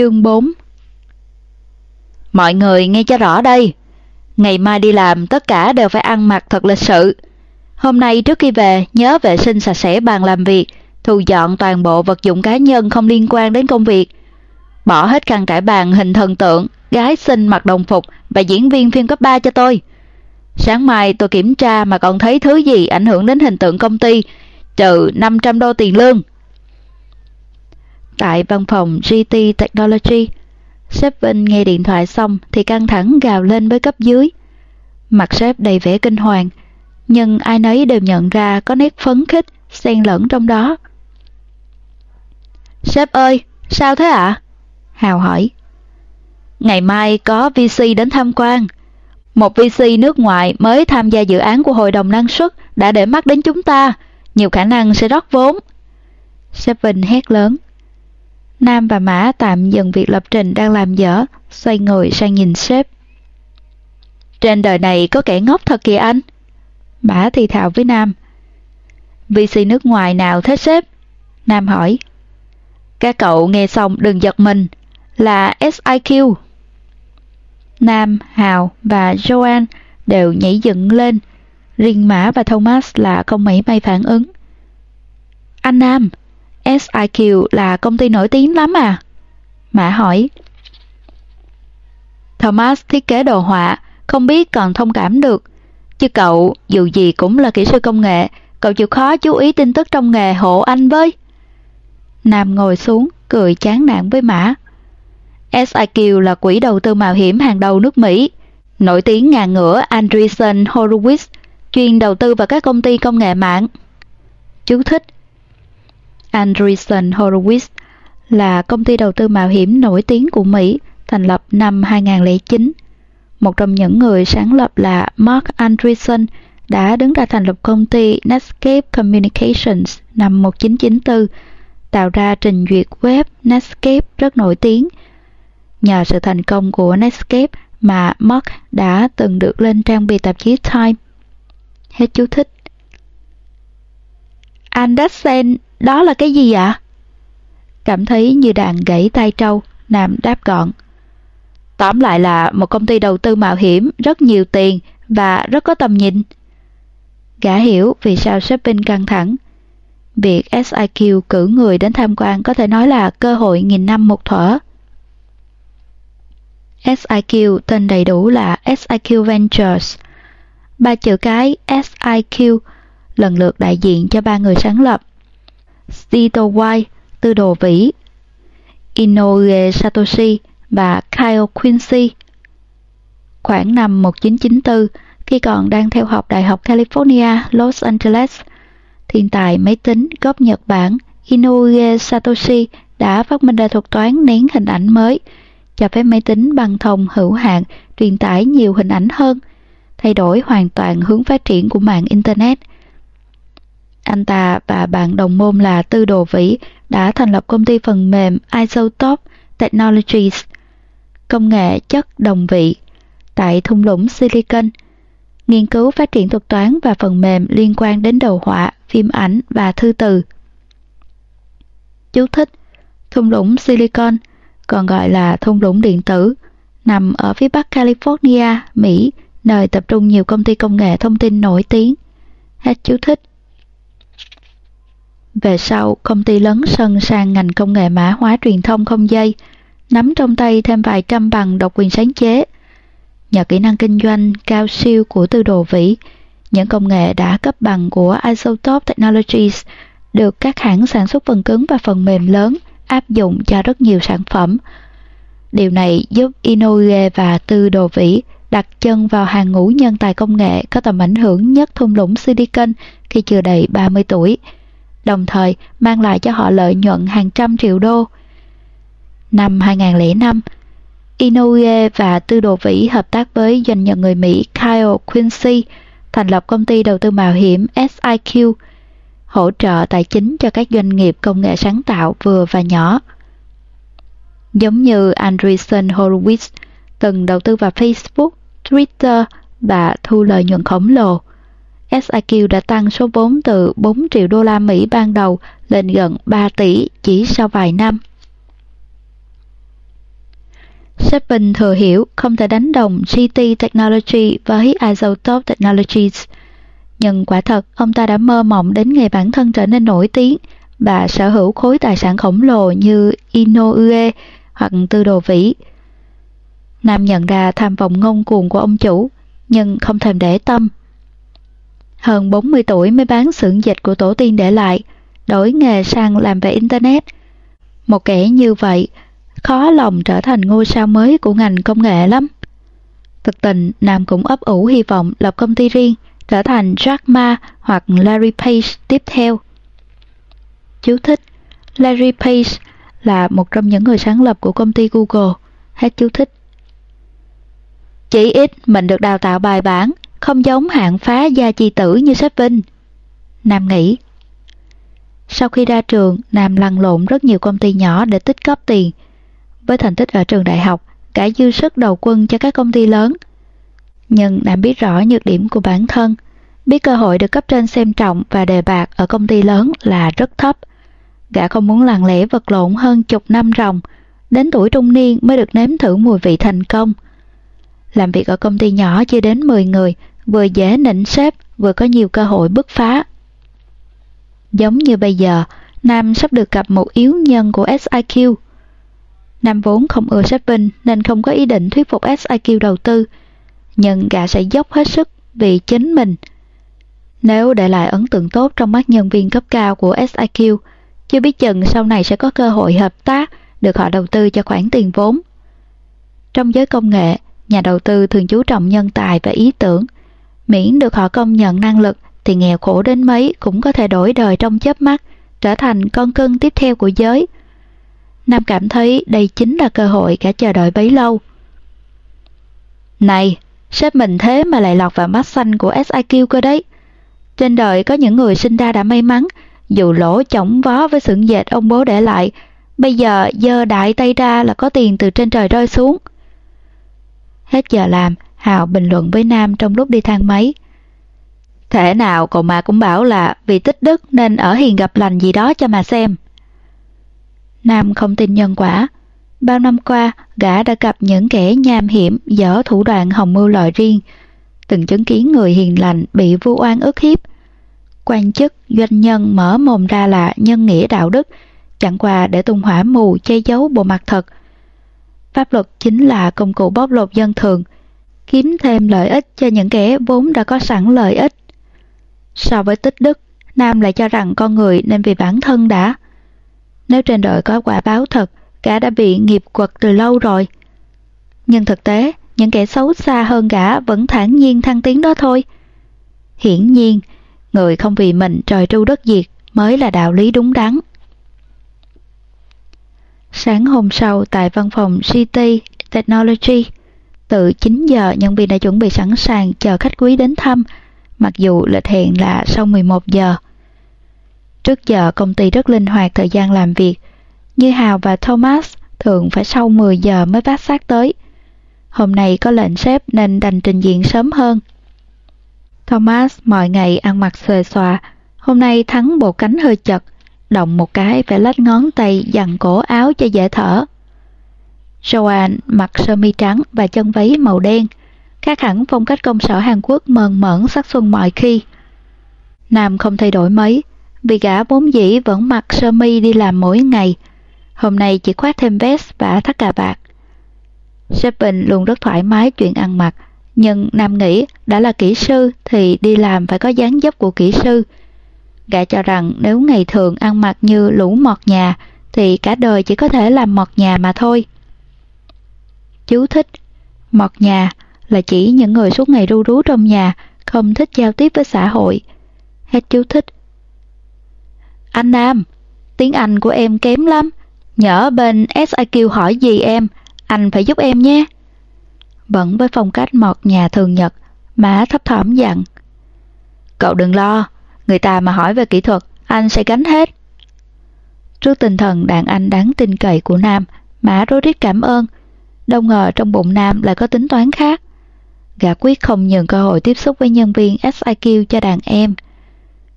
Chương 4 Mọi người nghe cho rõ đây. Ngày mai đi làm tất cả đều phải ăn mặc thật lịch sự. Hôm nay trước khi về nhớ vệ sinh sạch sẽ bàn làm việc, thu dọn toàn bộ vật dụng cá nhân không liên quan đến công việc. Bỏ hết khăn trải bàn hình thần tượng, gái xinh mặc đồng phục và diễn viên phim cấp 3 cho tôi. Sáng mai tôi kiểm tra mà còn thấy thứ gì ảnh hưởng đến hình tượng công ty, trừ 500 đô tiền lương. Tại văn phòng GT Technology, sếp Vinh nghe điện thoại xong thì căng thẳng gào lên với cấp dưới. Mặt sếp đầy vẻ kinh hoàng, nhưng ai nấy đều nhận ra có nét phấn khích, xen lẫn trong đó. Sếp ơi, sao thế ạ? À? Hào hỏi. Ngày mai có VC đến tham quan. Một VC nước ngoài mới tham gia dự án của Hội đồng năng suất đã để mắt đến chúng ta, nhiều khả năng sẽ rót vốn. Sếp Vinh hét lớn. Nam và Mã tạm dừng việc lập trình đang làm dở, xoay người sang nhìn sếp. Trên đời này có kẻ ngốc thật kìa anh. Mã thì thào với Nam. VC nước ngoài nào thế sếp? Nam hỏi. Các cậu nghe xong đừng giật mình, là SIQ. Nam, Hào và Joan đều nhảy dựng lên, riêng Mã và Thomas là không mấy may phản ứng. Anh Nam, SIQ là công ty nổi tiếng lắm à? Mã hỏi. Thomas thiết kế đồ họa, không biết còn thông cảm được. Chứ cậu, dù gì cũng là kỹ sư công nghệ, cậu chịu khó chú ý tin tức trong nghề hộ anh với. Nam ngồi xuống, cười chán nản với Mã. SIQ là quỹ đầu tư mạo hiểm hàng đầu nước Mỹ, nổi tiếng ngàn ngửa Andreessen Horowitz, chuyên đầu tư vào các công ty công nghệ mạng. Chú thích Andreessen Horowitz là công ty đầu tư mạo hiểm nổi tiếng của Mỹ, thành lập năm 2009. Một trong những người sáng lập là Mark Andreessen đã đứng ra thành lập công ty Netscape Communications năm 1994, tạo ra trình duyệt web Netscape rất nổi tiếng. Nhờ sự thành công của Netscape mà Mark đã từng được lên trang bìa tạp chí Time. Hết chú thích. Andersen đó là cái gì ạ? Cảm thấy như đàn gãy tay trâu, Nam đáp gọn. Tóm lại là một công ty đầu tư mạo hiểm rất nhiều tiền và rất có tầm nhìn. Gã hiểu vì sao shopping căng thẳng. Việc SIQ cử người đến tham quan có thể nói là cơ hội nghìn năm một thuở. SIQ tên đầy đủ là SIQ Ventures. Ba chữ cái SIQ lần lượt đại diện cho ba người sáng lập. Stito White, Tư Đồ Vĩ, Inoue Satoshi và Kyle Quincy. Khoảng năm 1994, khi còn đang theo học Đại học California, Los Angeles, thiên tài máy tính gốc Nhật Bản Inoue Satoshi đã phát minh ra thuật toán nén hình ảnh mới, cho phép máy tính bằng thông hữu hạn truyền tải nhiều hình ảnh hơn, thay đổi hoàn toàn hướng phát triển của mạng Internet – anh ta và bạn đồng môn là Tư Đồ Vĩ đã thành lập công ty phần mềm Isotope Technologies, công nghệ chất đồng vị, tại thung lũng Silicon, nghiên cứu phát triển thuật toán và phần mềm liên quan đến đồ họa, phim ảnh và thư từ. Chú thích Thung lũng Silicon, còn gọi là thung lũng điện tử, nằm ở phía bắc California, Mỹ, nơi tập trung nhiều công ty công nghệ thông tin nổi tiếng. Hết chú thích. Về sau, công ty lớn sân sang ngành công nghệ mã hóa truyền thông không dây, nắm trong tay thêm vài trăm bằng độc quyền sáng chế. Nhờ kỹ năng kinh doanh cao siêu của tư đồ vĩ, những công nghệ đã cấp bằng của Isotope Technologies được các hãng sản xuất phần cứng và phần mềm lớn áp dụng cho rất nhiều sản phẩm. Điều này giúp Inoue và Tư Đồ Vĩ đặt chân vào hàng ngũ nhân tài công nghệ có tầm ảnh hưởng nhất thung lũng Silicon khi chưa đầy 30 tuổi – đồng thời mang lại cho họ lợi nhuận hàng trăm triệu đô. Năm 2005, Inoue và Tư Đồ Vĩ hợp tác với doanh nhân người Mỹ Kyle Quincy thành lập công ty đầu tư mạo hiểm SIQ, hỗ trợ tài chính cho các doanh nghiệp công nghệ sáng tạo vừa và nhỏ. Giống như Andreessen Horowitz từng đầu tư vào Facebook, Twitter và thu lợi nhuận khổng lồ, SIQ đã tăng số vốn từ 4 triệu đô la Mỹ ban đầu lên gần 3 tỷ chỉ sau vài năm. Shepin thừa hiểu không thể đánh đồng GT Technology với Isotope Technologies. Nhưng quả thật, ông ta đã mơ mộng đến ngày bản thân trở nên nổi tiếng và sở hữu khối tài sản khổng lồ như Inoue hoặc Tư Đồ Vĩ. Nam nhận ra tham vọng ngông cuồng của ông chủ, nhưng không thèm để tâm. Hơn 40 tuổi mới bán xưởng dịch của tổ tiên để lại, đổi nghề sang làm về Internet. Một kẻ như vậy, khó lòng trở thành ngôi sao mới của ngành công nghệ lắm. Thực tình, Nam cũng ấp ủ hy vọng lập công ty riêng, trở thành Jack Ma hoặc Larry Page tiếp theo. Chú thích Larry Page là một trong những người sáng lập của công ty Google. Hết chú thích. Chỉ ít mình được đào tạo bài bản, không giống hạng phá gia chi tử như sếp Vinh. Nam nghĩ. Sau khi ra trường, Nam lăn lộn rất nhiều công ty nhỏ để tích góp tiền. Với thành tích ở trường đại học, cả dư sức đầu quân cho các công ty lớn. Nhưng Nam biết rõ nhược điểm của bản thân, biết cơ hội được cấp trên xem trọng và đề bạc ở công ty lớn là rất thấp. Gã không muốn lặng lẽ vật lộn hơn chục năm ròng, đến tuổi trung niên mới được nếm thử mùi vị thành công. Làm việc ở công ty nhỏ chưa đến 10 người, vừa dễ nịnh sếp, vừa có nhiều cơ hội bứt phá. Giống như bây giờ, Nam sắp được gặp một yếu nhân của SIQ. Nam vốn không ưa sếp Vinh nên không có ý định thuyết phục SIQ đầu tư, nhưng gã sẽ dốc hết sức vì chính mình. Nếu để lại ấn tượng tốt trong mắt nhân viên cấp cao của SIQ, chưa biết chừng sau này sẽ có cơ hội hợp tác được họ đầu tư cho khoản tiền vốn. Trong giới công nghệ, nhà đầu tư thường chú trọng nhân tài và ý tưởng. Miễn được họ công nhận năng lực thì nghèo khổ đến mấy cũng có thể đổi đời trong chớp mắt, trở thành con cưng tiếp theo của giới. Nam cảm thấy đây chính là cơ hội cả chờ đợi bấy lâu. Này, sếp mình thế mà lại lọt vào mắt xanh của SIQ cơ đấy. Trên đời có những người sinh ra đã may mắn, dù lỗ chỏng vó với xưởng dệt ông bố để lại, bây giờ giơ đại tay ra là có tiền từ trên trời rơi xuống. Hết giờ làm, Hào bình luận với Nam trong lúc đi thang máy. Thể nào cậu mà cũng bảo là vì tích đức nên ở hiền gặp lành gì đó cho mà xem. Nam không tin nhân quả. Bao năm qua, gã đã gặp những kẻ nham hiểm dở thủ đoạn hồng mưu lợi riêng, từng chứng kiến người hiền lành bị vu oan ức hiếp. Quan chức, doanh nhân mở mồm ra là nhân nghĩa đạo đức, chẳng qua để tung hỏa mù che giấu bộ mặt thật. Pháp luật chính là công cụ bóc lột dân thường, kiếm thêm lợi ích cho những kẻ vốn đã có sẵn lợi ích. So với tích đức, Nam lại cho rằng con người nên vì bản thân đã. Nếu trên đời có quả báo thật, gã đã bị nghiệp quật từ lâu rồi. Nhưng thực tế, những kẻ xấu xa hơn gã vẫn thản nhiên thăng tiến đó thôi. Hiển nhiên, người không vì mình trời tru đất diệt mới là đạo lý đúng đắn. Sáng hôm sau tại văn phòng GT Technology, từ 9 giờ nhân viên đã chuẩn bị sẵn sàng chờ khách quý đến thăm, mặc dù lịch hẹn là sau 11 giờ. Trước giờ công ty rất linh hoạt thời gian làm việc, như Hào và Thomas thường phải sau 10 giờ mới vác xác tới. Hôm nay có lệnh sếp nên đành trình diện sớm hơn. Thomas mọi ngày ăn mặc xòe xòa, hôm nay thắng bộ cánh hơi chật, động một cái phải lách ngón tay dằn cổ áo cho dễ thở. Joan mặc sơ mi trắng và chân váy màu đen, khác hẳn phong cách công sở Hàn Quốc mờn mởn sắc xuân mọi khi. Nam không thay đổi mấy, vì gã vốn dĩ vẫn mặc sơ mi đi làm mỗi ngày, hôm nay chỉ khoác thêm vest và thắt cà vạt. Shepin luôn rất thoải mái chuyện ăn mặc, nhưng Nam nghĩ đã là kỹ sư thì đi làm phải có dáng dấp của kỹ sư. Gã cho rằng nếu ngày thường ăn mặc như lũ mọt nhà thì cả đời chỉ có thể làm mọt nhà mà thôi. Chú thích Mọt nhà là chỉ những người suốt ngày ru rú trong nhà, không thích giao tiếp với xã hội. Hết chú thích. Anh Nam, tiếng Anh của em kém lắm. Nhỡ bên SIQ hỏi gì em, anh phải giúp em nhé. Vẫn với phong cách mọt nhà thường nhật, má thấp thỏm dặn. Cậu đừng lo, người ta mà hỏi về kỹ thuật, anh sẽ gánh hết. Trước tinh thần đàn anh đáng tin cậy của Nam, má rối rít cảm ơn. Đâu ngờ trong bụng Nam lại có tính toán khác. Gã quyết không nhường cơ hội tiếp xúc với nhân viên SIQ cho đàn em.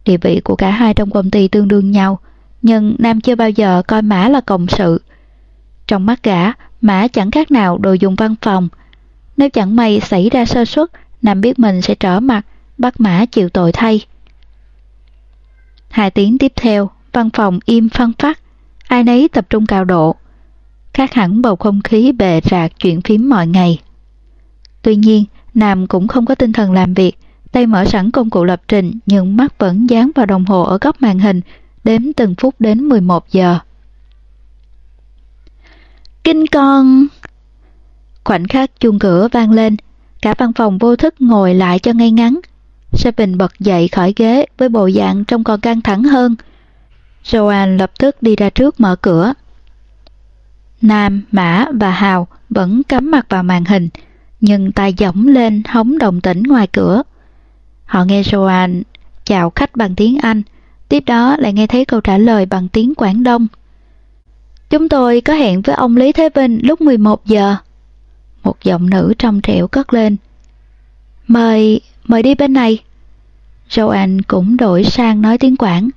Địa vị của cả hai trong công ty tương đương nhau, nhưng Nam chưa bao giờ coi Mã là cộng sự. Trong mắt gã, mã chẳng khác nào đồ dùng văn phòng. Nếu chẳng may xảy ra sơ suất, Nam biết mình sẽ trở mặt, bắt mã chịu tội thay. Hai tiếng tiếp theo, văn phòng im phăng phát, ai nấy tập trung cao độ. Khác hẳn bầu không khí bề rạc chuyện phím mọi ngày. Tuy nhiên, Nam cũng không có tinh thần làm việc, tay mở sẵn công cụ lập trình nhưng mắt vẫn dán vào đồng hồ ở góc màn hình, đếm từng phút đến 11 giờ. Kinh con! Khoảnh khắc chuông cửa vang lên, cả văn phòng vô thức ngồi lại cho ngay ngắn. Sevin bật dậy khỏi ghế với bộ dạng trông còn căng thẳng hơn. Joanne lập tức đi ra trước mở cửa. Nam, Mã và Hào vẫn cắm mặt vào màn hình, nhưng tay giỏng lên hóng đồng tĩnh ngoài cửa. Họ nghe Joan chào khách bằng tiếng Anh, tiếp đó lại nghe thấy câu trả lời bằng tiếng Quảng Đông. Chúng tôi có hẹn với ông Lý Thế Vinh lúc 11 giờ. Một giọng nữ trong trẻo cất lên. Mời, mời đi bên này. Joan cũng đổi sang nói tiếng Quảng.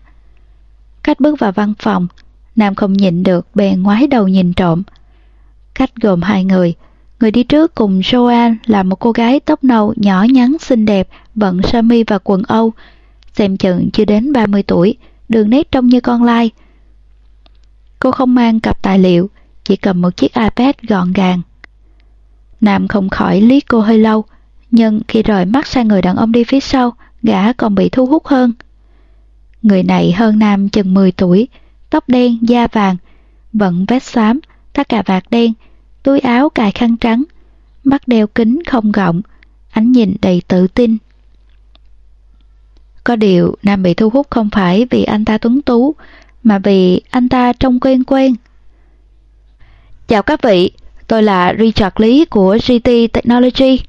Cách bước vào văn phòng, Nam không nhịn được bèn ngoái đầu nhìn trộm. Cách gồm hai người, người đi trước cùng Joanne là một cô gái tóc nâu nhỏ nhắn xinh đẹp, bận sơ mi và quần Âu, xem chừng chưa đến 30 tuổi, đường nét trông như con lai. Cô không mang cặp tài liệu, chỉ cầm một chiếc iPad gọn gàng. Nam không khỏi liếc cô hơi lâu, nhưng khi rời mắt sang người đàn ông đi phía sau, gã còn bị thu hút hơn. Người này hơn Nam chừng 10 tuổi, tóc đen, da vàng, bận vest xám, thắt cà vạt đen, túi áo cài khăn trắng, mắt đeo kính không gọng, ánh nhìn đầy tự tin. Có điều Nam bị thu hút không phải vì anh ta tuấn tú, mà vì anh ta trông quen quen. Chào các vị, tôi là Richard Lý của GT Technology.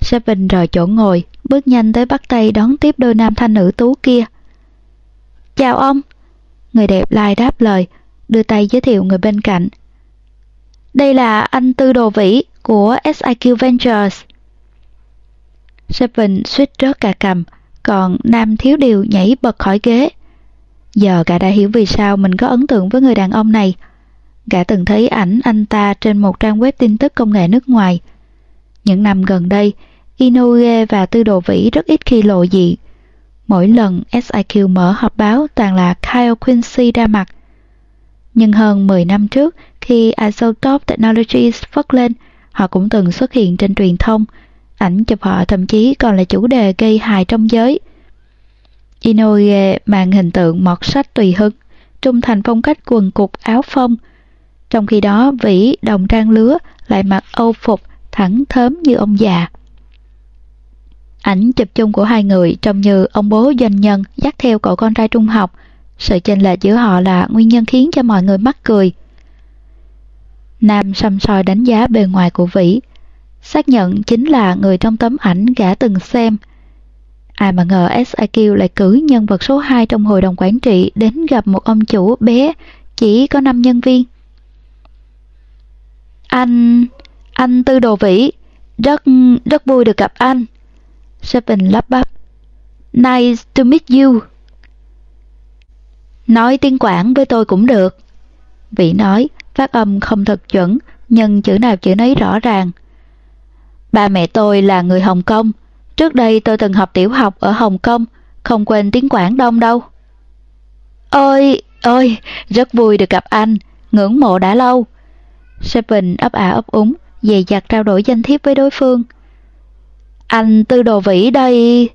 Seven rời chỗ ngồi, bước nhanh tới bắt tay đón tiếp đôi nam thanh nữ tú kia. Chào ông. Người đẹp lai đáp lời, đưa tay giới thiệu người bên cạnh. Đây là anh Tư Đồ Vĩ của SIQ Ventures. Seven suýt rớt cả cầm, còn Nam thiếu điều nhảy bật khỏi ghế. Giờ gã đã hiểu vì sao mình có ấn tượng với người đàn ông này. Gã từng thấy ảnh anh ta trên một trang web tin tức công nghệ nước ngoài. Những năm gần đây, Inoue và Tư Đồ Vĩ rất ít khi lộ diện. Mỗi lần SIQ mở họp báo toàn là Kyle Quincy ra mặt. Nhưng hơn 10 năm trước, khi Isotope Technologies phất lên, họ cũng từng xuất hiện trên truyền thông. Ảnh chụp họ thậm chí còn là chủ đề gây hài trong giới. Inoue mang hình tượng mọt sách tùy hứng, trung thành phong cách quần cục áo phông. Trong khi đó Vĩ đồng trang lứa lại mặc âu phục thẳng thớm như ông già. Ảnh chụp chung của hai người trông như ông bố doanh nhân dắt theo cậu con trai trung học. Sự chênh lệch giữa họ là nguyên nhân khiến cho mọi người mắc cười. Nam xăm soi đánh giá bề ngoài của Vĩ. Xác nhận chính là người trong tấm ảnh gã từng xem. Ai mà ngờ SIQ lại cử nhân vật số 2 trong hội đồng quản trị đến gặp một ông chủ bé, chỉ có 5 nhân viên. Anh... anh Tư Đồ Vĩ, rất... rất vui được gặp anh. Seven lắp bắp. Nice to meet you. Nói tiếng Quảng với tôi cũng được. Vị nói, phát âm không thật chuẩn, nhưng chữ nào chữ nấy rõ ràng. Ba mẹ tôi là người Hồng Kông. Trước đây tôi từng học tiểu học ở Hồng Kông, không quên tiếng Quảng Đông đâu. Ôi, ôi, rất vui được gặp anh, ngưỡng mộ đã lâu. Seven ấp ả ấp úng, dày dặt trao đổi danh thiếp với đối phương. Anh Tư Đồ Vĩ đây...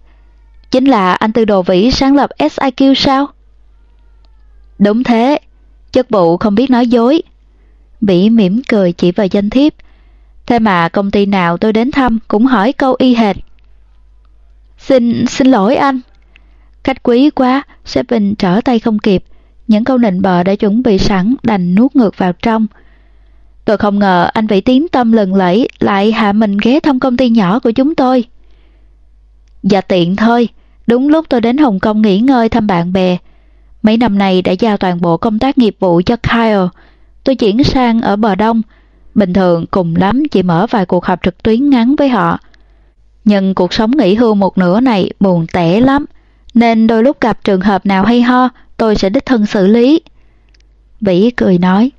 Chính là anh Tư Đồ Vĩ sáng lập SIQ sao? Đúng thế, chất vụ không biết nói dối. Vĩ mỉm cười chỉ vào danh thiếp. Thế mà công ty nào tôi đến thăm cũng hỏi câu y hệt. Xin, xin lỗi anh. Khách quý quá, sếp Bình trở tay không kịp. Những câu nịnh bợ đã chuẩn bị sẵn đành nuốt ngược vào trong. Tôi không ngờ anh Vĩ tiến tâm lần lẫy lại hạ mình ghé thăm công ty nhỏ của chúng tôi. Dạ tiện thôi, đúng lúc tôi đến Hồng Kông nghỉ ngơi thăm bạn bè. Mấy năm này đã giao toàn bộ công tác nghiệp vụ cho Kyle. Tôi chuyển sang ở bờ đông. Bình thường cùng lắm chỉ mở vài cuộc họp trực tuyến ngắn với họ. Nhưng cuộc sống nghỉ hưu một nửa này buồn tẻ lắm. Nên đôi lúc gặp trường hợp nào hay ho, tôi sẽ đích thân xử lý. Vĩ cười nói.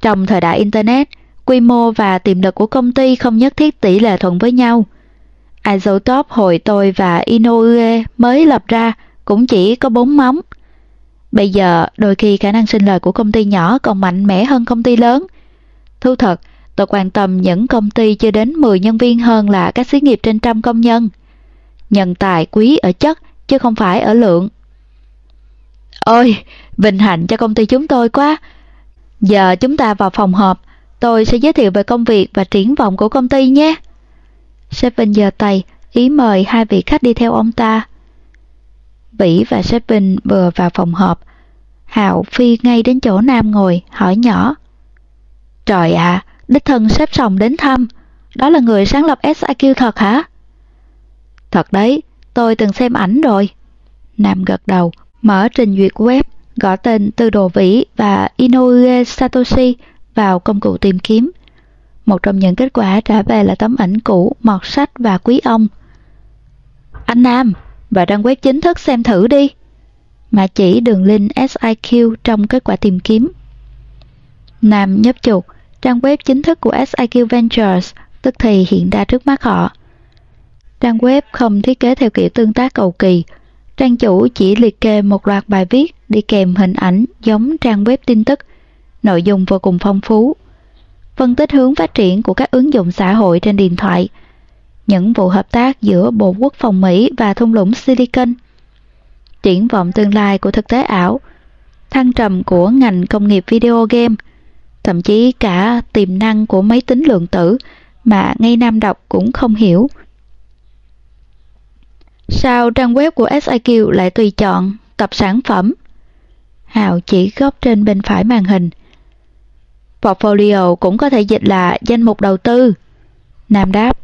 Trong thời đại Internet, quy mô và tiềm lực của công ty không nhất thiết tỷ lệ thuận với nhau. Isotope hồi tôi và Inoue mới lập ra cũng chỉ có bốn móng. Bây giờ, đôi khi khả năng sinh lời của công ty nhỏ còn mạnh mẽ hơn công ty lớn. Thu thật, tôi quan tâm những công ty chưa đến 10 nhân viên hơn là các xí nghiệp trên trăm công nhân. Nhân tài quý ở chất, chứ không phải ở lượng. Ôi, vinh hạnh cho công ty chúng tôi quá. Giờ chúng ta vào phòng họp, tôi sẽ giới thiệu về công việc và triển vọng của công ty nhé. Seven giờ giơ tay, ý mời hai vị khách đi theo ông ta. Vĩ và Seven vừa vào phòng họp. Hạo phi ngay đến chỗ Nam ngồi, hỏi nhỏ. Trời ạ, à, đích thân sếp sòng đến thăm. Đó là người sáng lập SIQ thật hả? Thật đấy, tôi từng xem ảnh rồi. Nam gật đầu, mở trình duyệt web, gõ tên Tư Đồ Vĩ và Inoue Satoshi vào công cụ tìm kiếm. Một trong những kết quả trả về là tấm ảnh cũ, mọt sách và quý ông. Anh Nam, và trang web chính thức xem thử đi. Mà chỉ đường link SIQ trong kết quả tìm kiếm. Nam nhấp chuột, trang web chính thức của SIQ Ventures tức thì hiện ra trước mắt họ. Trang web không thiết kế theo kiểu tương tác cầu kỳ. Trang chủ chỉ liệt kê một loạt bài viết đi kèm hình ảnh giống trang web tin tức. Nội dung vô cùng phong phú. Phân tích hướng phát triển của các ứng dụng xã hội trên điện thoại. Những vụ hợp tác giữa Bộ Quốc phòng Mỹ và thung lũng Silicon. Triển vọng tương lai của thực tế ảo. Thăng trầm của ngành công nghiệp video game. Thậm chí cả tiềm năng của máy tính lượng tử mà ngay nam đọc cũng không hiểu. Sao trang web của SIQ lại tùy chọn tập sản phẩm? Hào chỉ góc trên bên phải màn hình. Portfolio cũng có thể dịch là danh mục đầu tư. Nam đáp.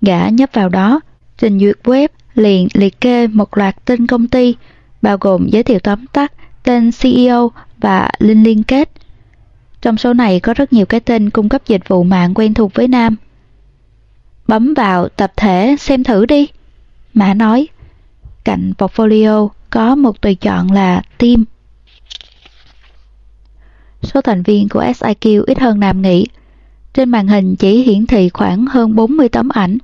Gã nhấp vào đó, trình duyệt web liền liệt kê một loạt tên công ty, bao gồm giới thiệu tóm tắt, tên CEO và link liên kết. Trong số này có rất nhiều cái tên cung cấp dịch vụ mạng quen thuộc với Nam. Bấm vào tập thể xem thử đi. Mã nói, cạnh portfolio có một tùy chọn là team. Số thành viên của SIQ ít hơn Nam nghĩ. Trên màn hình chỉ hiển thị khoảng hơn 40 tấm ảnh.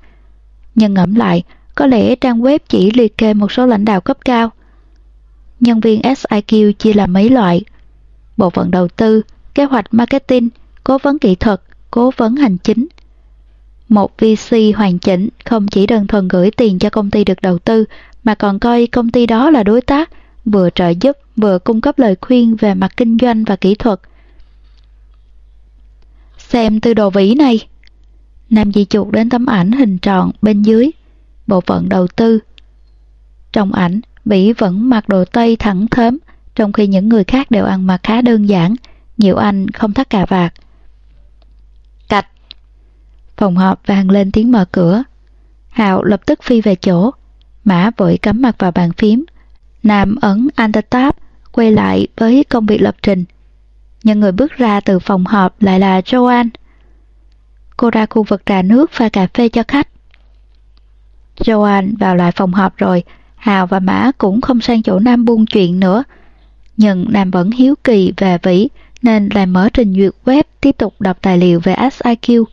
Nhưng ngẫm lại, có lẽ trang web chỉ liệt kê một số lãnh đạo cấp cao. Nhân viên SIQ chia làm mấy loại. Bộ phận đầu tư, kế hoạch marketing, cố vấn kỹ thuật, cố vấn hành chính – một VC hoàn chỉnh không chỉ đơn thuần gửi tiền cho công ty được đầu tư mà còn coi công ty đó là đối tác, vừa trợ giúp vừa cung cấp lời khuyên về mặt kinh doanh và kỹ thuật. Xem tư đồ vĩ này. Nam di chuột đến tấm ảnh hình tròn bên dưới, bộ phận đầu tư. Trong ảnh, Vĩ vẫn mặc đồ Tây thẳng thớm, trong khi những người khác đều ăn mặc khá đơn giản, nhiều anh không thắt cà vạt. Phòng họp vang lên tiếng mở cửa. Hạo lập tức phi về chỗ. Mã vội cắm mặt vào bàn phím. Nam ấn Enter Tab, quay lại với công việc lập trình. Nhưng người bước ra từ phòng họp lại là Joanne. Cô ra khu vực trà nước pha cà phê cho khách. Joanne vào lại phòng họp rồi, Hào và Mã cũng không sang chỗ Nam buôn chuyện nữa. Nhưng Nam vẫn hiếu kỳ về Vĩ nên lại mở trình duyệt web tiếp tục đọc tài liệu về SIQ.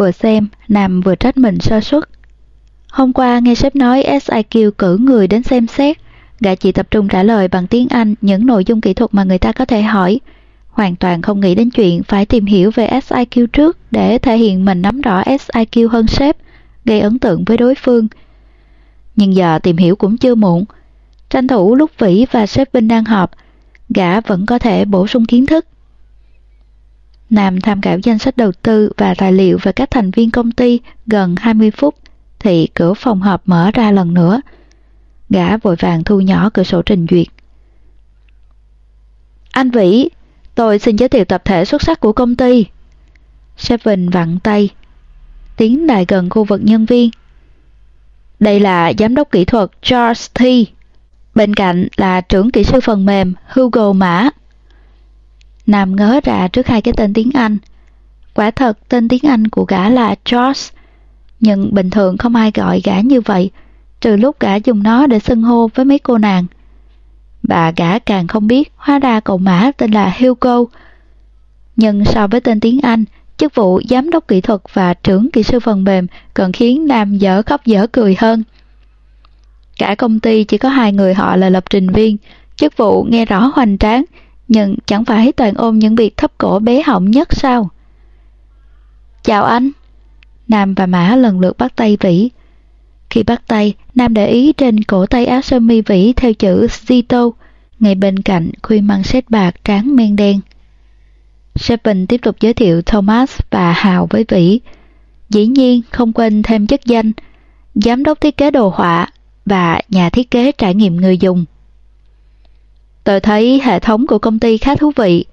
Vừa xem, Nam vừa trách mình sơ suất. Hôm qua nghe sếp nói SIQ cử người đến xem xét, gã chỉ tập trung trả lời bằng tiếng Anh những nội dung kỹ thuật mà người ta có thể hỏi. Hoàn toàn không nghĩ đến chuyện phải tìm hiểu về SIQ trước để thể hiện mình nắm rõ SIQ hơn sếp, gây ấn tượng với đối phương. Nhưng giờ tìm hiểu cũng chưa muộn. Tranh thủ lúc Vĩ và sếp Vinh đang họp, gã vẫn có thể bổ sung kiến thức. Nam tham khảo danh sách đầu tư và tài liệu về các thành viên công ty gần 20 phút, thì cửa phòng họp mở ra lần nữa. Gã vội vàng thu nhỏ cửa sổ trình duyệt. Anh Vĩ, tôi xin giới thiệu tập thể xuất sắc của công ty. Seven vặn tay, tiến lại gần khu vực nhân viên. Đây là giám đốc kỹ thuật Charles T. Bên cạnh là trưởng kỹ sư phần mềm Hugo Mã. Nam ngớ ra trước hai cái tên tiếng Anh. Quả thật tên tiếng Anh của gã là George, nhưng bình thường không ai gọi gã như vậy, trừ lúc gã dùng nó để xưng hô với mấy cô nàng. Bà gã càng không biết, hóa ra cậu mã tên là Hugo, nhưng so với tên tiếng Anh, chức vụ giám đốc kỹ thuật và trưởng kỹ sư phần mềm còn khiến Nam dở khóc dở cười hơn. Cả công ty chỉ có hai người họ là lập trình viên, chức vụ nghe rõ hoành tráng, nhưng chẳng phải toàn ôm những việc thấp cổ bé họng nhất sao? Chào anh! Nam và Mã lần lượt bắt tay Vĩ. Khi bắt tay, Nam để ý trên cổ tay áo sơ mi Vĩ theo chữ Zito, ngay bên cạnh khuy măng xét bạc tráng men đen. Shepin tiếp tục giới thiệu Thomas và Hào với Vĩ. Dĩ nhiên không quên thêm chức danh, giám đốc thiết kế đồ họa và nhà thiết kế trải nghiệm người dùng. Tôi thấy hệ thống của công ty khá thú vị.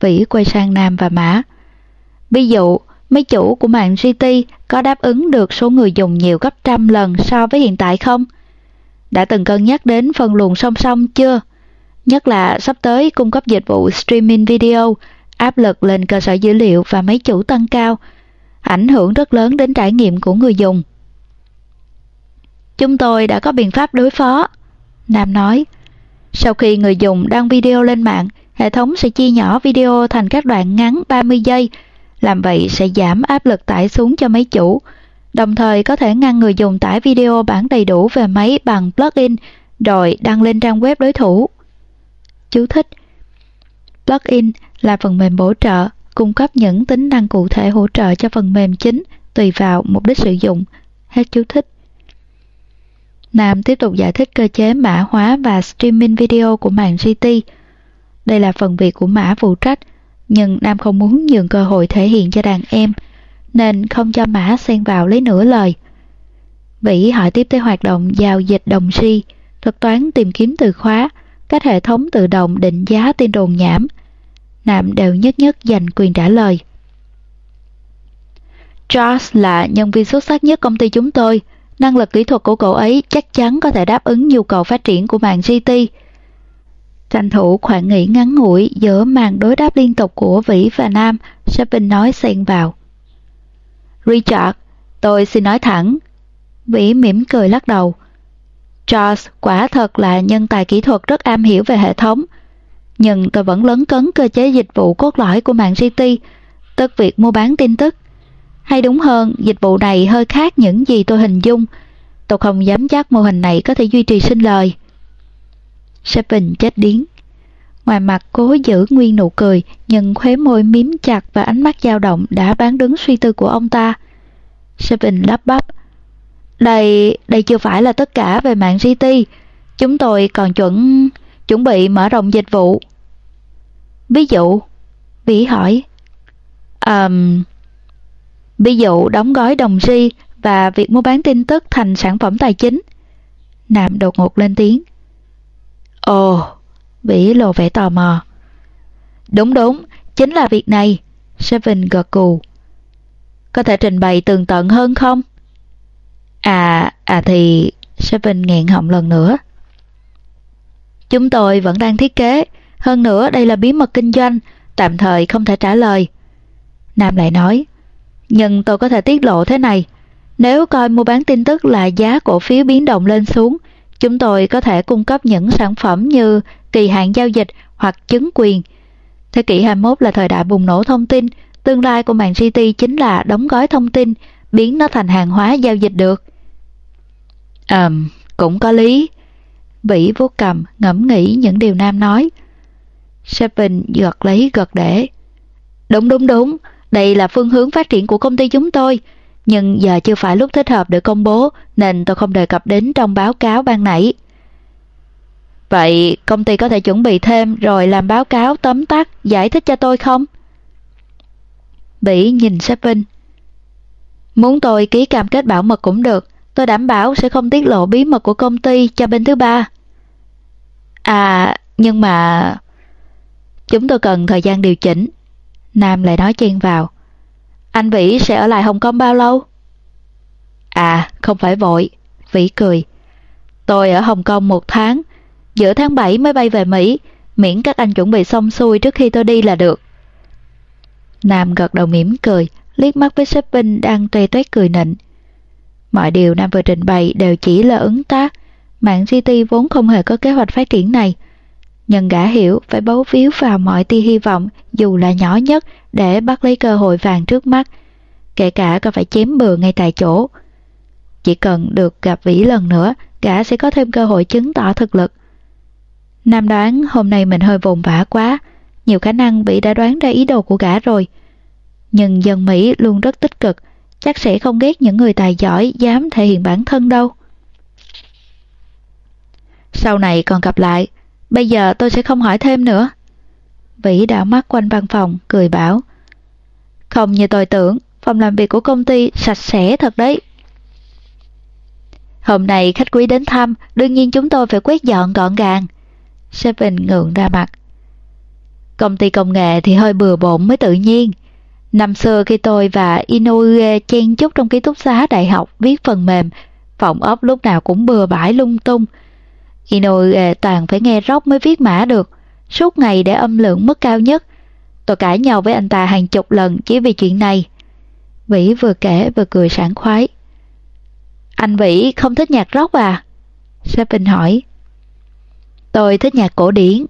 Vĩ quay sang Nam và Mã. Ví dụ, mấy chủ của mạng GT có đáp ứng được số người dùng nhiều gấp trăm lần so với hiện tại không? Đã từng cân nhắc đến phân luồng song song chưa? Nhất là sắp tới cung cấp dịch vụ streaming video, áp lực lên cơ sở dữ liệu và máy chủ tăng cao, ảnh hưởng rất lớn đến trải nghiệm của người dùng. Chúng tôi đã có biện pháp đối phó. Nam nói, sau khi người dùng đăng video lên mạng, hệ thống sẽ chia nhỏ video thành các đoạn ngắn 30 giây, làm vậy sẽ giảm áp lực tải xuống cho máy chủ, đồng thời có thể ngăn người dùng tải video bản đầy đủ về máy bằng plugin rồi đăng lên trang web đối thủ. Chú thích Plugin là phần mềm bổ trợ, cung cấp những tính năng cụ thể hỗ trợ cho phần mềm chính tùy vào mục đích sử dụng. Hết chú thích. Nam tiếp tục giải thích cơ chế mã hóa và streaming video của mạng GT. Đây là phần việc của mã phụ trách, nhưng Nam không muốn nhường cơ hội thể hiện cho đàn em, nên không cho mã xen vào lấy nửa lời. Vĩ hỏi tiếp tới hoạt động giao dịch đồng si, thuật toán tìm kiếm từ khóa, các hệ thống tự động định giá tin đồn nhảm. Nam đều nhất nhất dành quyền trả lời. Charles là nhân viên xuất sắc nhất công ty chúng tôi, Năng lực kỹ thuật của cậu ấy chắc chắn có thể đáp ứng nhu cầu phát triển của mạng GT. Tranh thủ khoảng nghỉ ngắn ngủi giữa màn đối đáp liên tục của Vĩ và Nam, Sabin nói xen vào. Richard, tôi xin nói thẳng. Vĩ mỉm cười lắc đầu. Charles quả thật là nhân tài kỹ thuật rất am hiểu về hệ thống, nhưng tôi vẫn lấn cấn cơ chế dịch vụ cốt lõi của mạng GT, tức việc mua bán tin tức. Hay đúng hơn, dịch vụ này hơi khác những gì tôi hình dung. Tôi không dám chắc mô hình này có thể duy trì sinh lời. Seven chết điếng. Ngoài mặt cố giữ nguyên nụ cười, nhưng khóe môi miếm chặt và ánh mắt dao động đã bán đứng suy tư của ông ta. Seven lắp bắp. Đây, đây chưa phải là tất cả về mạng GT. Chúng tôi còn chuẩn chuẩn bị mở rộng dịch vụ. Ví dụ, Vĩ hỏi. Um, ví dụ đóng gói đồng ri và việc mua bán tin tức thành sản phẩm tài chính. Nam đột ngột lên tiếng. Ồ, Vĩ lộ vẻ tò mò. Đúng đúng, chính là việc này. Seven gật cù. Có thể trình bày tường tận hơn không? À, à thì... Seven nghẹn họng lần nữa. Chúng tôi vẫn đang thiết kế. Hơn nữa đây là bí mật kinh doanh, tạm thời không thể trả lời. Nam lại nói. Nhưng tôi có thể tiết lộ thế này. Nếu coi mua bán tin tức là giá cổ phiếu biến động lên xuống, chúng tôi có thể cung cấp những sản phẩm như kỳ hạn giao dịch hoặc chứng quyền. Thế kỷ 21 là thời đại bùng nổ thông tin, tương lai của mạng GT chính là đóng gói thông tin, biến nó thành hàng hóa giao dịch được. Ờm, um, cũng có lý. Vĩ vô cầm, ngẫm nghĩ những điều Nam nói. Seven gật lấy gật để. Đúng đúng đúng, đây là phương hướng phát triển của công ty chúng tôi, nhưng giờ chưa phải lúc thích hợp để công bố nên tôi không đề cập đến trong báo cáo ban nãy. Vậy công ty có thể chuẩn bị thêm rồi làm báo cáo tóm tắt giải thích cho tôi không? Bỉ nhìn Seven. Muốn tôi ký cam kết bảo mật cũng được, tôi đảm bảo sẽ không tiết lộ bí mật của công ty cho bên thứ ba. À, nhưng mà... Chúng tôi cần thời gian điều chỉnh. Nam lại nói chen vào. Anh Vĩ sẽ ở lại Hồng Kông bao lâu? À, không phải vội. Vĩ cười. Tôi ở Hồng Kông một tháng. Giữa tháng 7 mới bay về Mỹ. Miễn các anh chuẩn bị xong xuôi trước khi tôi đi là được. Nam gật đầu mỉm cười, liếc mắt với shopping đang tuê tuét cười nịnh. Mọi điều Nam vừa trình bày đều chỉ là ứng tác. Mạng GT vốn không hề có kế hoạch phát triển này. Nhưng gã hiểu phải bấu víu vào mọi tia hy vọng dù là nhỏ nhất để bắt lấy cơ hội vàng trước mắt, kể cả có phải chém bừa ngay tại chỗ. Chỉ cần được gặp Vĩ lần nữa, gã sẽ có thêm cơ hội chứng tỏ thực lực. Nam đoán hôm nay mình hơi vồn vã quá, nhiều khả năng Vĩ đã đoán ra ý đồ của gã rồi. Nhưng dân Mỹ luôn rất tích cực, chắc sẽ không ghét những người tài giỏi dám thể hiện bản thân đâu. Sau này còn gặp lại, bây giờ tôi sẽ không hỏi thêm nữa. Vĩ đảo mắt quanh văn phòng, cười bảo. Không như tôi tưởng, phòng làm việc của công ty sạch sẽ thật đấy. Hôm nay khách quý đến thăm, đương nhiên chúng tôi phải quét dọn gọn gàng. Seven ngượng ra mặt. Công ty công nghệ thì hơi bừa bộn mới tự nhiên. Năm xưa khi tôi và Inoue chen chúc trong ký túc xá đại học viết phần mềm, phòng ốc lúc nào cũng bừa bãi lung tung. Inoue toàn phải nghe róc mới viết mã được, suốt ngày để âm lượng mức cao nhất. Tôi cãi nhau với anh ta hàng chục lần chỉ vì chuyện này. Vĩ vừa kể vừa cười sảng khoái. Anh Vĩ không thích nhạc rock à? Seven hỏi. Tôi thích nhạc cổ điển.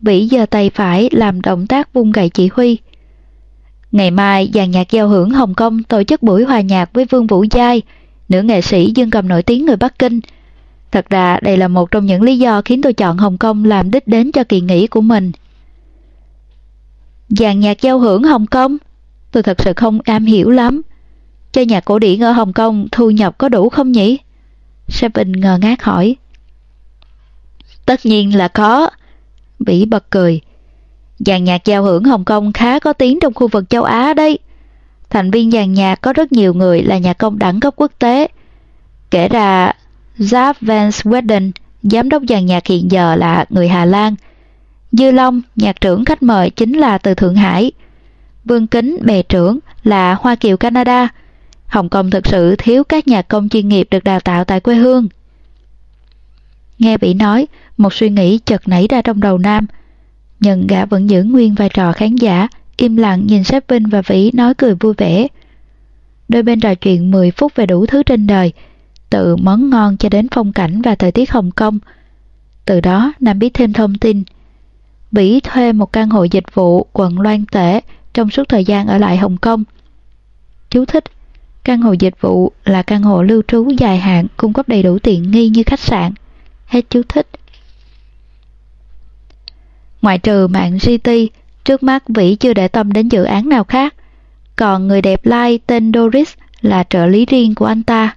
Vĩ giơ tay phải làm động tác vung gậy chỉ huy. Ngày mai, dàn nhạc giao hưởng Hồng Kông tổ chức buổi hòa nhạc với Vương Vũ Giai, nữ nghệ sĩ dương cầm nổi tiếng người Bắc Kinh. Thật ra, đây là một trong những lý do khiến tôi chọn Hồng Kông làm đích đến cho kỳ nghỉ của mình. Dàn nhạc giao hưởng Hồng Kông? Tôi thật sự không am hiểu lắm. Chơi nhạc cổ điển ở Hồng Kông, thu nhập có đủ không nhỉ? Seven ngờ ngác hỏi. Tất nhiên là có. Bỉ bật cười. Dàn nhạc giao hưởng Hồng Kông khá có tiếng trong khu vực châu Á đấy. Thành viên dàn nhạc có rất nhiều người là nhạc công đẳng cấp quốc tế. Kể ra Jaap Van Sweden, giám đốc dàn nhạc hiện giờ là người Hà Lan. Dư Long, nhạc trưởng khách mời chính là từ Thượng Hải. Vương Kính, bè trưởng là Hoa Kiều Canada. Hồng Kông thực sự thiếu các nhạc công chuyên nghiệp được đào tạo tại quê hương. Nghe bị nói, một suy nghĩ chợt nảy ra trong đầu Nam. Nhưng gã vẫn giữ nguyên vai trò khán giả, im lặng nhìn sếp Vinh và Vĩ nói cười vui vẻ. Đôi bên trò chuyện 10 phút về đủ thứ trên đời, từ món ngon cho đến phong cảnh và thời tiết Hồng Kông. Từ đó Nam biết thêm thông tin. Vĩ thuê một căn hộ dịch vụ quận Loan Tể trong suốt thời gian ở lại Hồng Kông. Chú thích Căn hộ dịch vụ là căn hộ lưu trú dài hạn cung cấp đầy đủ tiện nghi như khách sạn. Hết chú thích. Ngoại trừ mạng GT, trước mắt Vĩ chưa để tâm đến dự án nào khác. Còn người đẹp lai tên Doris là trợ lý riêng của anh ta.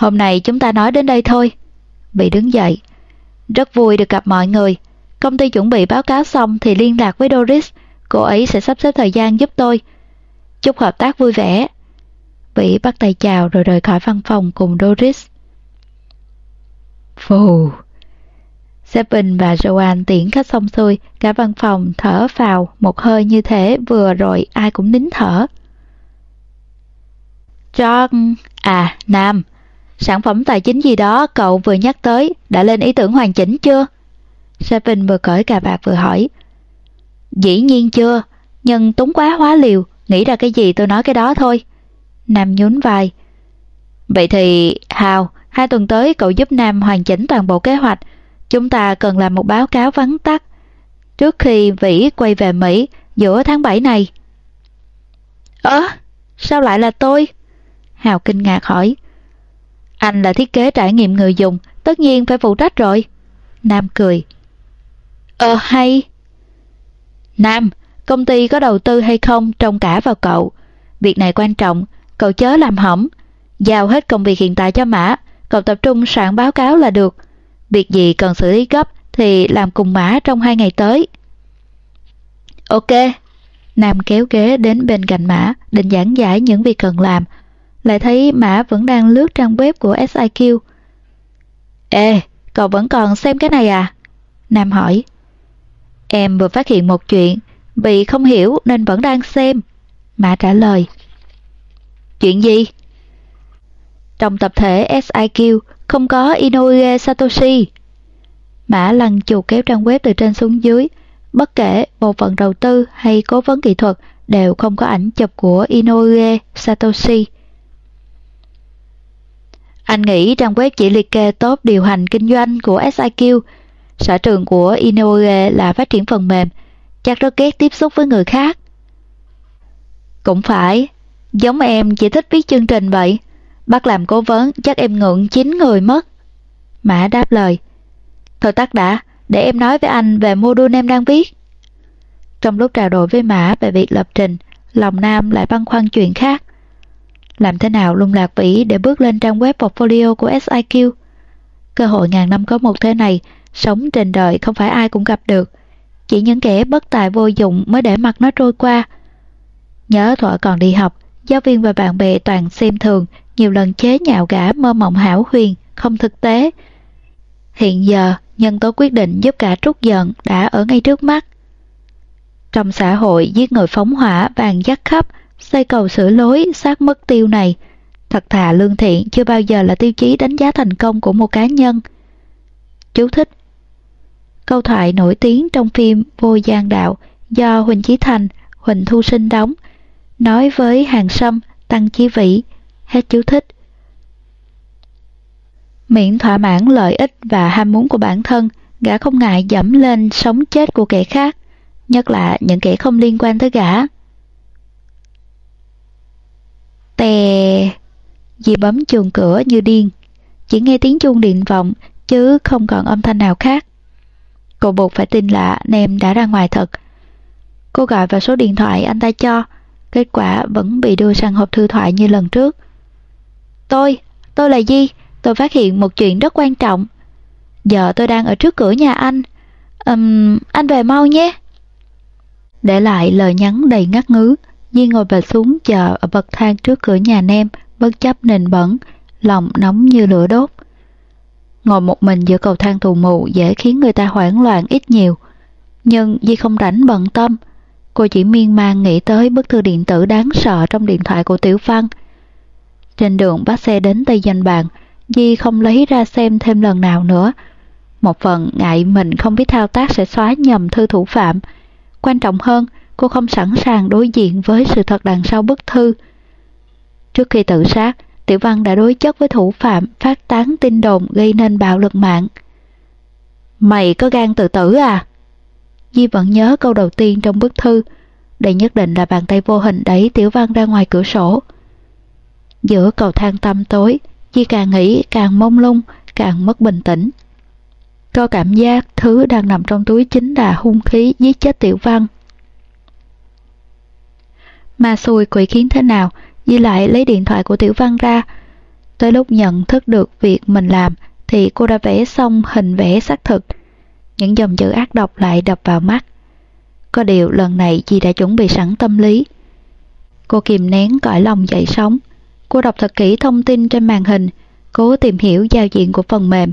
Hôm nay chúng ta nói đến đây thôi. Bị đứng dậy. Rất vui được gặp mọi người. Công ty chuẩn bị báo cáo xong thì liên lạc với Doris. Cô ấy sẽ sắp xếp thời gian giúp tôi. Chúc hợp tác vui vẻ. Bị bắt tay chào rồi rời khỏi văn phòng cùng Doris. Phù! Seppin và Joanne tiễn khách xong xuôi, cả văn phòng thở vào một hơi như thế vừa rồi ai cũng nín thở. John, à, Nam, sản phẩm tài chính gì đó cậu vừa nhắc tới đã lên ý tưởng hoàn chỉnh chưa? Seven vừa cởi cà vạt vừa hỏi. Dĩ nhiên chưa, nhưng túng quá hóa liều, nghĩ ra cái gì tôi nói cái đó thôi. Nam nhún vai. Vậy thì, Hào, hai tuần tới cậu giúp Nam hoàn chỉnh toàn bộ kế hoạch. Chúng ta cần làm một báo cáo vắn tắt trước khi Vĩ quay về Mỹ giữa tháng 7 này. Ơ, sao lại là tôi? Hào kinh ngạc hỏi. Anh là thiết kế trải nghiệm người dùng, tất nhiên phải phụ trách rồi. Nam cười. Ờ hay. Nam, công ty có đầu tư hay không trông cả vào cậu. Việc này quan trọng, cậu chớ làm hỏng. Giao hết công việc hiện tại cho Mã, cậu tập trung soạn báo cáo là được. Việc gì cần xử lý gấp thì làm cùng Mã trong hai ngày tới. Ok. Nam kéo ghế đến bên cạnh Mã, định giảng giải những việc cần làm. Lại thấy Mã vẫn đang lướt trang web của SIQ. Ê, cậu vẫn còn xem cái này à? Nam hỏi. Em vừa phát hiện một chuyện, bị không hiểu nên vẫn đang xem. Mã trả lời. Chuyện gì? Trong tập thể SIQ không có Inoue Satoshi. Mã lăn chù kéo trang web từ trên xuống dưới. Bất kể bộ phận đầu tư hay cố vấn kỹ thuật đều không có ảnh chụp của Inoue Satoshi. Anh nghĩ trang web chỉ liệt kê top điều hành kinh doanh của SIQ. Sở trường của Inoue là phát triển phần mềm, chắc rất ghét tiếp xúc với người khác. Cũng phải, giống em chỉ thích viết chương trình vậy. Bắt làm cố vấn chắc em ngượng chín người mất. Mã đáp lời. Thôi tắt đã, để em nói với anh về module em đang viết. Trong lúc trao đổi với Mã về việc lập trình, lòng Nam lại băn khoăn chuyện khác. Làm thế nào lung lạc vĩ để bước lên trang web portfolio của SIQ? Cơ hội ngàn năm có một thế này, sống trên đời không phải ai cũng gặp được. Chỉ những kẻ bất tài vô dụng mới để mặt nó trôi qua. Nhớ thuở còn đi học, giáo viên và bạn bè toàn xem thường, nhiều lần chế nhạo gã mơ mộng hảo huyền, không thực tế. Hiện giờ, nhân tố quyết định giúp cả trút giận đã ở ngay trước mắt. Trong xã hội giết người phóng hỏa vàng dắt khắp, xây cầu sửa lối sát mất tiêu này, thật thà lương thiện chưa bao giờ là tiêu chí đánh giá thành công của một cá nhân. Chú thích Câu thoại nổi tiếng trong phim Vô Gian Đạo do Huỳnh Chí Thành, Huỳnh Thu Sinh đóng, nói với Hàng Sâm, Tăng Chí Vĩ, hết chú thích. Miễn thỏa mãn lợi ích và ham muốn của bản thân, gã không ngại dẫm lên sống chết của kẻ khác, nhất là những kẻ không liên quan tới gã. Tè... Dì bấm chuồng cửa như điên, chỉ nghe tiếng chuông điện vọng chứ không còn âm thanh nào khác. Cô buộc phải tin là Nem đã ra ngoài thật. Cô gọi vào số điện thoại anh ta cho, kết quả vẫn bị đưa sang hộp thư thoại như lần trước. Tôi, tôi là Di, tôi phát hiện một chuyện rất quan trọng. Giờ tôi đang ở trước cửa nhà anh. Um, anh về mau nhé. Để lại lời nhắn đầy ngắt ngứ, Di ngồi bệt xuống chờ ở bậc thang trước cửa nhà Nem, bất chấp nền bẩn, lòng nóng như lửa đốt. Ngồi một mình giữa cầu thang tù mù dễ khiến người ta hoảng loạn ít nhiều. Nhưng Di không rảnh bận tâm. Cô chỉ miên man nghĩ tới bức thư điện tử đáng sợ trong điện thoại của Tiểu Văn. Trên đường bắt xe đến Tây Danh Bàn, Di không lấy ra xem thêm lần nào nữa. Một phần ngại mình không biết thao tác sẽ xóa nhầm thư thủ phạm. Quan trọng hơn, cô không sẵn sàng đối diện với sự thật đằng sau bức thư. Trước khi tự sát, Tiểu Văn đã đối chất với thủ phạm phát tán tin đồn gây nên bạo lực mạng. Mày có gan tự tử à? Di vẫn nhớ câu đầu tiên trong bức thư. Đây nhất định là bàn tay vô hình đẩy Tiểu Văn ra ngoài cửa sổ. Giữa cầu thang tăm tối, Di càng nghĩ càng mông lung, càng mất bình tĩnh. Có cảm giác thứ đang nằm trong túi chính là hung khí giết chết Tiểu Văn. Mà xui quỷ khiến thế nào, Di lại lấy điện thoại của Tiểu Văn ra. Tới lúc nhận thức được việc mình làm thì cô đã vẽ xong hình vẽ xác thực. Những dòng chữ ác độc lại đập vào mắt. Có điều lần này Di đã chuẩn bị sẵn tâm lý. Cô kìm nén cõi lòng dậy sóng. Cô đọc thật kỹ thông tin trên màn hình, cố tìm hiểu giao diện của phần mềm.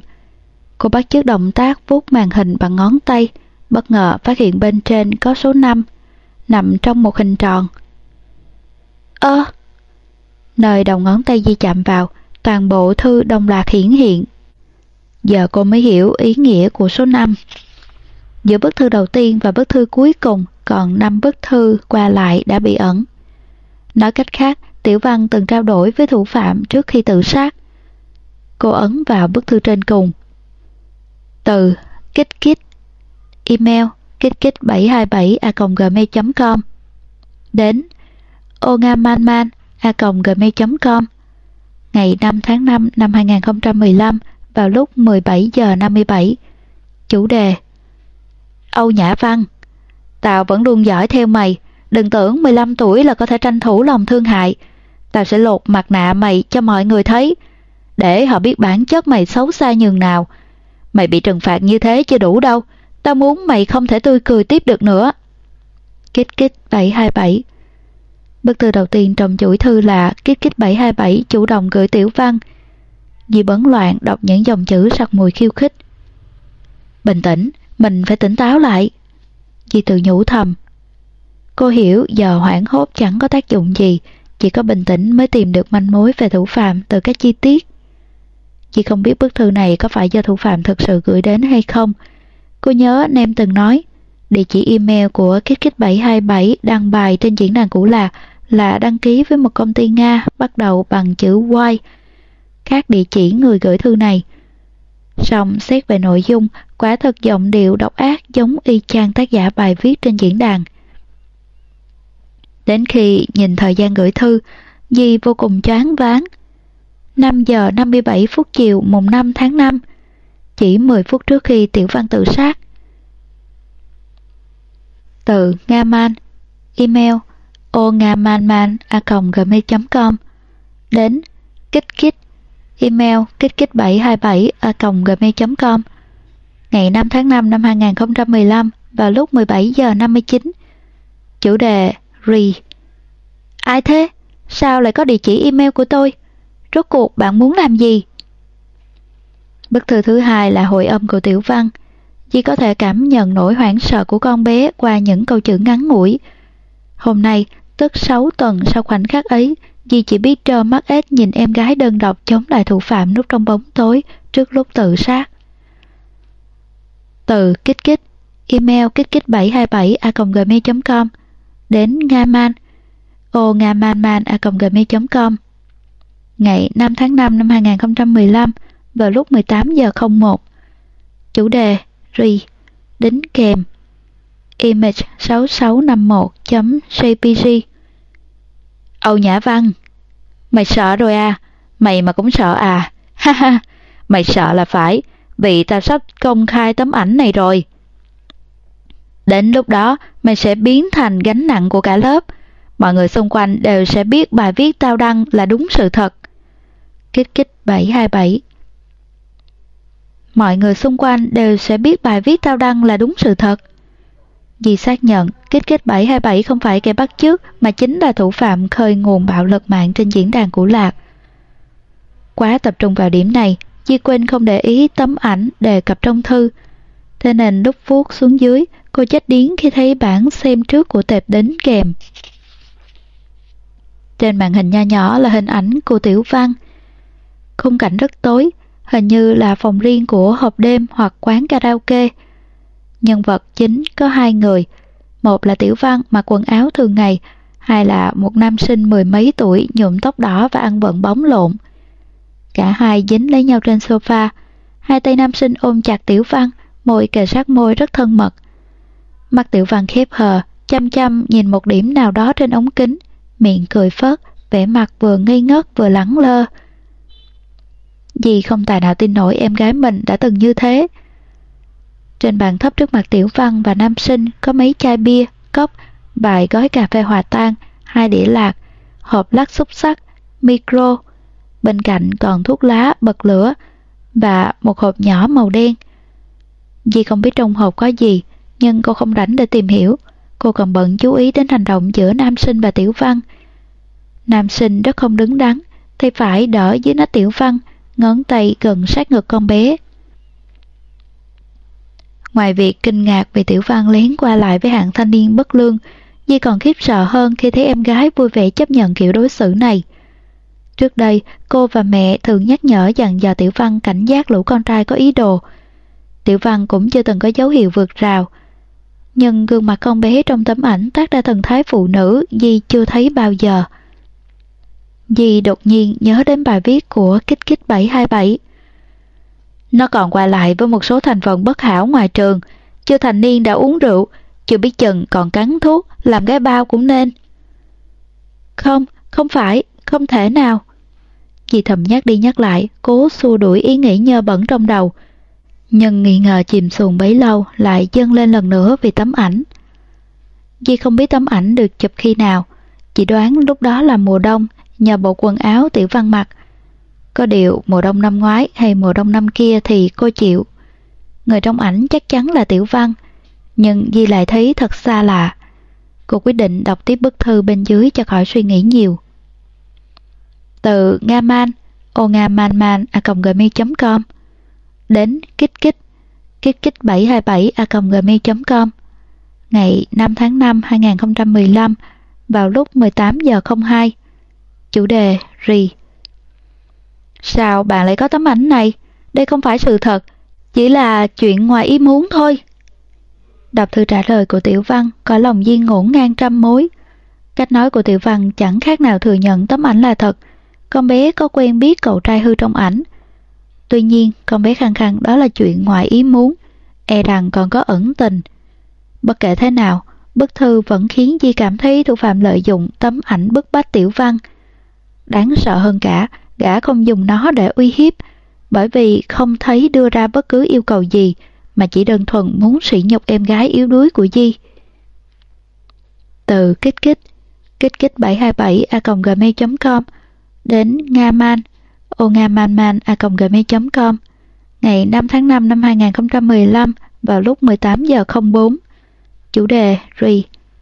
Cô bắt chước động tác vuốt màn hình bằng ngón tay, bất ngờ phát hiện bên trên có số 5, nằm trong một hình tròn. Ơ! nơi đầu ngón tay di chạm vào, toàn bộ thư đồng loạt hiển hiện. Giờ cô mới hiểu ý nghĩa của số 5. Giữa bức thư đầu tiên và bức thư cuối cùng còn 5 bức thư qua lại đã bị ẩn. Nói cách khác, Tiểu Văn từng trao đổi với thủ phạm trước khi tự sát. Cô ấn vào bức thư trên cùng. Từ kích kích Email kích kích 727 a gmail.com Đến ogamanman, a gmail.com Ngày 5 tháng 5 năm 2015 vào lúc 17 giờ 57 Chủ đề, Âu Nhã Văn. Tao vẫn luôn giỏi theo mày, Đừng tưởng 15 tuổi là có thể tranh thủ lòng thương hại. Tao sẽ lột mặt nạ mày cho mọi người thấy, Để họ biết bản chất mày xấu xa nhường nào. Mày bị trừng phạt như thế chưa đủ đâu, Tao muốn mày không thể tươi cười tiếp được nữa. Kích kích 727 Bức thư đầu tiên trong chuỗi thư là Kích kích 727 chủ động gửi tiểu văn. Dì bấn loạn đọc những dòng chữ sặc mùi khiêu khích. Bình tĩnh, mình phải tỉnh táo lại. Dì tự nhủ thầm. Cô hiểu giờ hoảng hốt chẳng có tác dụng gì Chỉ có bình tĩnh mới tìm được manh mối về thủ phạm từ các chi tiết. Chị không biết bức thư này có phải do thủ phạm thực sự gửi đến hay không. Cô nhớ Nem từng nói, địa chỉ email của Kích Kích 727 đăng bài trên diễn đàn cũ lạc là đăng ký với một công ty Nga bắt đầu bằng chữ Y. Các địa chỉ người gửi thư này. Xong xét về nội dung, quả thật giọng điệu độc ác giống y chang tác giả bài viết trên diễn đàn. Đến khi nhìn thời gian gửi thư, Di vô cùng choáng váng. 5 giờ 57 phút chiều mùng 5 tháng 5, chỉ 10 phút trước khi Tiểu Văn tự sát. Từ Nga Man, email ongamanman.gmail.com đến kích kích email kích kích 727.gmail.com ngày 5 tháng 5 năm 2015 vào lúc 17 giờ 59 chủ đề re ai thế? Sao lại có địa chỉ email của tôi? Rốt cuộc bạn muốn làm gì? Bức thư thứ hai là hội âm của tiểu văn chỉ có thể cảm nhận nỗi hoảng sợ của con bé qua những câu chữ ngắn ngủi hôm nay tức 6 tuần sau khoảnh khắc ấy Di chỉ biết trơ mắt ếch nhìn em gái đơn độc chống lại thủ phạm núp trong bóng tối trước lúc tự sát. Từ kích kích, email kích kích 727 a gmail.com đến Nga Man, ô nga man man a gmail.com ngày 5 tháng 5 năm 2015 vào lúc 18 giờ 01 chủ đề ri đính kèm image 6651.jpg Âu Nhã Văn Mày sợ rồi à? Mày mà cũng sợ à? Ha ha, mày sợ là phải, vì tao sắp công khai tấm ảnh này rồi. Đến lúc đó, mày sẽ biến thành gánh nặng của cả lớp. Mọi người xung quanh đều sẽ biết bài viết tao đăng là đúng sự thật. Kích kích 727 Mọi người xung quanh đều sẽ biết bài viết tao đăng là đúng sự thật. Dì xác nhận kích kích 727 không phải kẻ bắt chước mà chính là thủ phạm khơi nguồn bạo lực mạng trên diễn đàn của Lạc. Quá tập trung vào điểm này, Di quên không để ý tấm ảnh đề cập trong thư. Thế nên lúc vuốt xuống dưới, cô chết điến khi thấy bản xem trước của tệp đến kèm. Trên màn hình nho nhỏ là hình ảnh của Tiểu Văn. Khung cảnh rất tối, hình như là phòng riêng của hộp đêm hoặc quán karaoke. Nhân vật chính có hai người, một là Tiểu Văn mặc quần áo thường ngày, hai là một nam sinh mười mấy tuổi nhuộm tóc đỏ và ăn vận bóng lộn. Cả hai dính lấy nhau trên sofa, hai tay nam sinh ôm chặt Tiểu Văn, môi kề sát môi rất thân mật. Mắt Tiểu Văn khép hờ, chăm chăm nhìn một điểm nào đó trên ống kính, miệng cười phớt, vẻ mặt vừa ngây ngất vừa lắng lơ. Dì không tài nào tin nổi em gái mình đã từng như thế. Trên bàn thấp trước mặt Tiểu Văn và Nam Sinh có mấy chai bia, cốc, vài gói cà phê hòa tan, hai đĩa lạc, hộp lắc xúc sắc, micro. Bên cạnh còn thuốc lá, bật lửa và một hộp nhỏ màu đen. Dì không biết trong hộp có gì, nhưng cô không rảnh để tìm hiểu. Cô còn bận chú ý đến hành động giữa Nam Sinh và Tiểu Văn. Nam Sinh rất không đứng đắn, thì phải đỡ dưới nách Tiểu Văn, ngón tay gần sát ngực con bé. Ngoài việc kinh ngạc vì Tiểu Văn lén qua lại với hạng thanh niên bất lương, Di còn khiếp sợ hơn khi thấy em gái vui vẻ chấp nhận kiểu đối xử này. Trước đây, cô và mẹ thường nhắc nhở dặn dò Tiểu Văn cảnh giác lũ con trai có ý đồ. Tiểu Văn cũng chưa từng có dấu hiệu vượt rào. Nhưng gương mặt con bé trong tấm ảnh tác ra thần thái phụ nữ Di chưa thấy bao giờ. Di đột nhiên nhớ đến bài viết của Kích Kích 727 nó còn qua lại với một số thành phần bất hảo ngoài trường, chưa thành niên đã uống rượu, chưa biết chừng còn cắn thuốc, làm gái bao cũng nên. Không, không phải, không thể nào. Dì thầm nhắc đi nhắc lại, cố xua đuổi ý nghĩ nhơ bẩn trong đầu. Nhưng nghi ngờ chìm xuồng bấy lâu lại dâng lên lần nữa vì tấm ảnh. Dì không biết tấm ảnh được chụp khi nào, chỉ đoán lúc đó là mùa đông, nhờ bộ quần áo tiểu văn mặc, có điều mùa đông năm ngoái hay mùa đông năm kia thì cô chịu. Người trong ảnh chắc chắn là Tiểu Văn, nhưng Di lại thấy thật xa lạ. Cô quyết định đọc tiếp bức thư bên dưới cho khỏi suy nghĩ nhiều. Từ Nga Man, ô nga man man a gmail.com đến kích kích kích kích 727 a gmail.com ngày 5 tháng 5 2015 vào lúc 18 giờ 02 chủ đề Rì Sao bạn lại có tấm ảnh này? Đây không phải sự thật, chỉ là chuyện ngoài ý muốn thôi. Đọc thư trả lời của Tiểu Văn có lòng Di ngổn ngang trăm mối. Cách nói của Tiểu Văn chẳng khác nào thừa nhận tấm ảnh là thật. Con bé có quen biết cậu trai hư trong ảnh. Tuy nhiên, con bé khăng khăng đó là chuyện ngoài ý muốn. e rằng còn có ẩn tình. Bất kể thế nào, bức thư vẫn khiến Di cảm thấy thủ phạm lợi dụng tấm ảnh bức bách tiểu văn. Đáng sợ hơn cả, gã không dùng nó để uy hiếp, bởi vì không thấy đưa ra bất cứ yêu cầu gì, mà chỉ đơn thuần muốn sỉ nhục em gái yếu đuối của Di. Từ kích kích, kích kích 727 a gmail.com đến Nga Man, ô nga man man a gmail.com ngày 5 tháng 5 năm 2015 vào lúc 18 giờ 04. Chủ đề Re,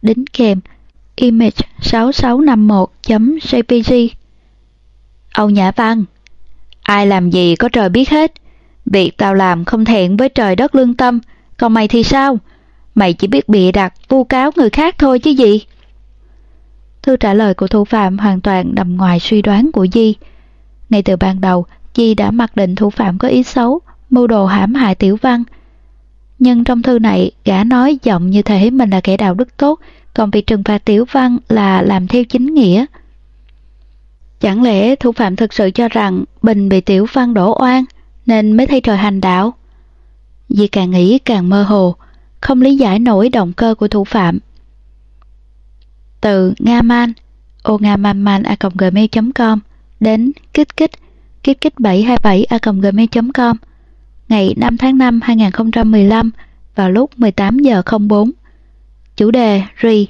đính kèm image 6651.jpg Âu Nhã Văn Ai làm gì có trời biết hết. Việc tao làm không thẹn với trời đất lương tâm, còn mày thì sao? Mày chỉ biết bịa đặt, vu cáo người khác thôi chứ gì? Thư trả lời của thủ phạm hoàn toàn nằm ngoài suy đoán của Di. Ngay từ ban đầu, Di đã mặc định thủ phạm có ý xấu, mưu đồ hãm hại Tiểu Văn. Nhưng trong thư này, gã nói giọng như thể mình là kẻ đạo đức tốt, còn việc trừng phạt Tiểu Văn là làm theo chính nghĩa. Chẳng lẽ thủ phạm thực sự cho rằng Bình bị Tiểu Văn đổ oan, nên mới thay trời hành đạo? Di càng nghĩ càng mơ hồ, không lý giải nổi động cơ của thủ phạm. Từ Nga Man, ô nga man man a gmail.com đến kích kích kích kích 727 a gmail.com ngày 5 tháng 5 2015 vào lúc 18 giờ 04. Chủ đề Ri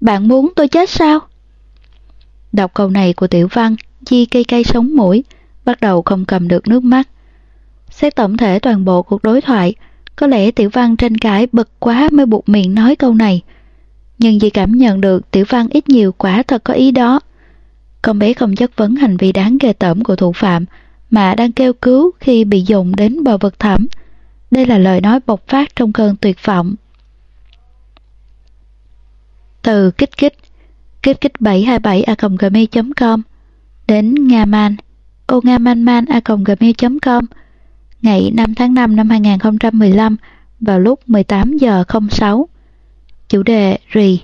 Bạn muốn tôi chết sao? Đọc câu này của Tiểu Văn, Di cây cây sống mũi, bắt đầu không cầm được nước mắt. Xét tổng thể toàn bộ cuộc đối thoại, có lẽ Tiểu Văn tranh cãi bực quá mới buộc miệng nói câu này. Nhưng Di cảm nhận được Tiểu Văn ít nhiều quả thật có ý đó. Con bé không chất vấn hành vi đáng ghê tởm của thủ phạm, mà đang kêu cứu khi bị dùng đến bờ vực thẳm. Đây là lời nói bộc phát trong cơn tuyệt vọng. Từ kích kích, kích kích 727a.gmail.com đến Nga Man, ô nga man man a.gmail.com ngày 5 tháng 5 năm 2015 vào lúc 18 giờ 06. Chủ đề Rì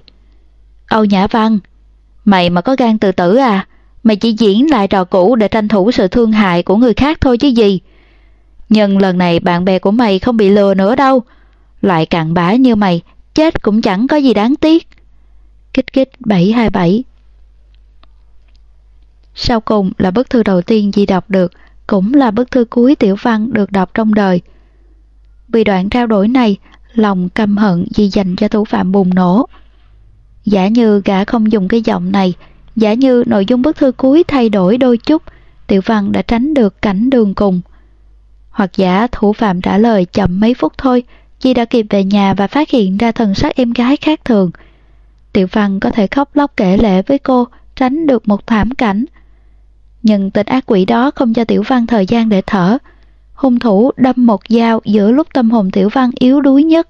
Âu Nhã Văn Mày mà có gan tự tử à? Mày chỉ diễn lại trò cũ để tranh thủ sự thương hại của người khác thôi chứ gì. Nhưng lần này bạn bè của mày không bị lừa nữa đâu. Loại cặn bã như mày, chết cũng chẳng có gì đáng tiếc. Kích kích 727 Sau cùng là bức thư đầu tiên Di đọc được, cũng là bức thư cuối tiểu văn được đọc trong đời. Vì đoạn trao đổi này, lòng căm hận Di dành cho thủ phạm bùng nổ. Giả như gã không dùng cái giọng này, Giả như nội dung bức thư cuối thay đổi đôi chút, Tiểu Văn đã tránh được cảnh đường cùng. Hoặc giả thủ phạm trả lời chậm mấy phút thôi, Di đã kịp về nhà và phát hiện ra thần sắc em gái khác thường. Tiểu Văn có thể khóc lóc kể lệ với cô, tránh được một thảm cảnh. Nhưng tên ác quỷ đó không cho Tiểu Văn thời gian để thở. Hung thủ đâm một dao giữa lúc tâm hồn Tiểu Văn yếu đuối nhất.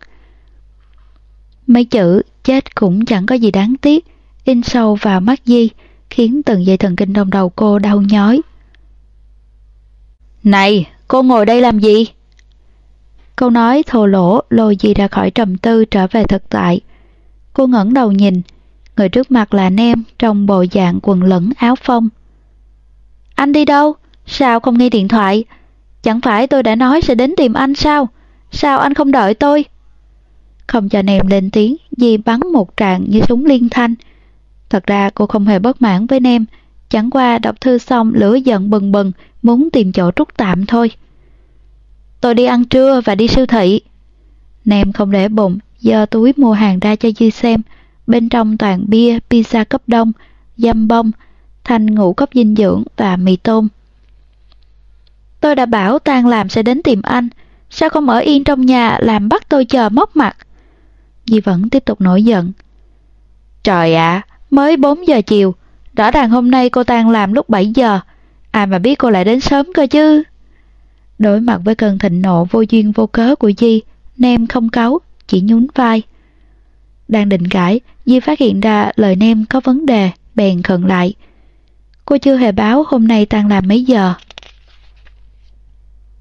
Mấy chữ chết cũng chẳng có gì đáng tiếc in sâu vào mắt Di, khiến từng dây thần kinh trong đầu cô đau nhói. Này, cô ngồi đây làm gì? Câu nói thô lỗ lôi Di ra khỏi trầm tư trở về thực tại. Cô ngẩng đầu nhìn, người trước mặt là Nem trong bộ dạng quần lẫn áo phông. Anh đi đâu? Sao không nghe điện thoại? Chẳng phải tôi đã nói sẽ đến tìm anh sao? Sao anh không đợi tôi? Không cho Nem lên tiếng, Di bắn một tràng như súng liên thanh, Thật ra cô không hề bất mãn với Nem, chẳng qua đọc thư xong lửa giận bừng bừng, muốn tìm chỗ trút tạm thôi. Tôi đi ăn trưa và đi siêu thị. Nem không để bụng, giờ túi mua hàng ra cho Duy xem, bên trong toàn bia, pizza cấp đông, dăm bông, thanh ngũ cốc dinh dưỡng và mì tôm. Tôi đã bảo tan làm sẽ đến tìm anh, sao không ở yên trong nhà làm bắt tôi chờ móc mặt? duy vẫn tiếp tục nổi giận. Trời ạ, Mới 4 giờ chiều, rõ ràng hôm nay cô tan làm lúc 7 giờ, ai mà biết cô lại đến sớm cơ chứ. Đối mặt với cơn thịnh nộ vô duyên vô cớ của Di, Nem không cáu, chỉ nhún vai. Đang định cãi, Di phát hiện ra lời Nem có vấn đề, bèn khẩn lại. Cô chưa hề báo hôm nay tan làm mấy giờ.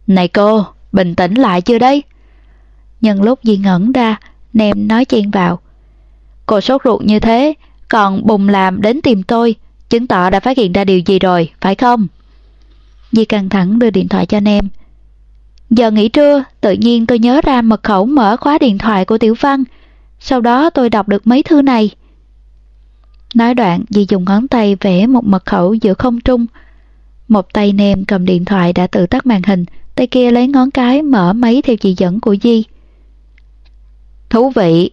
Này cô, bình tĩnh lại chưa đấy? Nhân lúc Di ngẩn ra, Nem nói chen vào. Cô sốt ruột như thế, còn bùng làm đến tìm tôi, chứng tỏ đã phát hiện ra điều gì rồi, phải không? Di căng thẳng đưa điện thoại cho Nem. Giờ nghỉ trưa, tự nhiên tôi nhớ ra mật khẩu mở khóa điện thoại của Tiểu Văn. Sau đó tôi đọc được mấy thư này. Nói đoạn, Di dùng ngón tay vẽ một mật khẩu giữa không trung. Một tay nem cầm điện thoại đã tự tắt màn hình, tay kia lấy ngón cái mở máy theo chỉ dẫn của Di. Thú vị!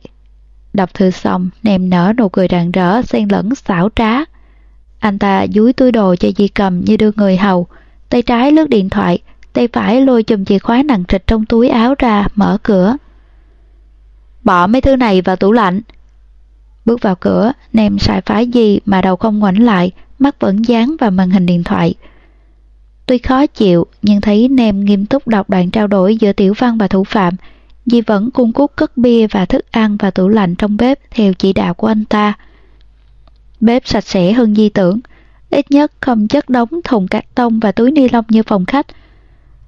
Đọc thư xong, nem nở nụ cười rạng rỡ, xen lẫn xảo trá. Anh ta dúi túi đồ cho Di cầm như đưa người hầu, tay trái lướt điện thoại, tay phải lôi chùm chìa khóa nặng trịch trong túi áo ra, mở cửa. Bỏ mấy thứ này vào tủ lạnh. Bước vào cửa, nem xài phái gì mà đầu không ngoảnh lại, mắt vẫn dán vào màn hình điện thoại. Tuy khó chịu, nhưng thấy nem nghiêm túc đọc đoạn trao đổi giữa Tiểu Văn và thủ phạm, Di vẫn cung cút cất bia và thức ăn vào tủ lạnh trong bếp theo chỉ đạo của anh ta. Bếp sạch sẽ hơn Di tưởng, ít nhất không chất đống thùng cát tông và túi ni lông như phòng khách.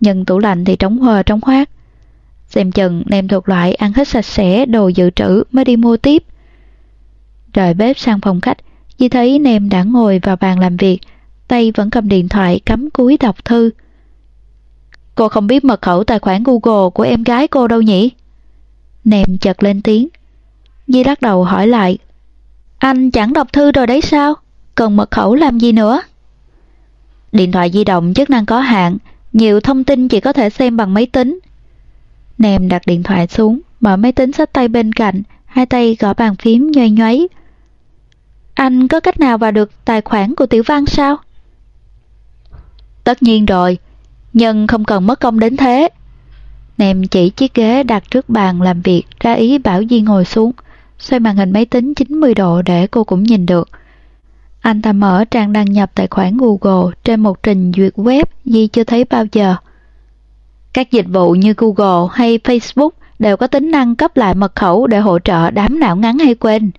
Nhưng tủ lạnh thì trống hờ trống hoác. Xem chừng nem thuộc loại ăn hết sạch sẽ đồ dự trữ mới đi mua tiếp. Rời bếp sang phòng khách, Di thấy nem đã ngồi vào bàn làm việc, tay vẫn cầm điện thoại cắm cúi đọc thư. Cô không biết mật khẩu tài khoản Google của em gái cô đâu nhỉ? Nèm chật lên tiếng. Di lắc đầu hỏi lại. Anh chẳng đọc thư rồi đấy sao? Cần mật khẩu làm gì nữa? Điện thoại di động chức năng có hạn, nhiều thông tin chỉ có thể xem bằng máy tính. Nèm đặt điện thoại xuống, mở máy tính sách tay bên cạnh, hai tay gõ bàn phím nhoay nhoáy. Anh có cách nào vào được tài khoản của Tiểu Văn sao? Tất nhiên rồi, nhưng không cần mất công đến thế. Nèm chỉ chiếc ghế đặt trước bàn làm việc ra ý bảo Di ngồi xuống, xoay màn hình máy tính 90 độ để cô cũng nhìn được. Anh ta mở trang đăng nhập tài khoản Google trên một trình duyệt web gì chưa thấy bao giờ. Các dịch vụ như Google hay Facebook đều có tính năng cấp lại mật khẩu để hỗ trợ đám não ngắn hay quên.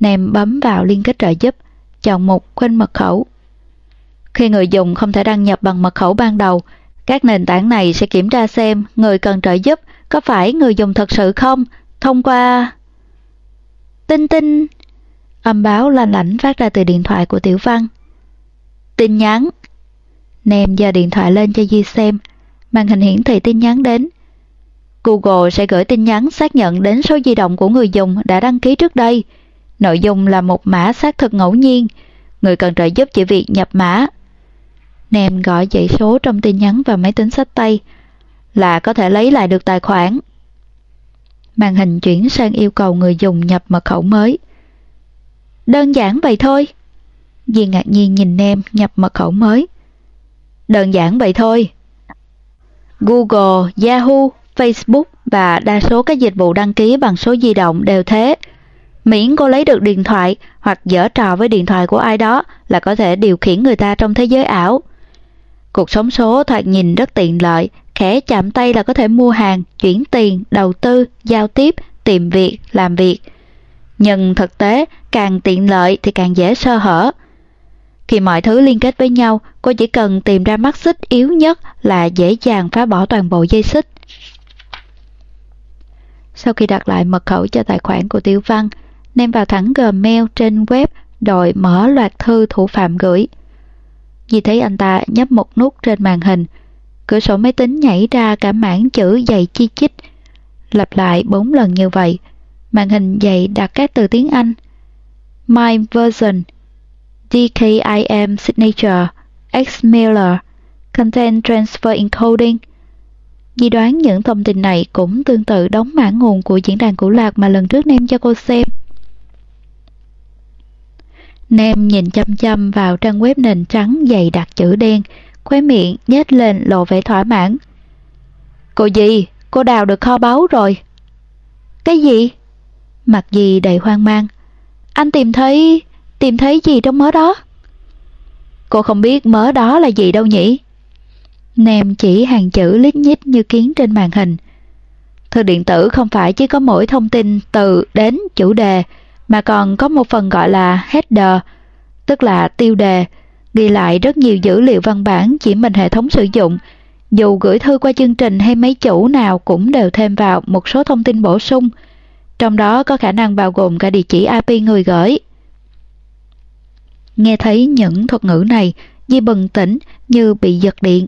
Nèm bấm vào liên kết trợ giúp, chọn mục quên mật khẩu khi người dùng không thể đăng nhập bằng mật khẩu ban đầu, các nền tảng này sẽ kiểm tra xem người cần trợ giúp có phải người dùng thật sự không thông qua... Tinh tinh! Âm báo lanh lảnh phát ra từ điện thoại của Tiểu Văn. Tin nhắn! Nèm giờ điện thoại lên cho Di xem. Màn hình hiển thị tin nhắn đến. Google sẽ gửi tin nhắn xác nhận đến số di động của người dùng đã đăng ký trước đây. Nội dung là một mã xác thực ngẫu nhiên. Người cần trợ giúp chỉ việc nhập mã Nem gọi dãy số trong tin nhắn vào máy tính sách tay, là có thể lấy lại được tài khoản. Màn hình chuyển sang yêu cầu người dùng nhập mật khẩu mới. Đơn giản vậy thôi. Di ngạc nhiên nhìn em nhập mật khẩu mới. Đơn giản vậy thôi. Google, Yahoo, Facebook và đa số các dịch vụ đăng ký bằng số di động đều thế. Miễn cô lấy được điện thoại hoặc dở trò với điện thoại của ai đó là có thể điều khiển người ta trong thế giới ảo. Cuộc sống số thoạt nhìn rất tiện lợi, khẽ chạm tay là có thể mua hàng, chuyển tiền, đầu tư, giao tiếp, tìm việc, làm việc. Nhưng thực tế, càng tiện lợi thì càng dễ sơ hở. Khi mọi thứ liên kết với nhau, cô chỉ cần tìm ra mắt xích yếu nhất là dễ dàng phá bỏ toàn bộ dây xích. Sau khi đặt lại mật khẩu cho tài khoản của Tiểu Văn, nem vào thẳng Gmail trên web rồi mở loạt thư thủ phạm gửi. Vì thấy anh ta nhấp một nút trên màn hình. Cửa sổ máy tính nhảy ra cả mảng chữ dày chi chít. Lặp lại bốn lần như vậy. Màn hình dày đặt các từ tiếng Anh. My version, DKIM signature, xmailer Content Transfer Encoding. Di đoán những thông tin này cũng tương tự đóng mã nguồn của diễn đàn cũ lạc mà lần trước nem cho cô xem. Nem nhìn chăm chăm vào trang web nền trắng dày đặc chữ đen, khóe miệng nhếch lên lộ vẻ thỏa mãn. Cô gì? Cô đào được kho báu rồi. Cái gì? Mặt gì đầy hoang mang. Anh tìm thấy... tìm thấy gì trong mớ đó? Cô không biết mớ đó là gì đâu nhỉ? Nem chỉ hàng chữ lít nhít như kiến trên màn hình. Thư điện tử không phải chỉ có mỗi thông tin từ đến chủ đề, mà còn có một phần gọi là header, tức là tiêu đề, ghi lại rất nhiều dữ liệu văn bản chỉ mình hệ thống sử dụng. Dù gửi thư qua chương trình hay máy chủ nào cũng đều thêm vào một số thông tin bổ sung, trong đó có khả năng bao gồm cả địa chỉ IP người gửi. Nghe thấy những thuật ngữ này, Di bừng tỉnh như bị giật điện.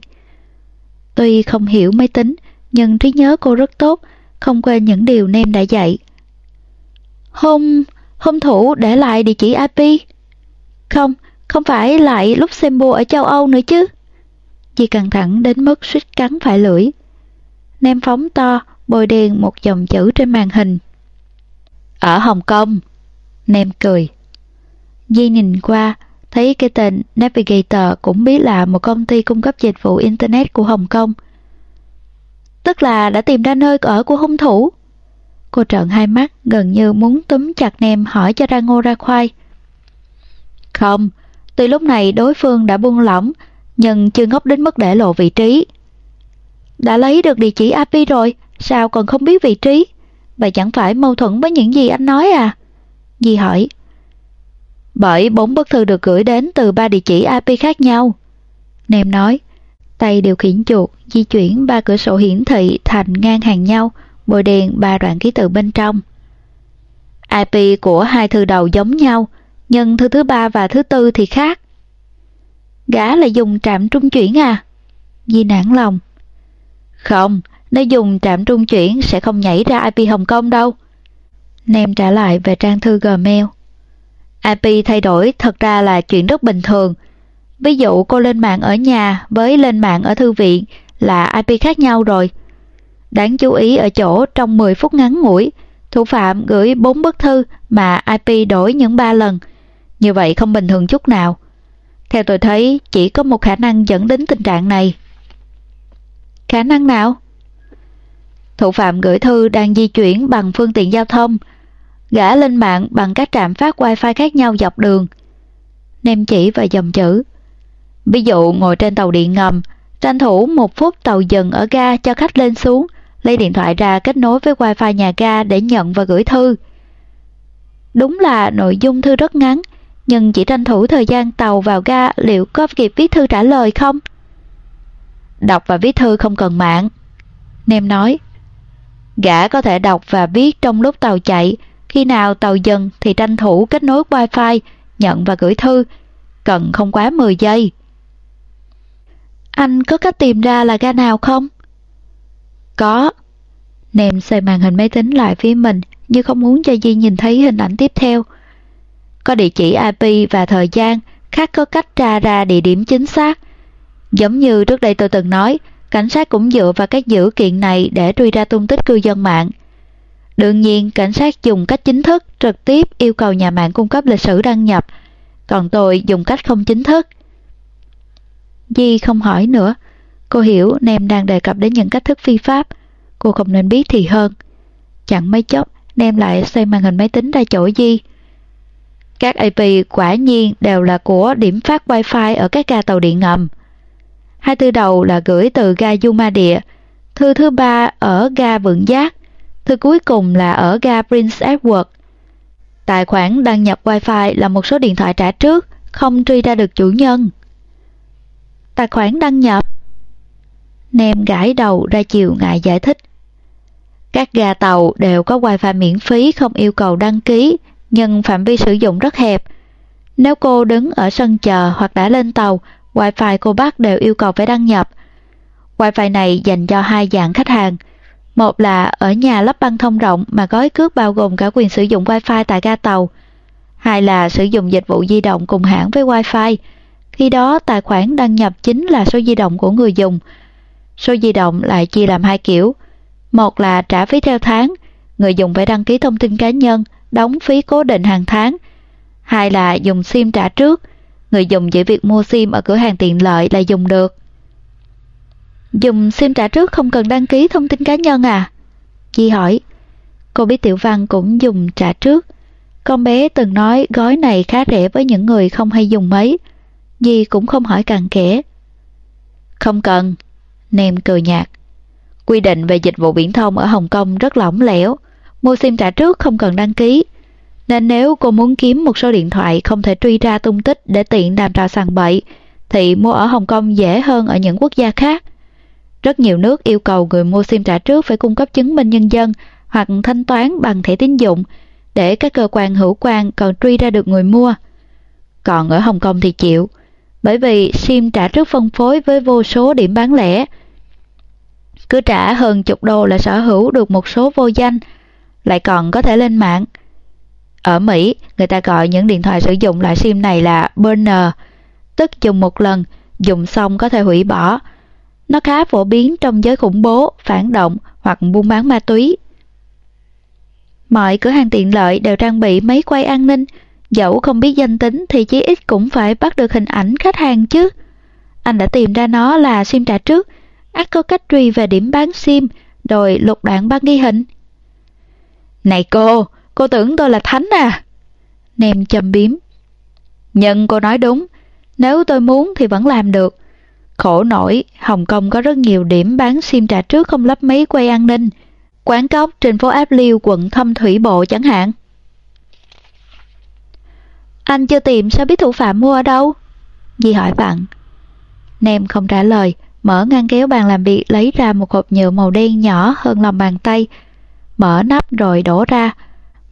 Tuy không hiểu máy tính, nhưng trí nhớ cô rất tốt, không quên những điều Nem đã dạy. hôm hung thủ để lại địa chỉ IP. Không, không phải lại Luxembourg ở châu Âu nữa chứ. di căng thẳng đến mức suýt cắn phải lưỡi. Nem phóng to, bôi đen một dòng chữ trên màn hình. Ở Hồng Kông. Nem cười. Di nhìn qua, thấy cái tên Navigator cũng biết là một công ty cung cấp dịch vụ Internet của Hồng Kông. Tức là đã tìm ra nơi ở của hung thủ. Cô trợn hai mắt gần như muốn túm chặt nem hỏi cho ra ngô ra khoai. Không, từ lúc này đối phương đã buông lỏng, nhưng chưa ngốc đến mức để lộ vị trí. Đã lấy được địa chỉ IP rồi, sao còn không biết vị trí? Vậy chẳng phải mâu thuẫn với những gì anh nói à? Di hỏi. Bởi bốn bức thư được gửi đến từ ba địa chỉ IP khác nhau. Nem nói, tay điều khiển chuột di chuyển ba cửa sổ hiển thị thành ngang hàng nhau, bồi đèn ba đoạn ký tự bên trong. IP của hai thư đầu giống nhau, nhưng thư thứ ba và thứ tư thì khác. Gã là dùng trạm trung chuyển à? Di nản lòng. Không, nếu dùng trạm trung chuyển sẽ không nhảy ra IP Hồng Kông đâu. Nem trả lại về trang thư Gmail. IP thay đổi thật ra là chuyện rất bình thường. Ví dụ cô lên mạng ở nhà với lên mạng ở thư viện là IP khác nhau rồi. Đáng chú ý ở chỗ trong 10 phút ngắn ngủi, thủ phạm gửi 4 bức thư mà IP đổi những 3 lần. Như vậy không bình thường chút nào. Theo tôi thấy, chỉ có một khả năng dẫn đến tình trạng này. Khả năng nào? Thủ phạm gửi thư đang di chuyển bằng phương tiện giao thông, gã lên mạng bằng các trạm phát wifi khác nhau dọc đường. Nem chỉ và dòng chữ. Ví dụ ngồi trên tàu điện ngầm, tranh thủ một phút tàu dừng ở ga cho khách lên xuống, lấy điện thoại ra kết nối với wifi nhà ga để nhận và gửi thư. Đúng là nội dung thư rất ngắn, nhưng chỉ tranh thủ thời gian tàu vào ga liệu có kịp viết thư trả lời không? Đọc và viết thư không cần mạng. Nem nói, gã có thể đọc và viết trong lúc tàu chạy, khi nào tàu dừng thì tranh thủ kết nối wifi, nhận và gửi thư, cần không quá 10 giây. Anh có cách tìm ra là ga nào không? Có. Nèm xoay màn hình máy tính lại phía mình như không muốn cho Di nhìn thấy hình ảnh tiếp theo. Có địa chỉ IP và thời gian, khác có cách tra ra địa điểm chính xác. Giống như trước đây tôi từng nói, cảnh sát cũng dựa vào các dữ kiện này để truy ra tung tích cư dân mạng. Đương nhiên, cảnh sát dùng cách chính thức trực tiếp yêu cầu nhà mạng cung cấp lịch sử đăng nhập, còn tôi dùng cách không chính thức. Di không hỏi nữa. Cô hiểu Nem đang đề cập đến những cách thức phi pháp. Cô không nên biết thì hơn. Chẳng mấy chốc, Nem lại xoay màn hình máy tính ra chỗ Di. Các IP quả nhiên đều là của điểm phát wifi ở các ga tàu điện ngầm. Hai thư đầu là gửi từ ga Yuma Địa, thư thứ ba ở ga Vượng Giác, thư cuối cùng là ở ga Prince Edward. Tài khoản đăng nhập Wi-Fi là một số điện thoại trả trước, không truy ra được chủ nhân. Tài khoản đăng nhập Nem gãi đầu ra chiều ngại giải thích. Các ga tàu đều có wifi miễn phí không yêu cầu đăng ký, nhưng phạm vi sử dụng rất hẹp. Nếu cô đứng ở sân chờ hoặc đã lên tàu, Wi-Fi cô bác đều yêu cầu phải đăng nhập. Wi-Fi này dành cho hai dạng khách hàng. Một là ở nhà lắp băng thông rộng mà gói cước bao gồm cả quyền sử dụng Wi-Fi tại ga tàu. Hai là sử dụng dịch vụ di động cùng hãng với Wi-Fi. Khi đó tài khoản đăng nhập chính là số di động của người dùng. Số di động lại chia làm hai kiểu. Một là trả phí theo tháng, người dùng phải đăng ký thông tin cá nhân, đóng phí cố định hàng tháng. Hai là dùng SIM trả trước, người dùng chỉ việc mua SIM ở cửa hàng tiện lợi là dùng được. Dùng SIM trả trước không cần đăng ký thông tin cá nhân à? Di hỏi. Cô biết Tiểu Văn cũng dùng trả trước. Con bé từng nói gói này khá rẻ với những người không hay dùng mấy. Di cũng không hỏi càng kể. Không cần. Nem cười nhạt. Quy định về dịch vụ viễn thông ở Hồng Kông rất lỏng lẻo. Mua SIM trả trước không cần đăng ký. Nên nếu cô muốn kiếm một số điện thoại không thể truy ra tung tích để tiện làm trò sàng bậy, thì mua ở Hồng Kông dễ hơn ở những quốc gia khác. Rất nhiều nước yêu cầu người mua SIM trả trước phải cung cấp chứng minh nhân dân hoặc thanh toán bằng thẻ tín dụng để các cơ quan hữu quan còn truy ra được người mua. Còn ở Hồng Kông thì chịu, bởi vì SIM trả trước phân phối với vô số điểm bán lẻ. cứ trả hơn chục đô là sở hữu được một số vô danh, lại còn có thể lên mạng. Ở Mỹ, người ta gọi những điện thoại sử dụng loại SIM này là burner, tức dùng một lần, dùng xong có thể hủy bỏ. Nó khá phổ biến trong giới khủng bố, phản động hoặc buôn bán ma túy. Mọi cửa hàng tiện lợi đều trang bị máy quay an ninh, dẫu không biết danh tính thì chí ít cũng phải bắt được hình ảnh khách hàng chứ. Anh đã tìm ra nó là SIM trả trước, ắt có cách truy về điểm bán SIM, rồi lục đoạn băng ghi hình. Này cô, cô tưởng tôi là thánh à? Nem châm biếm. Nhưng cô nói đúng, nếu tôi muốn thì vẫn làm được. Khổ nổi, Hồng Kông có rất nhiều điểm bán sim trả trước không lắp máy quay an ninh. Quán cóc trên phố Áp Liêu quận Thâm Thủy Bộ chẳng hạn. Anh chưa tìm sao biết thủ phạm mua ở đâu? Di hỏi vặn. Nem không trả lời, mở ngăn kéo bàn làm việc lấy ra một hộp nhựa màu đen nhỏ hơn lòng bàn tay, mở nắp rồi đổ ra.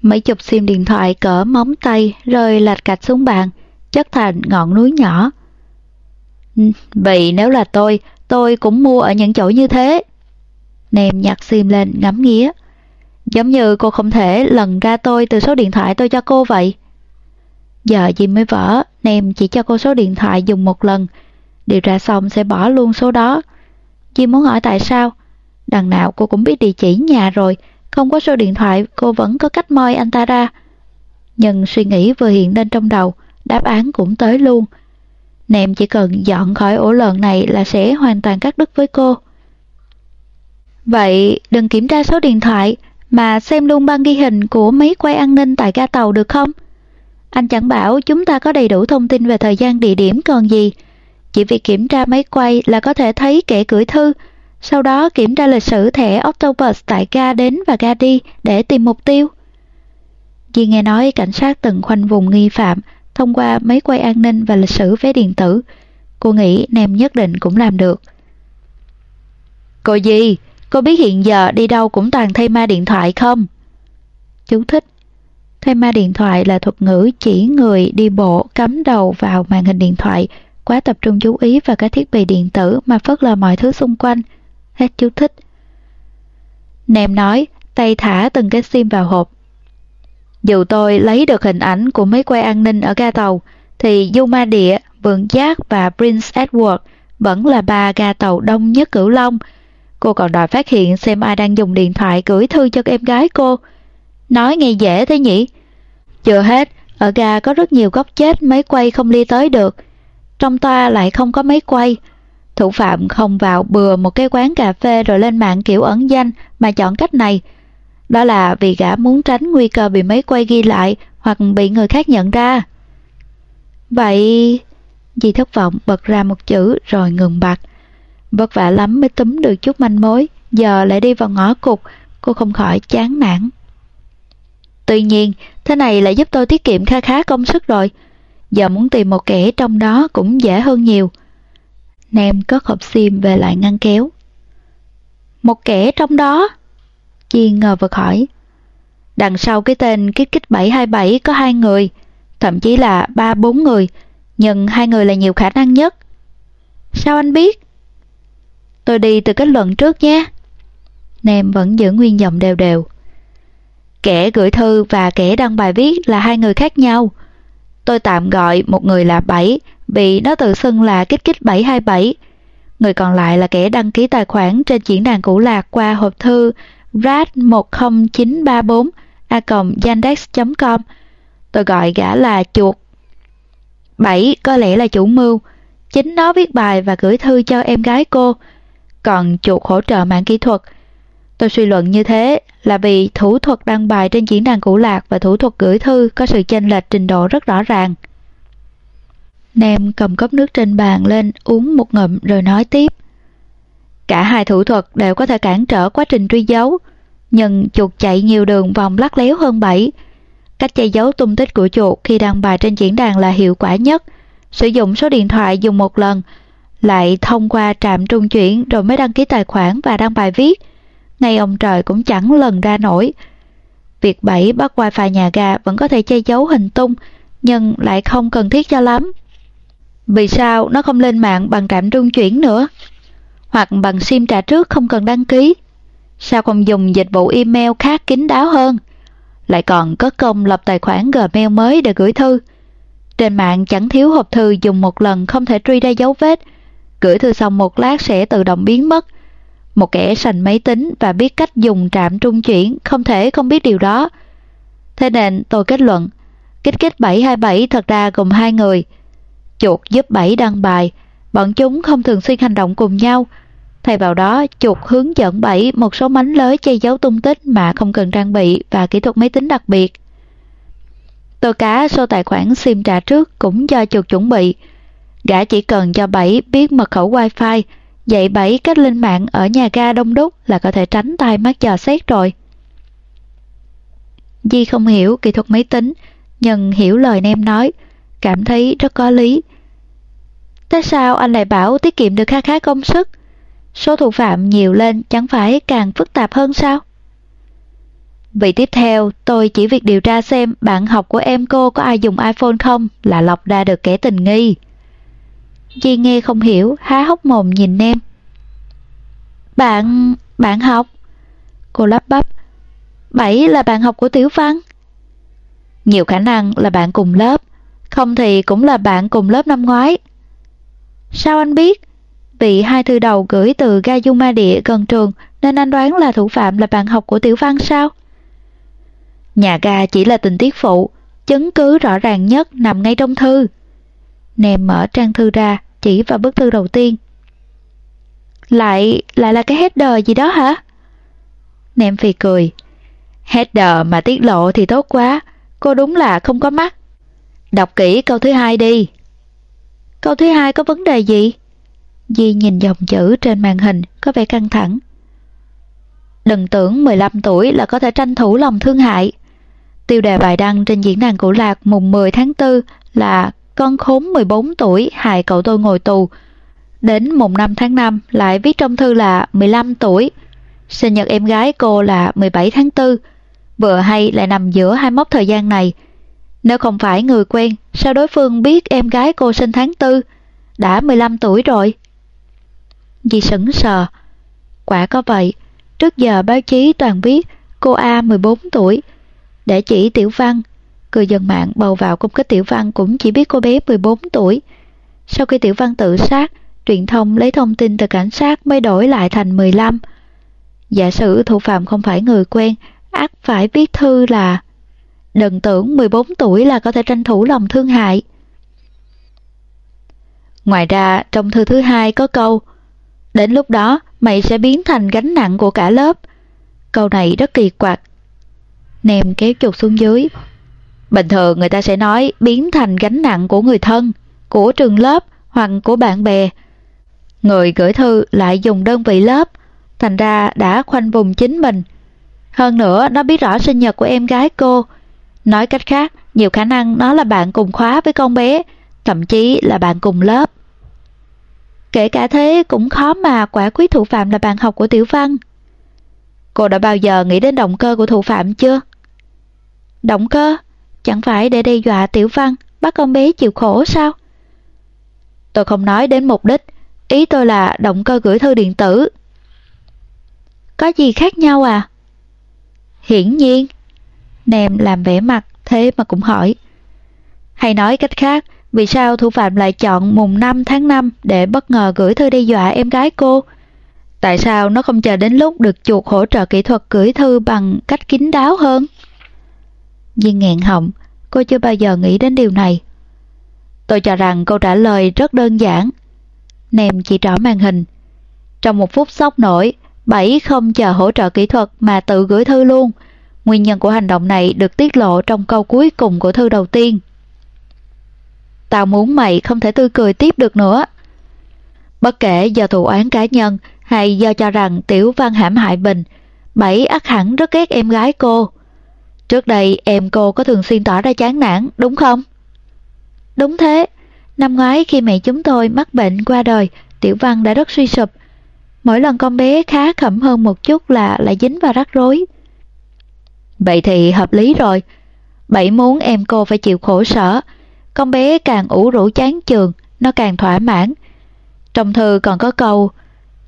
Mấy chục sim điện thoại cỡ móng tay rơi lạch cạch xuống bàn, chất thành ngọn núi nhỏ. Ừ, vậy nếu là tôi, tôi cũng mua ở những chỗ như thế. Nèm nhặt sim lên ngắm nghía. Giống như cô không thể lần ra tôi từ số điện thoại tôi cho cô vậy. Giờ gì mới vỡ, Nèm chỉ cho cô số điện thoại dùng một lần. Điều ra xong sẽ bỏ luôn số đó. Chị muốn hỏi tại sao? Đằng nào cô cũng biết địa chỉ nhà rồi, không có số điện thoại cô vẫn có cách moi anh ta ra. Nhưng suy nghĩ vừa hiện lên trong đầu, đáp án cũng tới luôn. Nệm chỉ cần dọn khỏi ổ lợn này là sẽ hoàn toàn cắt đứt với cô. Vậy đừng kiểm tra số điện thoại mà xem luôn băng ghi hình của máy quay an ninh tại ga tàu được không? Anh chẳng bảo chúng ta có đầy đủ thông tin về thời gian địa điểm còn gì. Chỉ việc kiểm tra máy quay là có thể thấy kẻ gửi thư, sau đó kiểm tra lịch sử thẻ Octopus tại ga đến và ga đi để tìm mục tiêu. Di nghe nói cảnh sát từng khoanh vùng nghi phạm thông qua máy quay an ninh và lịch sử vé điện tử. Cô nghĩ Nem nhất định cũng làm được. Cô gì? Cô biết hiện giờ đi đâu cũng toàn thay ma điện thoại không? Chú thích. Thay ma điện thoại là thuật ngữ chỉ người đi bộ cắm đầu vào màn hình điện thoại, quá tập trung chú ý vào các thiết bị điện tử mà phớt lờ mọi thứ xung quanh. Hết chú thích. Nèm nói, tay thả từng cái sim vào hộp. Dù tôi lấy được hình ảnh của mấy quay an ninh ở ga tàu, thì Yuma Địa, Vườn Giác và Prince Edward vẫn là ba ga tàu đông nhất Cửu Long. Cô còn đòi phát hiện xem ai đang dùng điện thoại gửi thư cho em gái cô. Nói nghe dễ thế nhỉ? Chưa hết, ở ga có rất nhiều góc chết máy quay không ly tới được. Trong toa lại không có máy quay. Thủ phạm không vào bừa một cái quán cà phê rồi lên mạng kiểu ẩn danh mà chọn cách này – đó là vì gã muốn tránh nguy cơ bị máy quay ghi lại hoặc bị người khác nhận ra. Vậy... Dì thất vọng bật ra một chữ rồi ngừng bặt. Vất vả lắm mới túm được chút manh mối, giờ lại đi vào ngõ cục, cô không khỏi chán nản. Tuy nhiên, thế này lại giúp tôi tiết kiệm kha khá công sức rồi. Giờ muốn tìm một kẻ trong đó cũng dễ hơn nhiều. Nem cất hộp sim về lại ngăn kéo. Một kẻ trong đó? Chi ngờ vực hỏi. Đằng sau cái tên kích kích 727 có hai người, thậm chí là ba bốn người, nhưng hai người là nhiều khả năng nhất. Sao anh biết? Tôi đi từ kết luận trước nhé. Nem vẫn giữ nguyên giọng đều đều. Kẻ gửi thư và kẻ đăng bài viết là hai người khác nhau. Tôi tạm gọi một người là 7 vì nó tự xưng là kích kích 727. Người còn lại là kẻ đăng ký tài khoản trên diễn đàn cũ lạc qua hộp thư rat10934 a yandex.com Tôi gọi gã là chuột. 7. Có lẽ là chủ mưu. Chính nó viết bài và gửi thư cho em gái cô. Còn chuột hỗ trợ mạng kỹ thuật. Tôi suy luận như thế là vì thủ thuật đăng bài trên diễn đàn cũ lạc và thủ thuật gửi thư có sự chênh lệch trình độ rất rõ ràng. Nem cầm cốc nước trên bàn lên uống một ngụm rồi nói tiếp. Cả hai thủ thuật đều có thể cản trở quá trình truy dấu, nhưng chuột chạy nhiều đường vòng lắc léo hơn bảy Cách che giấu tung tích của chuột khi đăng bài trên diễn đàn là hiệu quả nhất. Sử dụng số điện thoại dùng một lần, lại thông qua trạm trung chuyển rồi mới đăng ký tài khoản và đăng bài viết. Ngay ông trời cũng chẳng lần ra nổi. Việc 7 bắt wifi nhà ga vẫn có thể che giấu hình tung, nhưng lại không cần thiết cho lắm. Vì sao nó không lên mạng bằng trạm trung chuyển nữa? hoặc bằng sim trả trước không cần đăng ký. Sao không dùng dịch vụ email khác kín đáo hơn? Lại còn có công lập tài khoản Gmail mới để gửi thư. Trên mạng chẳng thiếu hộp thư dùng một lần không thể truy ra dấu vết. Gửi thư xong một lát sẽ tự động biến mất. Một kẻ sành máy tính và biết cách dùng trạm trung chuyển không thể không biết điều đó. Thế nên tôi kết luận, kích kích 727 thật ra gồm hai người. Chuột giúp bảy đăng bài, bọn chúng không thường xuyên hành động cùng nhau. Thay vào đó, chuột hướng dẫn bảy một số mánh lới che giấu tung tích mà không cần trang bị và kỹ thuật máy tính đặc biệt. Tôi cá số tài khoản SIM trả trước cũng do chuột chuẩn bị. Gã chỉ cần cho bảy biết mật khẩu wifi, dạy bảy cách lên mạng ở nhà ga đông đúc là có thể tránh tai mắt dò xét rồi. Di không hiểu kỹ thuật máy tính, nhưng hiểu lời Nem nói, cảm thấy rất có lý. Tại sao anh lại bảo tiết kiệm được khá khá công sức? Số thủ phạm nhiều lên chẳng phải càng phức tạp hơn sao? Vì tiếp theo, tôi chỉ việc điều tra xem bạn học của em cô có ai dùng iPhone không là lọc ra được kẻ tình nghi. Di nghe không hiểu, há hốc mồm nhìn em. Bạn... bạn học? Cô lắp bắp. Bảy là bạn học của Tiểu Văn. Nhiều khả năng là bạn cùng lớp, không thì cũng là bạn cùng lớp năm ngoái. Sao anh biết? Bị hai thư đầu gửi từ Gayuma Địa gần trường nên anh đoán là thủ phạm là bạn học của Tiểu Văn sao? Nhà ga chỉ là tình tiết phụ, chứng cứ rõ ràng nhất nằm ngay trong thư. Nèm mở trang thư ra, chỉ vào bức thư đầu tiên. Lại, lại là cái header gì đó hả? Nèm phì cười. Header mà tiết lộ thì tốt quá, cô đúng là không có mắt. Đọc kỹ câu thứ hai đi. Câu thứ hai có vấn đề gì? Di nhìn dòng chữ trên màn hình, có vẻ căng thẳng. Đừng tưởng 15 tuổi là có thể tranh thủ lòng thương hại. Tiêu đề bài đăng trên diễn đàn của Lạc mùng 10 tháng 4 là con khốn 14 tuổi, hại cậu tôi ngồi tù. Đến mùng 5 tháng 5 lại viết trong thư là 15 tuổi. Sinh nhật em gái cô là 17 tháng 4. Vừa hay lại nằm giữa hai mốc thời gian này. Nếu không phải người quen, sao đối phương biết em gái cô sinh tháng 4? Đã 15 tuổi rồi. Dì sững sờ. Quả có vậy, trước giờ báo chí toàn viết cô A 14 tuổi. Để chỉ tiểu văn, cư dân mạng bầu vào công kích tiểu văn cũng chỉ biết cô bé 14 tuổi. Sau khi tiểu văn tự sát, truyền thông lấy thông tin từ cảnh sát mới đổi lại thành 15. Giả sử thủ phạm không phải người quen, ác phải viết thư là Đừng tưởng 14 tuổi là có thể tranh thủ lòng thương hại. Ngoài ra, trong thư thứ hai có câu Đến lúc đó, mày sẽ biến thành gánh nặng của cả lớp. Câu này rất kỳ quặc. Nèm kéo chuột xuống dưới. Bình thường người ta sẽ nói biến thành gánh nặng của người thân, của trường lớp hoặc của bạn bè. Người gửi thư lại dùng đơn vị lớp, thành ra đã khoanh vùng chính mình. Hơn nữa, nó biết rõ sinh nhật của em gái cô. Nói cách khác, nhiều khả năng nó là bạn cùng khóa với con bé, thậm chí là bạn cùng lớp. Kể cả thế cũng khó mà quả quyết thủ phạm là bạn học của Tiểu Văn. Cô đã bao giờ nghĩ đến động cơ của thủ phạm chưa? Động cơ? Chẳng phải để đe dọa Tiểu Văn, bắt con bé chịu khổ sao? Tôi không nói đến mục đích, ý tôi là động cơ gửi thư điện tử. Có gì khác nhau à? Hiển nhiên. Nèm làm vẻ mặt, thế mà cũng hỏi. Hay nói cách khác, vì sao thủ phạm lại chọn mùng 5 tháng 5 để bất ngờ gửi thư đe dọa em gái cô? Tại sao nó không chờ đến lúc được chuột hỗ trợ kỹ thuật gửi thư bằng cách kín đáo hơn? Duyên nghẹn họng, cô chưa bao giờ nghĩ đến điều này. Tôi cho rằng câu trả lời rất đơn giản. Nèm chỉ rõ màn hình. Trong một phút sốc nổi, Bảy không chờ hỗ trợ kỹ thuật mà tự gửi thư luôn. Nguyên nhân của hành động này được tiết lộ trong câu cuối cùng của thư đầu tiên. Tao muốn mày không thể tươi cười tiếp được nữa. Bất kể do thù oán cá nhân hay do cho rằng Tiểu Văn hãm hại Bình, Bảy ắt hẳn rất ghét em gái cô. Trước đây em cô có thường xuyên tỏ ra chán nản, đúng không? Đúng thế. Năm ngoái khi mẹ chúng tôi mắc bệnh qua đời, Tiểu Văn đã rất suy sụp. Mỗi lần con bé khá khẩm hơn một chút là lại dính vào rắc rối. Vậy thì hợp lý rồi. Bảy muốn em cô phải chịu khổ sở, con bé càng ủ rũ chán trường, nó càng thỏa mãn. Trong thư còn có câu,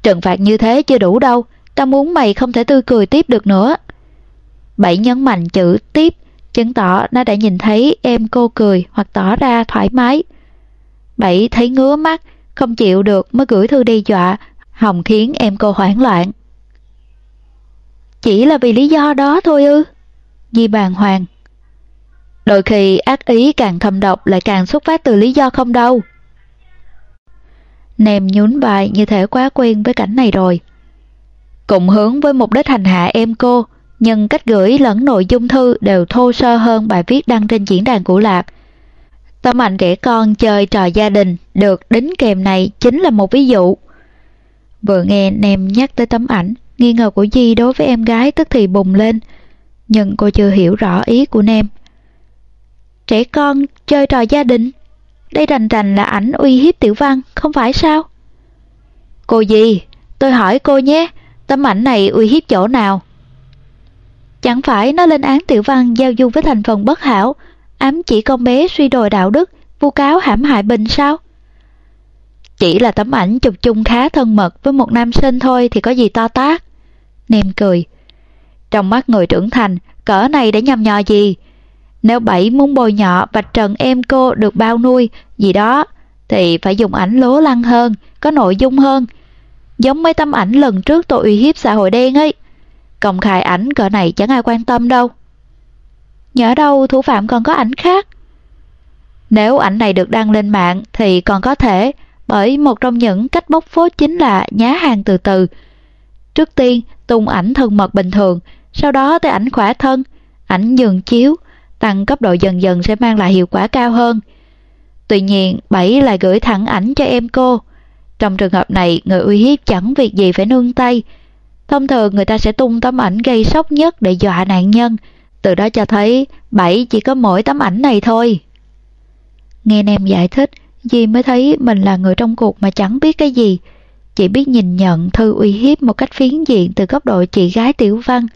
Trừng phạt như thế chưa đủ đâu, tao muốn mày không thể tươi cười tiếp được nữa. Bảy nhấn mạnh chữ tiếp, chứng tỏ nó đã nhìn thấy em cô cười hoặc tỏ ra thoải mái. Bảy thấy ngứa mắt, không chịu được mới gửi thư đi dọa, hòng khiến em cô hoảng loạn. Chỉ là vì lý do đó thôi ư? Di bàn hoàng. Đôi khi ác ý càng thâm độc lại càng xuất phát từ lý do không đâu. Nèm nhún vai như thể quá quen với cảnh này rồi. Cùng hướng với mục đích hành hạ em cô, nhưng cách gửi lẫn nội dung thư đều thô sơ hơn bài viết đăng trên diễn đàn của Lạc. Tấm ảnh trẻ con chơi trò gia đình được đính kèm này chính là một ví dụ. Vừa nghe Nem nhắc tới tấm ảnh, nghi ngờ của Di đối với em gái tức thì bùng lên, nhưng cô chưa hiểu rõ ý của Nem. Trẻ con chơi trò gia đình? Đây rành rành là ảnh uy hiếp Tiểu Văn, không phải sao? Cô gì? Tôi hỏi cô nhé, tấm ảnh này uy hiếp chỗ nào? Chẳng phải nó lên án Tiểu Văn giao du với thành phần bất hảo, ám chỉ con bé suy đồi đạo đức, vu cáo hãm hại Bình sao? Chỉ là tấm ảnh chụp chung khá thân mật với một nam sinh thôi thì có gì to tác. Nem cười. Trong mắt người trưởng thành, cỡ này để nhầm nhò gì? Nếu Bảy muốn bồi nhọ vạch trần em cô được bao nuôi gì đó, thì phải dùng ảnh lố lăng hơn, có nội dung hơn. Giống mấy tấm ảnh lần trước tôi uy hiếp xã hội đen ấy. Công khai ảnh cỡ này chẳng ai quan tâm đâu. Nhớ đâu thủ phạm còn có ảnh khác. Nếu ảnh này được đăng lên mạng thì còn có thể, bởi một trong những cách bóc phốt chính là nhá hàng từ từ. Trước tiên tung ảnh thân mật bình thường, sau đó tới ảnh khỏa thân, ảnh giường chiếu, tăng cấp độ dần dần sẽ mang lại hiệu quả cao hơn. Tuy nhiên, Bảy lại gửi thẳng ảnh cho em cô. Trong trường hợp này, người uy hiếp chẳng việc gì phải nương tay. Thông thường người ta sẽ tung tấm ảnh gây sốc nhất để dọa nạn nhân. Từ đó cho thấy Bảy chỉ có mỗi tấm ảnh này thôi. Nghe em giải thích, Di mới thấy mình là người trong cuộc mà chẳng biết cái gì. Chỉ biết nhìn nhận thư uy hiếp một cách phiến diện từ góc độ chị gái Tiểu Văn.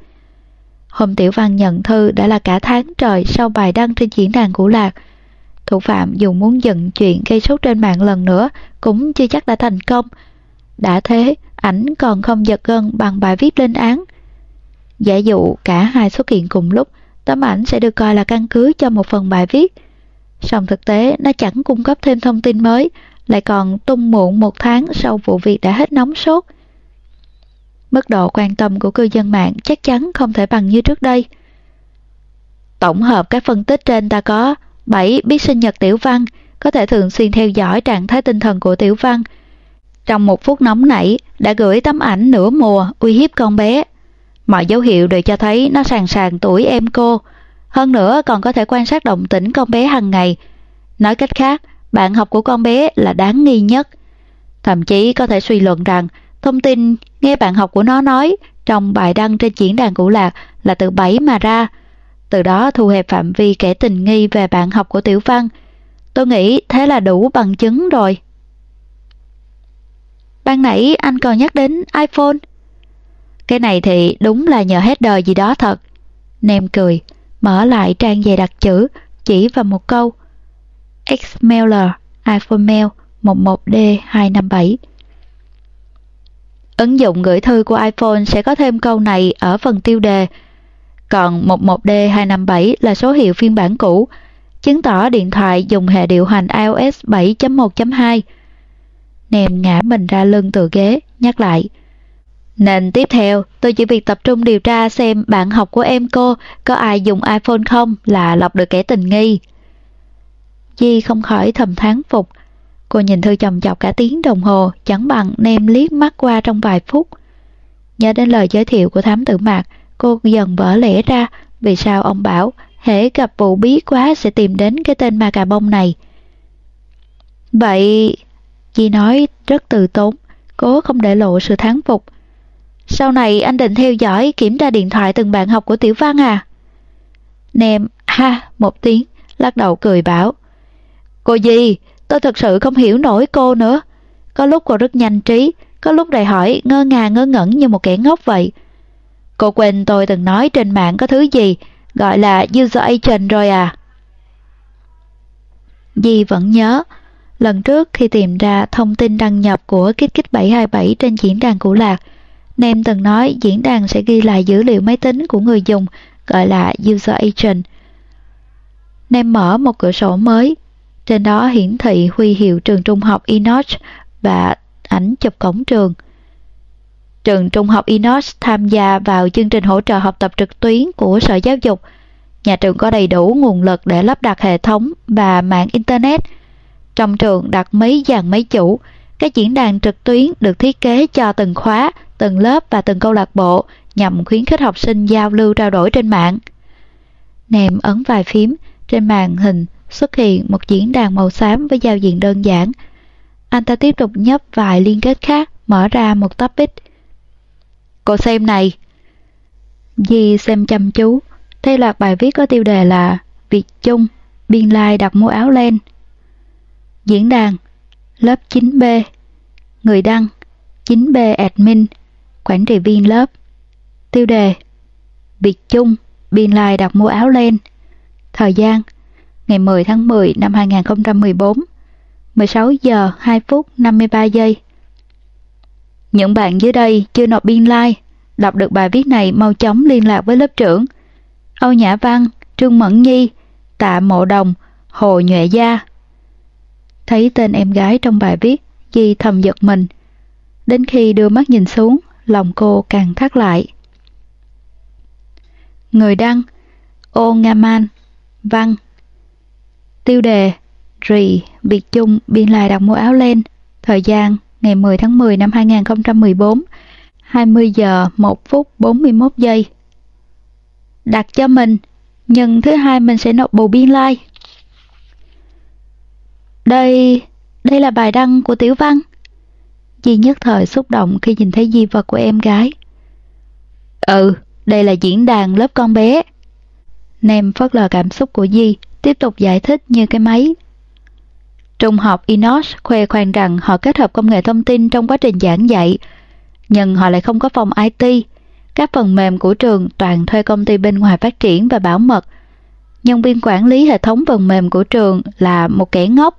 Hôm Tiểu Văn nhận thư đã là cả tháng trời sau bài đăng trên diễn đàn của Lạc. Thủ phạm dù muốn dựng chuyện gây sốt trên mạng lần nữa cũng chưa chắc đã thành công. Đã thế, ảnh còn không giật gân bằng bài viết lên án. Giả dụ cả hai xuất hiện cùng lúc, tấm ảnh sẽ được coi là căn cứ cho một phần bài viết. Song thực tế nó chẳng cung cấp thêm thông tin mới, lại còn tung muộn một tháng sau vụ việc đã hết nóng sốt. Mức độ quan tâm của cư dân mạng chắc chắn không thể bằng như trước đây. Tổng hợp các phân tích trên ta có 7. Biết sinh nhật Tiểu Văn, có thể thường xuyên theo dõi trạng thái tinh thần của Tiểu Văn. Trong một phút nóng nảy, đã gửi tấm ảnh nửa mùa uy hiếp con bé. Mọi dấu hiệu đều cho thấy nó sàng sàng tuổi em cô. Hơn nữa còn có thể quan sát động tĩnh con bé hàng ngày. Nói cách khác, bạn học của con bé là đáng nghi nhất. Thậm chí có thể suy luận rằng thông tin nghe bạn học của nó nói trong bài đăng trên diễn đàn cũ lạc là từ 7 mà ra. Từ đó thu hẹp phạm vi kẻ tình nghi về bạn học của Tiểu Văn. Tôi nghĩ thế là đủ bằng chứng rồi. Ban nãy anh còn nhắc đến iPhone. Cái này thì đúng là nhờ hết đời gì đó thật. Nem cười, mở lại trang dày đặt chữ, chỉ vào một câu. Xmailer, iPhone Mail 11D257. Ứng dụng gửi thư của iPhone sẽ có thêm câu này ở phần tiêu đề. Còn 11D257 là số hiệu phiên bản cũ, chứng tỏ điện thoại dùng hệ điều hành iOS 7.1.2. Nèm ngã mình ra lưng từ ghế, nhắc lại. Nên tiếp theo, tôi chỉ việc tập trung điều tra xem bạn học của em cô có ai dùng iPhone không là lọc được kẻ tình nghi. Di không khỏi thầm thán phục. Cô nhìn thư chồng chọc cả tiếng đồng hồ, chẳng bằng nem liếc mắt qua trong vài phút. Nhớ đến lời giới thiệu của thám tử mạc, cô dần vỡ lẽ ra vì sao ông bảo hễ gặp vụ bí quá sẽ tìm đến cái tên ma cà bông này. Vậy, chị nói rất từ tốn, cố không để lộ sự thán phục. Sau này anh định theo dõi kiểm tra điện thoại từng bạn học của Tiểu Văn à? Nem ha một tiếng, lắc đầu cười bảo. Cô gì, tôi thật sự không hiểu nổi cô nữa. Có lúc cô rất nhanh trí, có lúc đòi hỏi ngơ ngà ngơ ngẩn như một kẻ ngốc vậy. Cô quên tôi từng nói trên mạng có thứ gì, gọi là user agent rồi à? Di vẫn nhớ, Lần trước khi tìm ra thông tin đăng nhập của Kích Kích 727 trên diễn đàn cũ lạc, Nem từng nói diễn đàn sẽ ghi lại dữ liệu máy tính của người dùng, gọi là User Agent. Nem mở một cửa sổ mới, trên đó hiển thị huy hiệu trường trung học Enoch và ảnh chụp cổng trường. Trường trung học Enoch tham gia vào chương trình hỗ trợ học tập trực tuyến của Sở Giáo dục. Nhà trường có đầy đủ nguồn lực để lắp đặt hệ thống và mạng Internet. Trong trường đặt mấy dàn máy chủ, các diễn đàn trực tuyến được thiết kế cho từng khóa, từng lớp và từng câu lạc bộ nhằm khuyến khích học sinh giao lưu trao đổi trên mạng. Nèm ấn vài phím, trên màn hình xuất hiện một diễn đàn màu xám với giao diện đơn giản. Anh ta tiếp tục nhấp vài liên kết khác, mở ra một topic. Cô xem này. Di xem chăm chú, thấy loạt bài viết có tiêu đề là Việt chung, biên lai đặt mua áo len. Diễn đàn, lớp 9B, người đăng, 9B admin, quản trị viên lớp. Tiêu đề, Việt chung, biên lai đặt mua áo len. Thời gian, ngày 10 tháng 10 năm 2014, 16 giờ 2 phút 53 giây. Những bạn dưới đây chưa nộp biên lai, đọc được bài viết này mau chóng liên lạc với lớp trưởng. Âu Nhã Văn, Trương Mẫn Nhi, Tạ Mộ Đồng, Hồ Nhuệ Gia. Thấy tên em gái trong bài viết, Di thầm giật mình. Đến khi đưa mắt nhìn xuống, lòng cô càng thắt lại. Người đăng Ô Nga Man Văn Tiêu đề Rì, Việt Chung, biên lai đặt mua áo len Thời gian ngày 10 tháng 10 năm 2014 20 giờ 1 phút 41 giây. Đặt cho mình Nhưng thứ hai mình sẽ nộp bù biên lai. Đây, đây là bài đăng của Tiểu Văn. Di nhất thời xúc động khi nhìn thấy di vật của em gái. Ừ, đây là diễn đàn lớp con bé. Nem phớt lờ cảm xúc của Di, tiếp tục giải thích như cái máy. Trung học Inox khoe khoang rằng họ kết hợp công nghệ thông tin trong quá trình giảng dạy, nhưng họ lại không có phòng IT. Các phần mềm của trường toàn thuê công ty bên ngoài phát triển và bảo mật. Nhân viên quản lý hệ thống phần mềm của trường là một kẻ ngốc.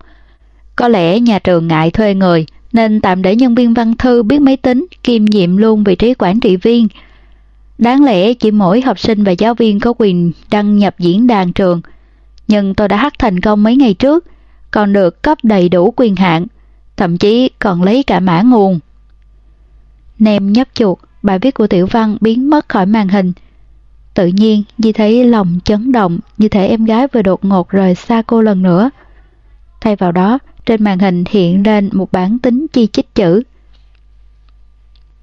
Có lẽ nhà trường ngại thuê người, nên tạm để nhân viên văn thư biết máy tính, kiêm nhiệm luôn vị trí quản trị viên – Đáng lẽ chỉ mỗi học sinh và giáo viên có quyền đăng nhập diễn đàn trường, nhưng tôi đã hack thành công mấy ngày trước, còn được cấp đầy đủ quyền hạn, thậm chí còn lấy cả mã nguồn. Nem nhấp chuột, bài viết của Tiểu Văn biến mất khỏi màn hình. Tự nhiên, Di thấy lòng chấn động như thể em gái vừa đột ngột rời xa cô lần nữa. Thay vào đó, trên màn hình hiện lên một bản tính chi chích chữ –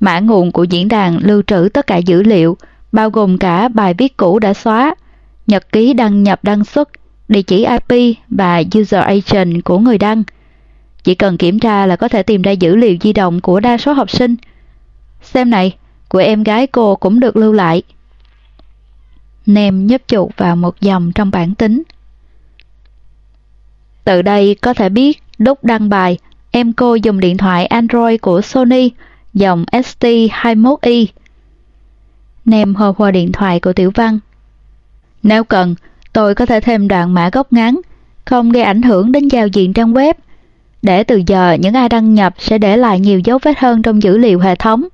Mã nguồn của diễn đàn lưu trữ tất cả dữ liệu, bao gồm cả bài viết cũ đã xóa, nhật ký đăng nhập đăng xuất, địa chỉ IP và user agent của người đăng. Chỉ cần kiểm tra là có thể tìm ra dữ liệu di động của đa số học sinh. Xem này, của em gái cô cũng được lưu lại. Nem nhấp chuột vào một dòng trong bản tính. Từ đây có thể biết lúc đăng bài, em cô dùng điện thoại Android của Sony dòng ST21i. Nem hồ qua điện thoại của Tiểu Văn. Nếu cần, tôi có thể thêm đoạn mã gốc ngắn, không gây ảnh hưởng đến giao diện trang web. Để từ giờ những ai đăng nhập sẽ để lại nhiều dấu vết hơn trong dữ liệu hệ thống.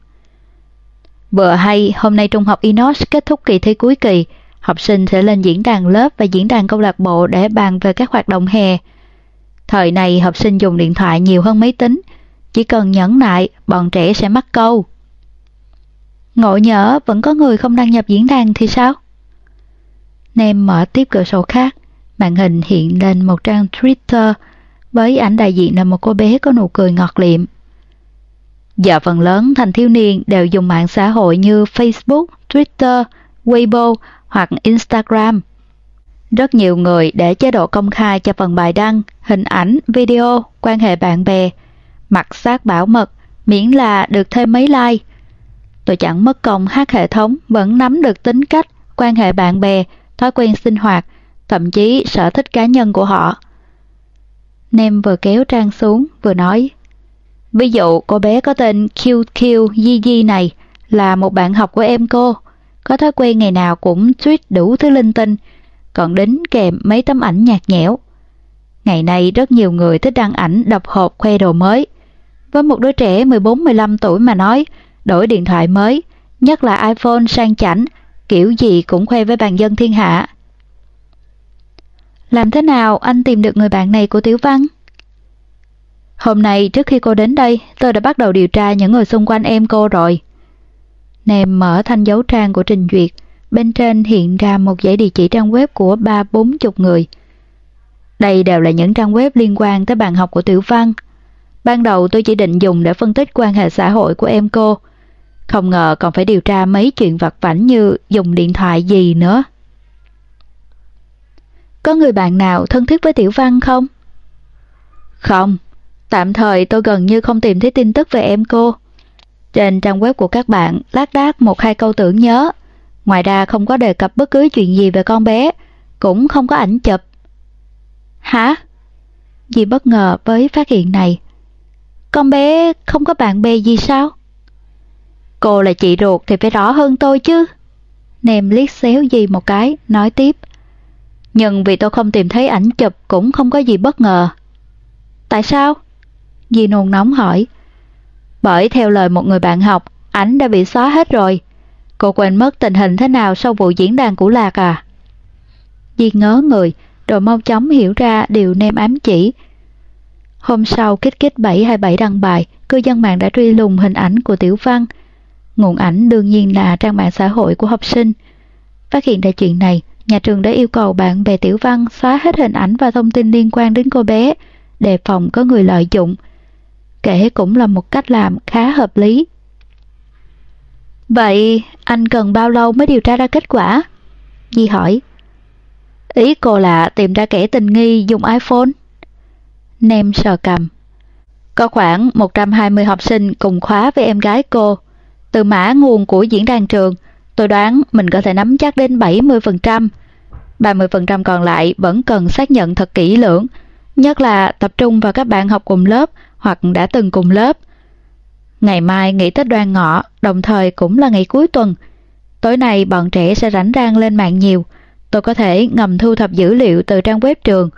Vừa hay, hôm nay Trung học Inox kết thúc kỳ thi cuối kỳ, học sinh sẽ lên diễn đàn lớp và diễn đàn câu lạc bộ để bàn về các hoạt động hè. Thời này học sinh dùng điện thoại nhiều hơn máy tính, chỉ cần nhẫn nại, bọn trẻ sẽ mắc câu. Ngộ nhỡ vẫn có người không đăng nhập diễn đàn thì sao? Nem mở tiếp cửa sổ khác, màn hình hiện lên một trang Twitter với ảnh đại diện là một cô bé có nụ cười ngọt liệm. Giờ phần lớn thành thiếu niên đều dùng mạng xã hội như Facebook, Twitter, Weibo hoặc Instagram. Rất nhiều người để chế độ công khai cho phần bài đăng, hình ảnh, video, quan hệ bạn bè – mặt xác bảo mật, miễn là được thêm mấy like. Tôi chẳng mất công hát hệ thống vẫn nắm được tính cách, quan hệ bạn bè, thói quen sinh hoạt, thậm chí sở thích cá nhân của họ. Nem vừa kéo trang xuống vừa nói Ví dụ cô bé có tên QQ Gigi này là một bạn học của em cô, có thói quen ngày nào cũng tweet đủ thứ linh tinh, còn đính kèm mấy tấm ảnh nhạt nhẽo. Ngày nay rất nhiều người thích đăng ảnh đập hộp khoe đồ mới. Với một đứa trẻ 14-15 tuổi mà nói, đổi điện thoại mới, nhất là iPhone sang chảnh, kiểu gì cũng khoe với bàn dân thiên hạ. Làm thế nào anh tìm được người bạn này của Tiểu Văn? Hôm nay trước khi cô đến đây, tôi đã bắt đầu điều tra những người xung quanh em cô rồi. Nèm mở thanh dấu trang của Trình Duyệt, bên trên hiện ra một dãy địa chỉ trang web của ba bốn chục người. Đây đều là những trang web liên quan tới bàn học của Tiểu Văn. Ban đầu tôi chỉ định dùng để phân tích quan hệ xã hội của em cô. Không ngờ còn phải điều tra mấy chuyện vặt vảnh như dùng điện thoại gì nữa. Có người bạn nào thân thiết với Tiểu Văn không? Không, tạm thời tôi gần như không tìm thấy tin tức về em cô. Trên trang web của các bạn lác đác một hai câu tưởng nhớ. Ngoài ra không có đề cập bất cứ chuyện gì về con bé, cũng không có ảnh chụp. Hả? Dì bất ngờ với phát hiện này. Con bé không có bạn bè gì sao? Cô là chị ruột thì phải rõ hơn tôi chứ. Nèm liếc xéo gì một cái, nói tiếp. Nhưng vì tôi không tìm thấy ảnh chụp cũng không có gì bất ngờ. Tại sao? Dì nôn nóng hỏi. Bởi theo lời một người bạn học, ảnh đã bị xóa hết rồi. Cô quên mất tình hình thế nào sau vụ diễn đàn của Lạc à? Dì ngớ người, rồi mau chóng hiểu ra điều nem ám chỉ. Hôm sau kích kích 727 đăng bài, cư dân mạng đã truy lùng hình ảnh của Tiểu Văn. Nguồn ảnh đương nhiên là trang mạng xã hội của học sinh. Phát hiện ra chuyện này, nhà trường đã yêu cầu bạn bè Tiểu Văn xóa hết hình ảnh và thông tin liên quan đến cô bé, đề phòng có người lợi dụng. Kể cũng là một cách làm khá hợp lý. Vậy anh cần bao lâu mới điều tra ra kết quả? Di hỏi. Ý cô là tìm ra kẻ tình nghi dùng iPhone. Nem sờ cầm. Có khoảng 120 học sinh cùng khóa với em gái cô. Từ mã nguồn của diễn đàn trường, tôi đoán mình có thể nắm chắc đến 70%. 30% còn lại vẫn cần xác nhận thật kỹ lưỡng, nhất là tập trung vào các bạn học cùng lớp hoặc đã từng cùng lớp. Ngày mai nghỉ Tết đoan ngọ, đồng thời cũng là ngày cuối tuần. Tối nay bọn trẻ sẽ rảnh rang lên mạng nhiều. Tôi có thể ngầm thu thập dữ liệu từ trang web trường.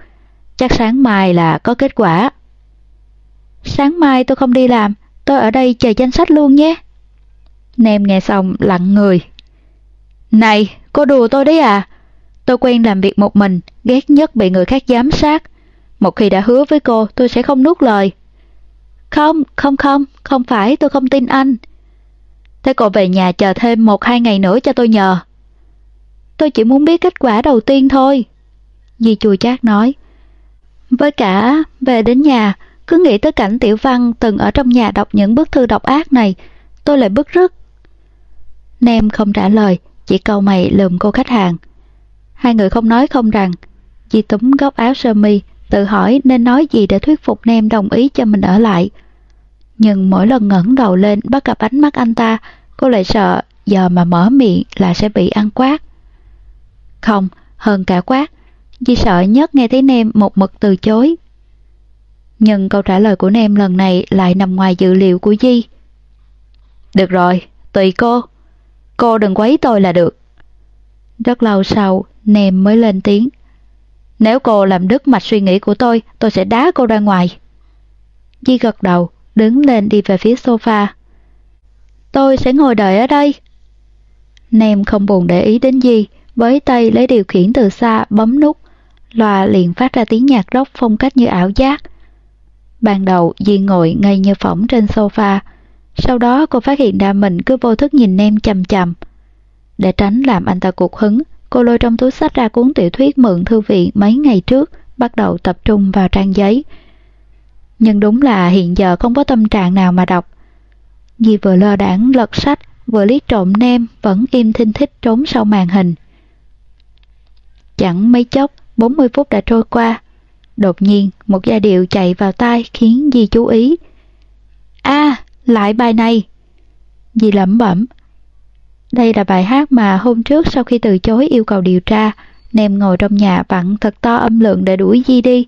Chắc sáng mai là có kết quả. Sáng mai tôi không đi làm, tôi ở đây chờ danh sách luôn nhé. Nem nghe xong lặng người. Này, cô đùa tôi đấy à? Tôi quen làm việc một mình, ghét nhất bị người khác giám sát. Một khi đã hứa với cô, tôi sẽ không nuốt lời. Không, không không, không phải tôi không tin anh. Thế cô về nhà chờ thêm một hai ngày nữa cho tôi nhờ. Tôi chỉ muốn biết kết quả đầu tiên thôi. Di chùi chát nói. Với cả, về đến nhà, cứ nghĩ tới cảnh Tiểu Văn từng ở trong nhà đọc những bức thư độc ác này, tôi lại bức rứt. Nem không trả lời, chỉ câu mày lườm cô khách hàng. Hai người không nói không rằng, Di túm góc áo sơ mi, tự hỏi nên nói gì để thuyết phục Nem đồng ý cho mình ở lại. Nhưng mỗi lần ngẩng đầu lên bắt gặp ánh mắt anh ta, cô lại sợ giờ mà mở miệng là sẽ bị ăn quát. Không, hơn cả quát, Di sợ nhất nghe thấy Nem một mực từ chối. Nhưng câu trả lời của Nem lần này lại nằm ngoài dự liệu của Di. Được rồi, tùy cô. Cô đừng quấy tôi là được. Rất lâu sau, Nem mới lên tiếng. Nếu cô làm đứt mạch suy nghĩ của tôi, tôi sẽ đá cô ra ngoài. Di gật đầu, đứng lên đi về phía sofa. Tôi sẽ ngồi đợi ở đây. Nem không buồn để ý đến Di, với tay lấy điều khiển từ xa bấm nút. Loa liền phát ra tiếng nhạc rock phong cách như ảo giác. Ban đầu Di ngồi ngay như phỏng trên sofa, sau đó cô phát hiện ra mình cứ vô thức nhìn Nem chầm chầm. Để tránh làm anh ta cục hứng, cô lôi trong túi sách ra cuốn tiểu thuyết mượn thư viện mấy ngày trước, bắt đầu tập trung vào trang giấy. Nhưng đúng là hiện giờ không có tâm trạng nào mà đọc. Di vừa lơ đảng lật sách, vừa liếc trộm nem, vẫn im thinh thích trốn sau màn hình. Chẳng mấy chốc, 40 phút đã trôi qua. Đột nhiên, một giai điệu chạy vào tai khiến Di chú ý. a lại bài này! dì lẩm bẩm, đây là bài hát mà hôm trước sau khi từ chối yêu cầu điều tra, Nem ngồi trong nhà vặn thật to âm lượng để đuổi Di đi.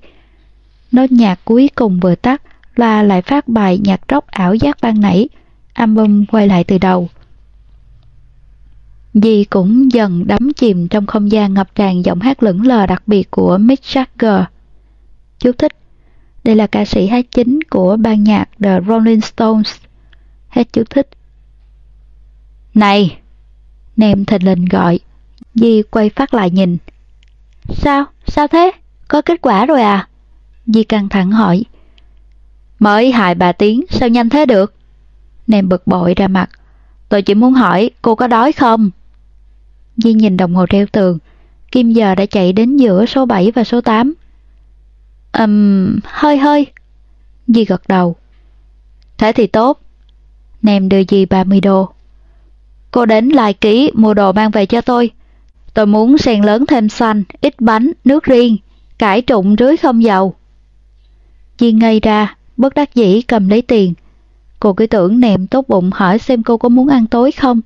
Nốt nhạc cuối cùng vừa tắt, loa lại phát bài nhạc rock ảo giác ban nãy. Album quay lại từ đầu. Dì cũng dần đắm chìm trong không gian ngập tràn giọng hát lững lờ đặc biệt của Mick Jagger. Chú thích. Đây là ca sĩ hát chính của ban nhạc The Rolling Stones. Hết chú thích. Này! Nem thình lình gọi. Di quay phát lại nhìn. Sao? Sao thế? Có kết quả rồi à? Di căng thẳng hỏi. Mới hại bà tiếng, sao nhanh thế được? Nem bực bội ra mặt. Tôi chỉ muốn hỏi cô có đói không? Di nhìn đồng hồ treo tường. Kim giờ đã chạy đến giữa số 7 và số 8. Ừm, um, hơi hơi. Di gật đầu. Thế thì tốt. Nem đưa dì 30 đô. Cô đến lại ký mua đồ mang về cho tôi. Tôi muốn sen lớn thêm xanh, ít bánh, nước riêng, cải trụng rưới không dầu. Dì ngây ra, bất đắc dĩ cầm lấy tiền. Cô cứ tưởng nèm tốt bụng hỏi xem cô có muốn ăn tối không,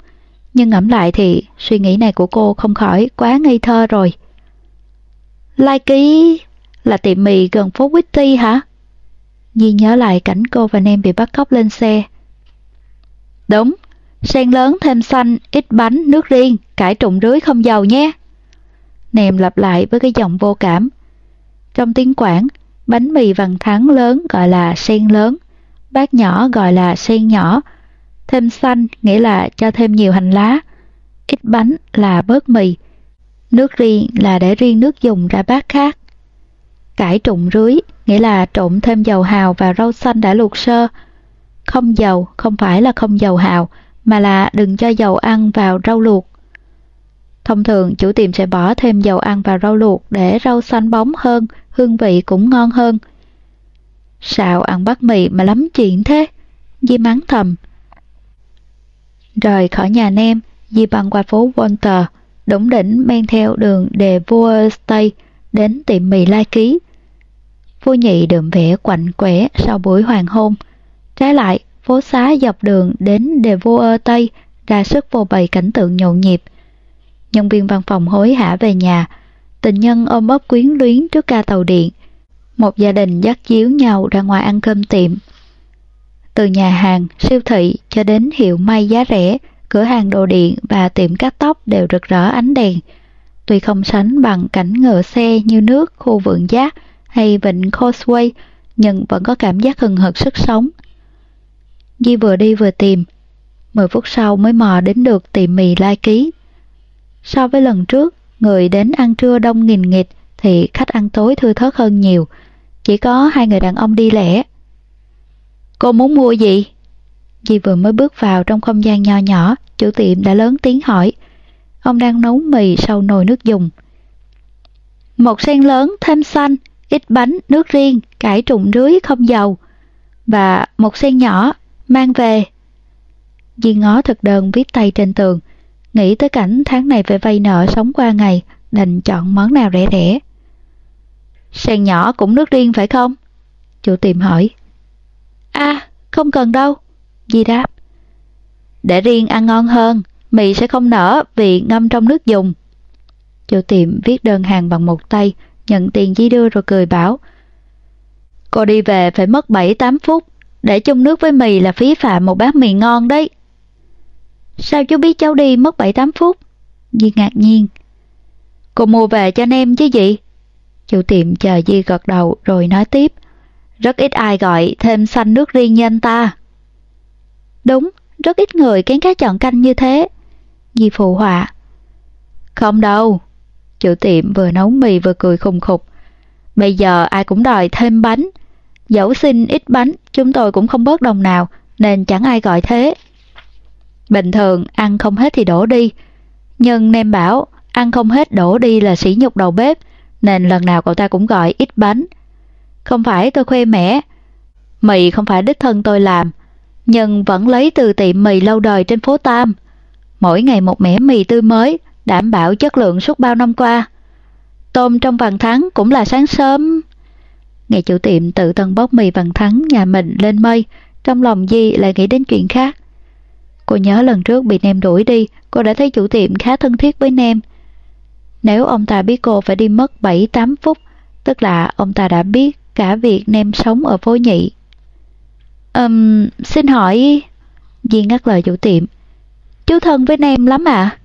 nhưng ngẫm lại thì suy nghĩ này của cô không khỏi quá ngây thơ rồi. Lai ký là tiệm mì gần phố Witty hả? Nhi nhớ lại cảnh cô và Nem bị bắt cóc lên xe. Đúng, sen lớn thêm xanh, ít bánh, nước riêng, cải trụng rưới không dầu nhé. Nèm lặp lại với cái giọng vô cảm. Trong tiếng Quảng, bánh mì vằn thắng lớn gọi là sen lớn, bát nhỏ gọi là sen nhỏ, thêm xanh nghĩa là cho thêm nhiều hành lá, ít bánh là bớt mì, nước riêng là để riêng nước dùng ra bát khác. Cải trụng rưới nghĩa là trộn thêm dầu hào và rau xanh đã luộc sơ. Không dầu không phải là không dầu hào, mà là đừng cho dầu ăn vào rau luộc. Thông thường chủ tiệm sẽ bỏ thêm dầu ăn vào rau luộc để rau xanh bóng hơn, hương vị cũng ngon hơn. Sao ăn bát mì mà lắm chuyện thế? Di mắng thầm. Rời khỏi nhà nem, Di băng qua phố Walter, đủng đỉnh men theo đường đề vua Tây đến tiệm mì lai ký. Vua nhị đượm vẻ quạnh quẻ sau buổi hoàng hôn. Trái lại, phố xá dọc đường đến đề Ơ Tây ra sức vô bày cảnh tượng nhộn nhịp. Nhân viên văn phòng hối hả về nhà, tình nhân ôm ấp quyến luyến trước ca tàu điện. Một gia đình dắt díu nhau ra ngoài ăn cơm tiệm. Từ nhà hàng, siêu thị cho đến hiệu may giá rẻ, cửa hàng đồ điện và tiệm cắt tóc đều rực rỡ ánh đèn. Tuy không sánh bằng cảnh ngựa xe như nước khu vườn giác hay vịnh Causeway, nhưng vẫn có cảm giác hừng hực sức sống. Di vừa đi vừa tìm, 10 phút sau mới mò đến được tiệm mì lai ký. So với lần trước, người đến ăn trưa đông nghìn nghịt thì khách ăn tối thưa thớt hơn nhiều, chỉ có hai người đàn ông đi lẻ. Cô muốn mua gì? Di vừa mới bước vào trong không gian nho nhỏ, chủ tiệm đã lớn tiếng hỏi. Ông đang nấu mì sau nồi nước dùng. Một sen lớn thêm xanh, ít bánh, nước riêng, cải trụng rưới không dầu. Và một sen nhỏ, mang về. Di ngó thực đơn viết tay trên tường, nghĩ tới cảnh tháng này phải vay nợ sống qua ngày, đành chọn món nào rẻ rẻ. Sen nhỏ cũng nước riêng phải không? Chủ tiệm hỏi. À, không cần đâu. Di đáp. Để riêng ăn ngon hơn, mì sẽ không nở vì ngâm trong nước dùng. Chủ tiệm viết đơn hàng bằng một tay, nhận tiền Di đưa rồi cười bảo. Cô đi về phải mất 7-8 phút, để chung nước với mì là phí phạm một bát mì ngon đấy. Sao chú biết cháu đi mất 7-8 phút? Di ngạc nhiên. Cô mua về cho anh em chứ gì? Chủ tiệm chờ Di gật đầu rồi nói tiếp. Rất ít ai gọi thêm xanh nước riêng như anh ta. Đúng, rất ít người kén cá chọn canh như thế. Di phụ họa. Không đâu. Chủ tiệm vừa nấu mì vừa cười khùng khục. Bây giờ ai cũng đòi thêm bánh. Dẫu xin ít bánh, chúng tôi cũng không bớt đồng nào, nên chẳng ai gọi thế. Bình thường, ăn không hết thì đổ đi. Nhưng Nem bảo, ăn không hết đổ đi là sỉ nhục đầu bếp, nên lần nào cậu ta cũng gọi ít bánh. Không phải tôi khoe mẽ, mì không phải đích thân tôi làm, nhưng vẫn lấy từ tiệm mì lâu đời trên phố Tam. Mỗi ngày một mẻ mì tươi mới, đảm bảo chất lượng suốt bao năm qua. Tôm trong vàng thắng cũng là sáng sớm. Ngày chủ tiệm tự tân bốc mì bằng thắng nhà mình lên mây, trong lòng Di lại nghĩ đến chuyện khác. Cô nhớ lần trước bị Nem đuổi đi, cô đã thấy chủ tiệm khá thân thiết với Nem. Nếu ông ta biết cô phải đi mất 7-8 phút, tức là ông ta đã biết cả việc Nem sống ở phố nhị. Um, xin hỏi... Di ngắt lời chủ tiệm. Chú thân với Nem lắm à?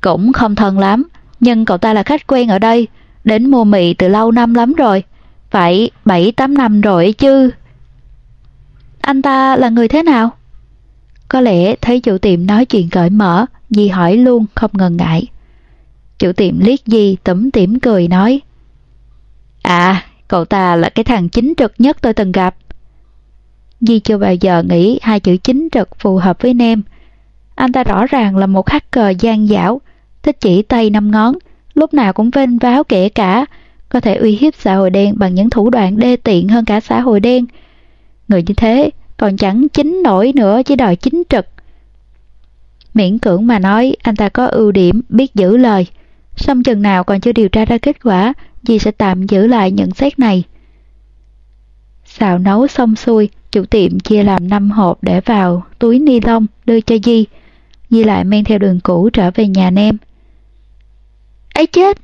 Cũng không thân lắm, nhưng cậu ta là khách quen ở đây, đến mua mì từ lâu năm lắm rồi. Phải 7-8 năm rồi chứ. Anh ta là người thế nào? Có lẽ thấy chủ tiệm nói chuyện cởi mở, Di hỏi luôn không ngần ngại. Chủ tiệm liếc Di tủm tỉm cười nói À, cậu ta là cái thằng chính trực nhất tôi từng gặp. Di chưa bao giờ nghĩ hai chữ chính trực phù hợp với Nem. Anh ta rõ ràng là một hacker gian dảo, thích chỉ tay năm ngón, lúc nào cũng vênh váo kể cả, có thể uy hiếp xã hội đen bằng những thủ đoạn đê tiện hơn cả xã hội đen. Người như thế còn chẳng chính nổi nữa chỉ đòi chính trực. Miễn cưỡng mà nói anh ta có ưu điểm biết giữ lời, xong chừng nào còn chưa điều tra ra kết quả, Di sẽ tạm giữ lại nhận xét này. Xào nấu xong xuôi, chủ tiệm chia làm 5 hộp để vào túi ni lông đưa cho Di. Di lại men theo đường cũ trở về nhà nem. ấy chết!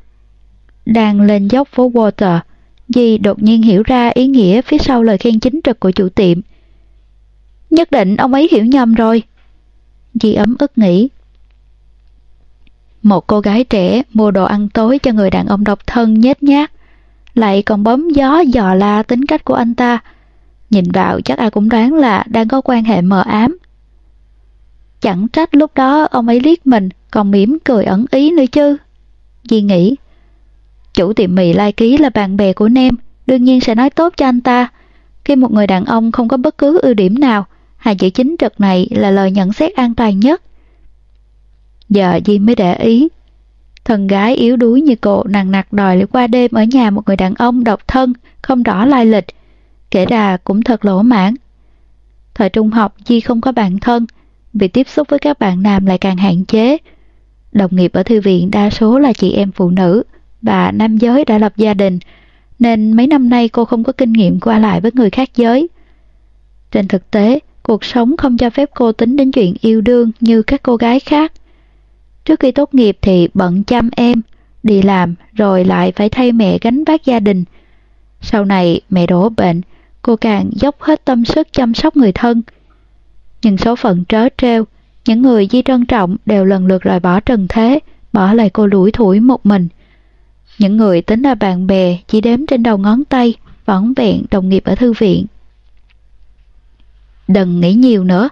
Đang lên dốc phố Water, Di đột nhiên hiểu ra ý nghĩa phía sau lời khen chính trực của chủ tiệm. Nhất định ông ấy hiểu nhầm rồi. Di ấm ức nghĩ. Một cô gái trẻ mua đồ ăn tối cho người đàn ông độc thân nhét nhát, lại còn bấm gió dò la tính cách của anh ta. Nhìn vào chắc ai cũng đoán là đang có quan hệ mờ ám. Chẳng trách lúc đó ông ấy liếc mình còn mỉm cười ẩn ý nữa chứ. Di nghĩ, chủ tiệm mì lai ký là bạn bè của Nem, đương nhiên sẽ nói tốt cho anh ta. Khi một người đàn ông không có bất cứ ưu điểm nào, hai chữ chính trực này là lời nhận xét an toàn nhất. Giờ Di mới để ý. Thần gái yếu đuối như cô nàng nặc đòi qua đêm ở nhà một người đàn ông độc thân, không rõ lai lịch. Kể ra cũng thật lỗ mãn. Thời trung học Di không có bạn thân, vì tiếp xúc với các bạn nam lại càng hạn chế. Đồng nghiệp ở thư viện đa số là chị em phụ nữ và nam giới đã lập gia đình, nên mấy năm nay cô không có kinh nghiệm qua lại với người khác giới. Trên thực tế, cuộc sống không cho phép cô tính đến chuyện yêu đương như các cô gái khác. Trước khi tốt nghiệp thì bận chăm em, đi làm rồi lại phải thay mẹ gánh vác gia đình. Sau này mẹ đổ bệnh, cô càng dốc hết tâm sức chăm sóc người thân. Nhưng số phận trớ trêu, những người Di trân trọng đều lần lượt rời bỏ trần thế, bỏ lại cô lủi thủi một mình. Những người tính là bạn bè chỉ đếm trên đầu ngón tay, võng vẹn đồng nghiệp ở thư viện. Đừng nghĩ nhiều nữa.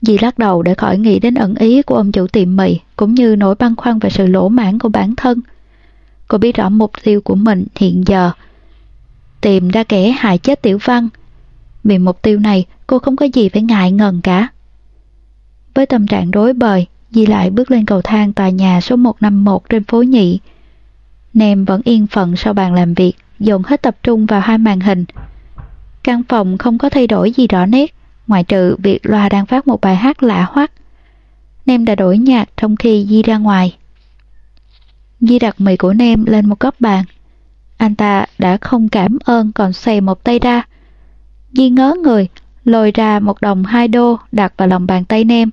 Dì lắc đầu để khỏi nghĩ đến ẩn ý của ông chủ tiệm mì, cũng như nỗi băn khoăn về sự lỗ mãn của bản thân. Cô biết rõ mục tiêu của mình hiện giờ. Tìm ra kẻ hại chết Tiểu Văn. Vì mục tiêu này, cô không có gì phải ngại ngần cả. Với tâm trạng rối bời, Di lại bước lên cầu thang tòa nhà số 151 trên phố Nhị. Nem vẫn yên phận sau bàn làm việc, dồn hết tập trung vào hai màn hình. Căn phòng không có thay đổi gì rõ nét, ngoại trừ việc loa đang phát một bài hát lạ hoắc. Nem đã đổi nhạc trong khi Di ra ngoài. Di đặt mì của Nem lên một góc bàn. Anh ta đã không cảm ơn còn xòe một tay ra. Di ngớ người, lôi ra một đồng hai đô đặt vào lòng bàn tay Nem.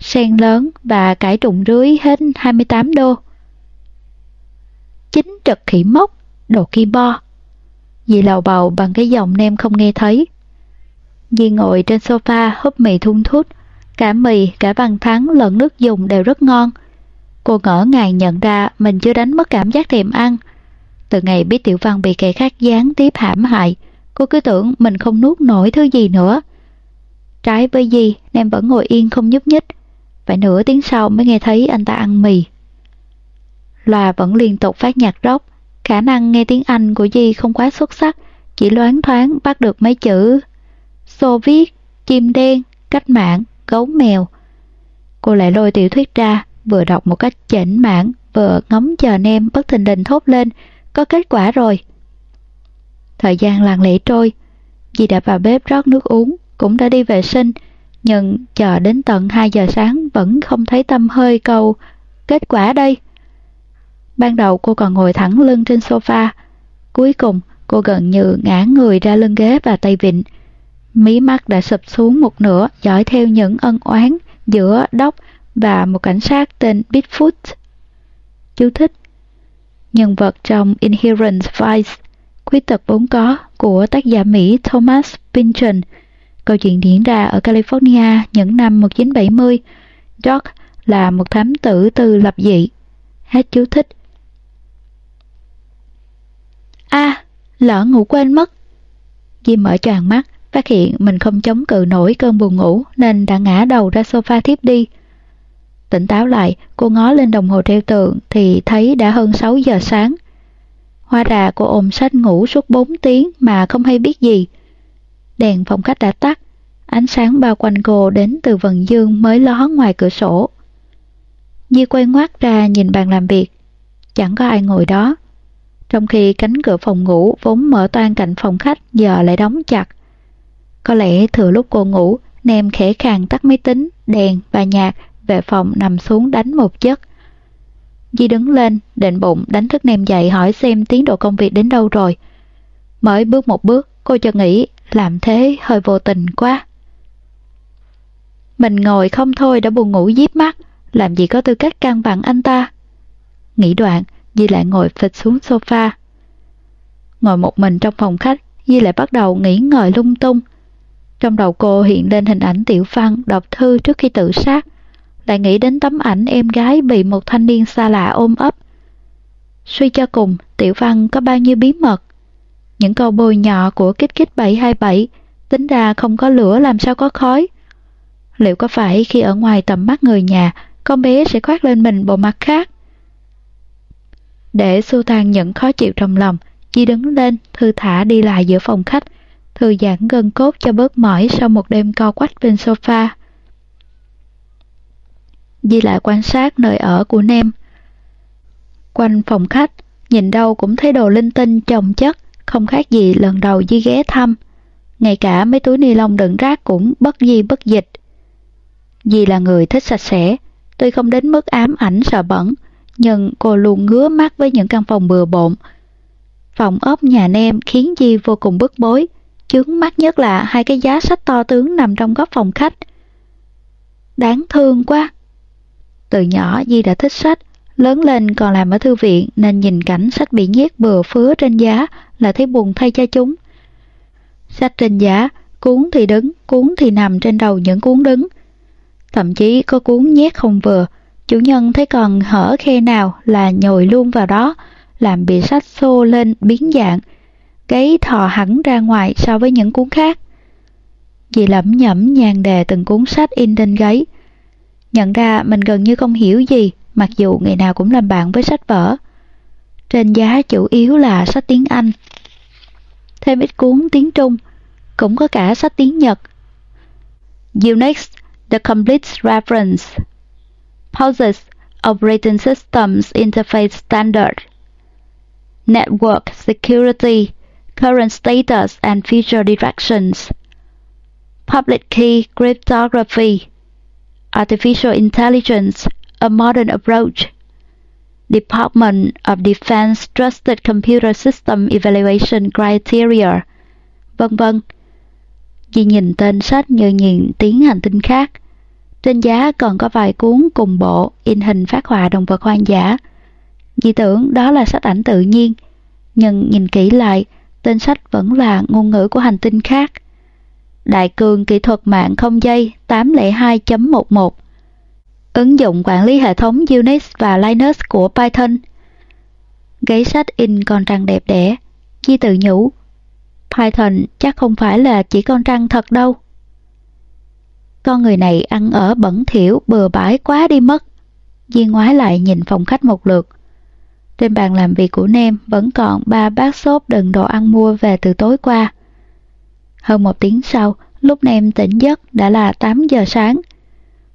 Sen lớn và cải trụng rưới hết 28 đô. Chính trật khỉ mốc, đồ ki bo. Dì lầu bầu bằng cái giọng Nem không nghe thấy. Dì ngồi trên sofa húp mì thun thút. Cả mì, cả văn thắng lẫn nước dùng đều rất ngon. Cô ngỡ ngàng nhận ra mình chưa đánh mất cảm giác thèm ăn. Từ ngày biết Tiểu Văn bị kẻ khác gián tiếp hãm hại, cô cứ tưởng mình không nuốt nổi thứ gì nữa. Trái với gì, Nem vẫn ngồi yên không nhúc nhích. Phải nửa tiếng sau mới nghe thấy anh ta ăn mì. Loa vẫn liên tục phát nhạc rock, khả năng nghe tiếng Anh của Di không quá xuất sắc, chỉ loáng thoáng bắt được mấy chữ Xô viết, chim đen, cách mạng, gấu mèo. Cô lại lôi tiểu thuyết ra, vừa đọc một cách chỉnh mãn, vừa ngóng chờ nem bất thình lình thốt lên, có kết quả rồi. Thời gian lặng lẽ trôi, Di đã vào bếp rót nước uống, cũng đã đi vệ sinh, nhưng chờ đến tận 2 giờ sáng vẫn không thấy tâm hơi câu kết quả đây. Ban đầu cô còn ngồi thẳng lưng trên sofa, cuối cùng cô gần như ngã người ra lưng ghế và tay vịn. Mí mắt đã sụp xuống một nửa dõi theo những ân oán giữa Đốc và một cảnh sát tên Bigfoot. Chú thích Nhân vật trong Inherent Vice, khuyết tật vốn có của tác giả Mỹ Thomas Pynchon. Câu chuyện diễn ra ở California những năm 1970. Doc là một thám tử từ lập dị. Hết chú thích a lỡ ngủ quên mất. Di mở choàng mắt, phát hiện mình không chống cự nổi cơn buồn ngủ nên đã ngã đầu ra sofa thiếp đi. Tỉnh táo lại, cô ngó lên đồng hồ treo tường thì thấy đã hơn 6 giờ sáng. Hoa ra cô ôm sách ngủ suốt 4 tiếng mà không hay biết gì. Đèn phòng khách đã tắt, ánh sáng bao quanh cô đến từ vần dương mới ló ngoài cửa sổ. Di quay ngoắt ra nhìn bàn làm việc, chẳng có ai ngồi đó. Trong khi cánh cửa phòng ngủ vốn mở toan cạnh phòng khách giờ lại đóng chặt. Có lẽ thừa lúc cô ngủ, Nem khẽ khàng tắt máy tính, đèn và nhạc về phòng nằm xuống đánh một giấc. Di đứng lên, định bụng đánh thức Nem dậy hỏi xem tiến độ công việc đến đâu rồi. Mới bước một bước, cô cho nghĩ làm thế hơi vô tình quá. Mình ngồi không thôi đã buồn ngủ díp mắt, làm gì có tư cách can bằng anh ta. Nghĩ đoạn, Di lại ngồi phịch xuống sofa. Ngồi một mình trong phòng khách, Di lại bắt đầu nghĩ ngợi lung tung. Trong đầu cô hiện lên hình ảnh Tiểu Văn đọc thư trước khi tự sát, lại nghĩ đến tấm ảnh em gái bị một thanh niên xa lạ ôm ấp. Suy cho cùng, Tiểu Văn có bao nhiêu bí mật? Những câu bôi nhọ của kích kích 727 tính ra không có lửa làm sao có khói. Liệu có phải khi ở ngoài tầm mắt người nhà, con bé sẽ khoác lên mình bộ mặt khác? Để xua tan những khó chịu trong lòng, di đứng lên, thư thả đi lại giữa phòng khách, thư giãn gân cốt cho bớt mỏi sau một đêm co quách bên sofa. Di lại quan sát nơi ở của Nem. Quanh phòng khách, nhìn đâu cũng thấy đồ linh tinh chồng chất, không khác gì lần đầu Di ghé thăm. Ngay cả mấy túi ni lông đựng rác cũng bất di bất dịch. Di là người thích sạch sẽ, tuy không đến mức ám ảnh sợ bẩn, nhưng cô luôn ngứa mắt với những căn phòng bừa bộn. Phòng ốc nhà nem khiến Di vô cùng bức bối, chướng mắt nhất là hai cái giá sách to tướng nằm trong góc phòng khách. Đáng thương quá! Từ nhỏ Di đã thích sách, lớn lên còn làm ở thư viện nên nhìn cảnh sách bị nhét bừa phứa trên giá là thấy buồn thay cho chúng. Sách trên giá, cuốn thì đứng, cuốn thì nằm trên đầu những cuốn đứng. Thậm chí có cuốn nhét không vừa, chủ nhân thấy còn hở khe nào là nhồi luôn vào đó, làm bị sách xô lên biến dạng, gáy thò hẳn ra ngoài so với những cuốn khác. Dì lẩm nhẩm nhàn đề từng cuốn sách in trên gáy Nhận ra mình gần như không hiểu gì, mặc dù ngày nào cũng làm bạn với sách vở. Trên giá chủ yếu là sách tiếng Anh. Thêm ít cuốn tiếng Trung, cũng có cả sách tiếng Nhật. Unix, The Complete Reference Pauses Operating Systems Interface Standard, Network Security, Current Status and Future Directions, Public Key Cryptography, Artificial Intelligence, A Modern Approach, Department of Defense Trusted Computer System Evaluation Criteria, vân vân. Chị nhìn tên sách như nhìn tiếng hành tinh khác. Trên giá còn có vài cuốn cùng bộ in hình phát họa động vật hoang dã. Dì tưởng đó là sách ảnh tự nhiên, nhưng nhìn kỹ lại, tên sách vẫn là ngôn ngữ của hành tinh khác. Đại cường kỹ thuật mạng không dây 802.11 Ứng dụng quản lý hệ thống Unix và Linux của Python Gáy sách in con trăng đẹp đẽ Di tự nhủ Python chắc không phải là chỉ con trăng thật đâu con người này ăn ở bẩn thỉu bừa bãi quá đi mất. Di ngoái lại nhìn phòng khách một lượt. Trên bàn làm việc của Nem vẫn còn ba bát xốp đựng đồ ăn mua về từ tối qua. Hơn một tiếng sau, lúc Nem tỉnh giấc đã là 8 giờ sáng.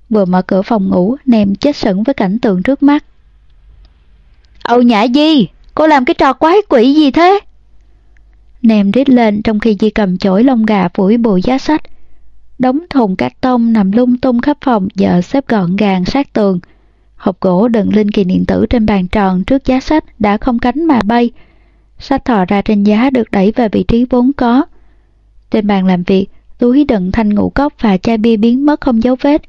Vừa mở cửa phòng ngủ, Nem chết sững với cảnh tượng trước mắt. Âu nhã Di, cô làm cái trò quái quỷ gì thế? Nem rít lên trong khi Di cầm chổi lông gà phủi bụi giá sách. Đống thùng cát tông nằm lung tung khắp phòng giờ xếp gọn gàng sát tường. Hộp gỗ đựng linh kỳ điện tử trên bàn tròn trước giá sách đã không cánh mà bay. Sách thò ra trên giá được đẩy về vị trí vốn có. Trên bàn làm việc, túi đựng thanh ngũ cốc và chai bia biến mất không dấu vết.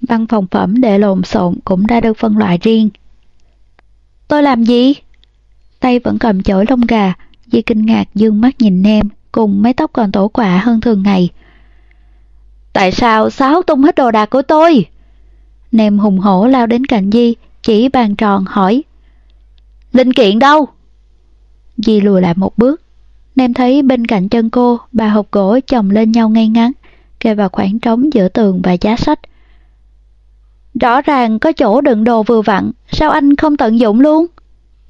Văn phòng phẩm để lộn xộn cũng đã được phân loại riêng. Tôi làm gì? Tay vẫn cầm chổi lông gà, Di kinh ngạc dương mắt nhìn nem, cùng mái tóc còn tổ quạ hơn thường ngày. Tại sao xáo tung hết đồ đạc của tôi? Nem hùng hổ lao đến cạnh Di, chỉ bàn tròn hỏi. Linh kiện đâu? Di lùi lại một bước, Nem thấy bên cạnh chân cô ba hộp gỗ chồng lên nhau ngay ngắn, kê vào khoảng trống giữa tường và giá sách. Rõ ràng có chỗ đựng đồ vừa vặn, sao anh không tận dụng luôn?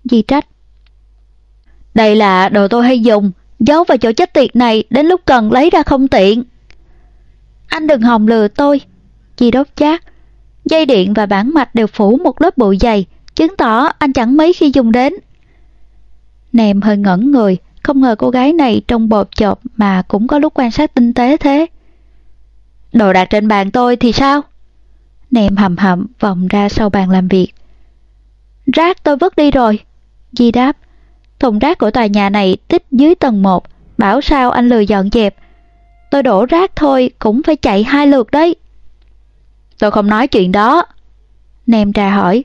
Di trách. Đây là đồ tôi hay dùng, giấu vào chỗ chết tiệt này đến lúc cần lấy ra không tiện. Anh đừng hòng lừa tôi. chi đốt chát. Dây điện và bản mạch đều phủ một lớp bụi dày, chứng tỏ anh chẳng mấy khi dùng đến. Nèm hơi ngẩn người, không ngờ cô gái này trông bột chộp mà cũng có lúc quan sát tinh tế thế. Đồ đạc trên bàn tôi thì sao? Nèm hầm hầm vòng ra sau bàn làm việc. Rác tôi vứt đi rồi. Di đáp, thùng rác của tòa nhà này tích dưới tầng 1, bảo sao anh lười dọn dẹp. Tôi đổ rác thôi cũng phải chạy hai lượt đấy. Tôi không nói chuyện đó. nem trà hỏi.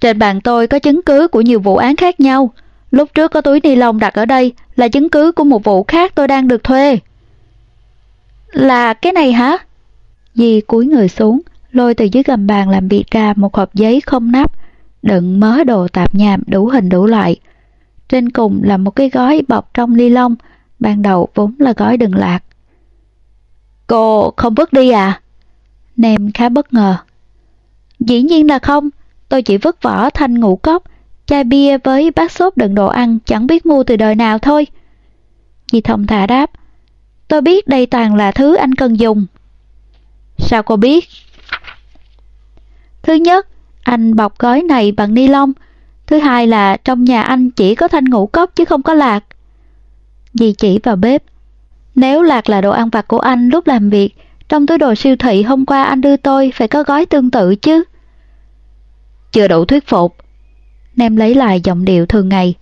Trên bàn tôi có chứng cứ của nhiều vụ án khác nhau. Lúc trước có túi ni lông đặt ở đây là chứng cứ của một vụ khác tôi đang được thuê. Là cái này hả? Di cúi người xuống, lôi từ dưới gầm bàn làm việc ra một hộp giấy không nắp, đựng mớ đồ tạp nhàm đủ hình đủ loại. Trên cùng là một cái gói bọc trong ly lông, ban đầu vốn là gói đựng lạc. Cô không vứt đi à? Nem khá bất ngờ. Dĩ nhiên là không, tôi chỉ vứt vỏ thanh ngũ cốc, chai bia với bát sốt đựng đồ ăn chẳng biết mua từ đời nào thôi. Dì thông thả đáp, tôi biết đây toàn là thứ anh cần dùng. Sao cô biết? Thứ nhất, anh bọc gói này bằng ni lông. Thứ hai là trong nhà anh chỉ có thanh ngũ cốc chứ không có lạc. Dì chỉ vào bếp. Nếu lạc là đồ ăn vặt của anh lúc làm việc, trong túi đồ siêu thị hôm qua anh đưa tôi phải có gói tương tự chứ. Chưa đủ thuyết phục. Nem lấy lại giọng điệu thường ngày.